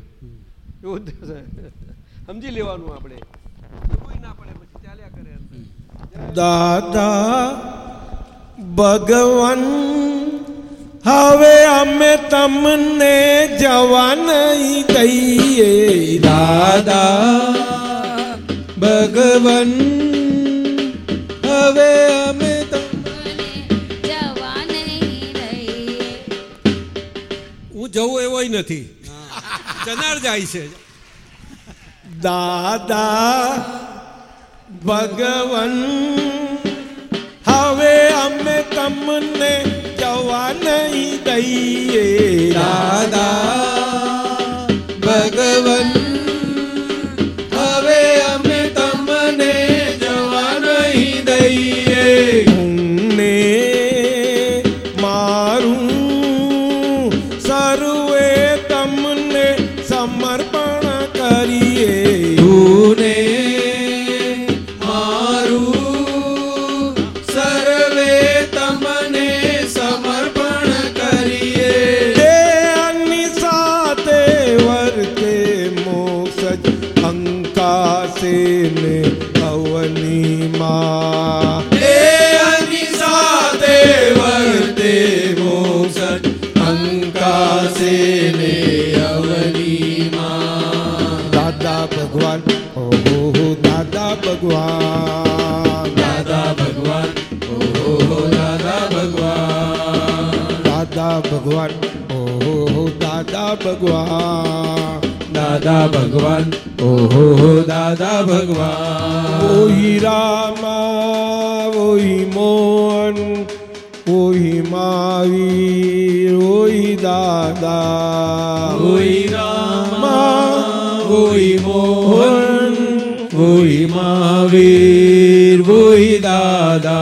એવું. સમજી લેવાનું આપણે. કોઈ ના પડે પછી ચાલ્યા કરે દાદા ભગવાન હવે અમે તમને જવા નહીં દઈએ. દાદા ભગવાન હવે અમે હું જવું એવો નથી. જનાર જાય છે. દાદા ભગવન હવે અમે તમને જવા નહીં દઈએ. દાદા ભગવાન ભગવાન. ઓહો દાદા ભગવાન. દાદા ભગવાન. ઓહો દાદા ભગવાન. ઓહી રામા ઓહી મોહન ઓહી માવી ઓહી દાદા. ઓહી રામા ઓહી મોહન ઓહી મહાવીર ઓહી દાદા.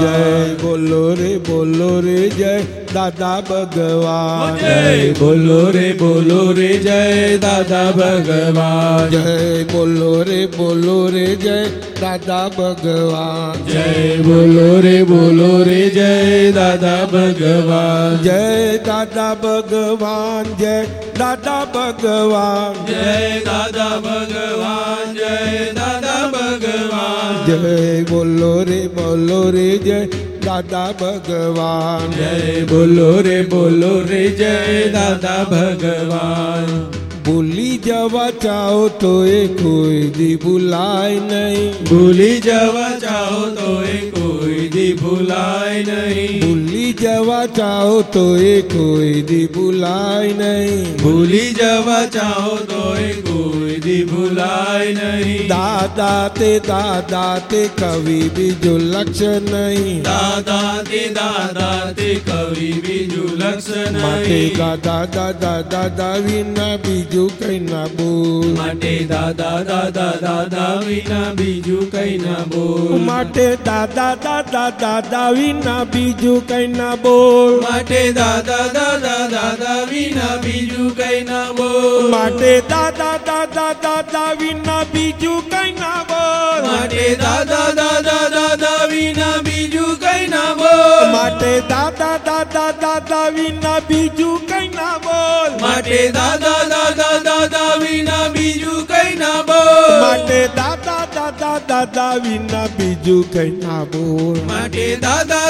જય બોલો રે બોલો રે જય દાદા ભગવાન. જય બોલો રે બોલો રે જય દાદા ભગવાન. જય બોલો રે બોલો રે જય દાદા ભગવાન. જય બોલો રે બોલો રે જય દાદા ભગવાન. જય દાદા ભગવાન જય દાદા ભગવાન. જય દાદા ભગવાન જય દાદા ભગવાન. જય બોલો રે બોલો રે જય દાદા ભગવાન. જય બોલો રે બોલો રે જય દાદા ભગવાન. ભૂલી જવા ચાહો તો એ કોઈ દી ભૂલાય નહીં. ભૂલી જવા ચાહો તો એ કોઈ દી ભૂલાય નહીં. ભૂલી જવા ચાહો તો એ કોઈ દી ભૂલાય નહીં. ભૂલી જવા ચાહો તો એ કોઈ દી ભૂલાય નહીં. દાદા તે દાદા તે કવિ બીજું લક્ષ નહીં. દાદા તે દાદા તે કવિ બીજું લક્ષ નહીં. દાદા દાદા દાદા વિના બીજું કઈ ના બોલ. માટે દાદા દાદા દાદા વિના બીજું કઈ ના બોલ. માટે દાદા દાદા દાદા વિના બીજું કઈ ના બોલ. માટે દાદા દાદા દાદા વિના બીજું કઈ ના બોલ. માટે દાદા દાદા દાદા વિના બીજું કઈ ના બોલ. માટે દાદા દાદા દાદા વિના બીજું કઈ ના બોલ. માટે દાદા દાદા દાદા વિના બીજું કઈ ના બોલ. માટે દાદા વિના બીજું કઈ ના બોલ. માટે દાદા દાદા દાદા વિના બીજું કઈ ના બોલ. માટે દાદા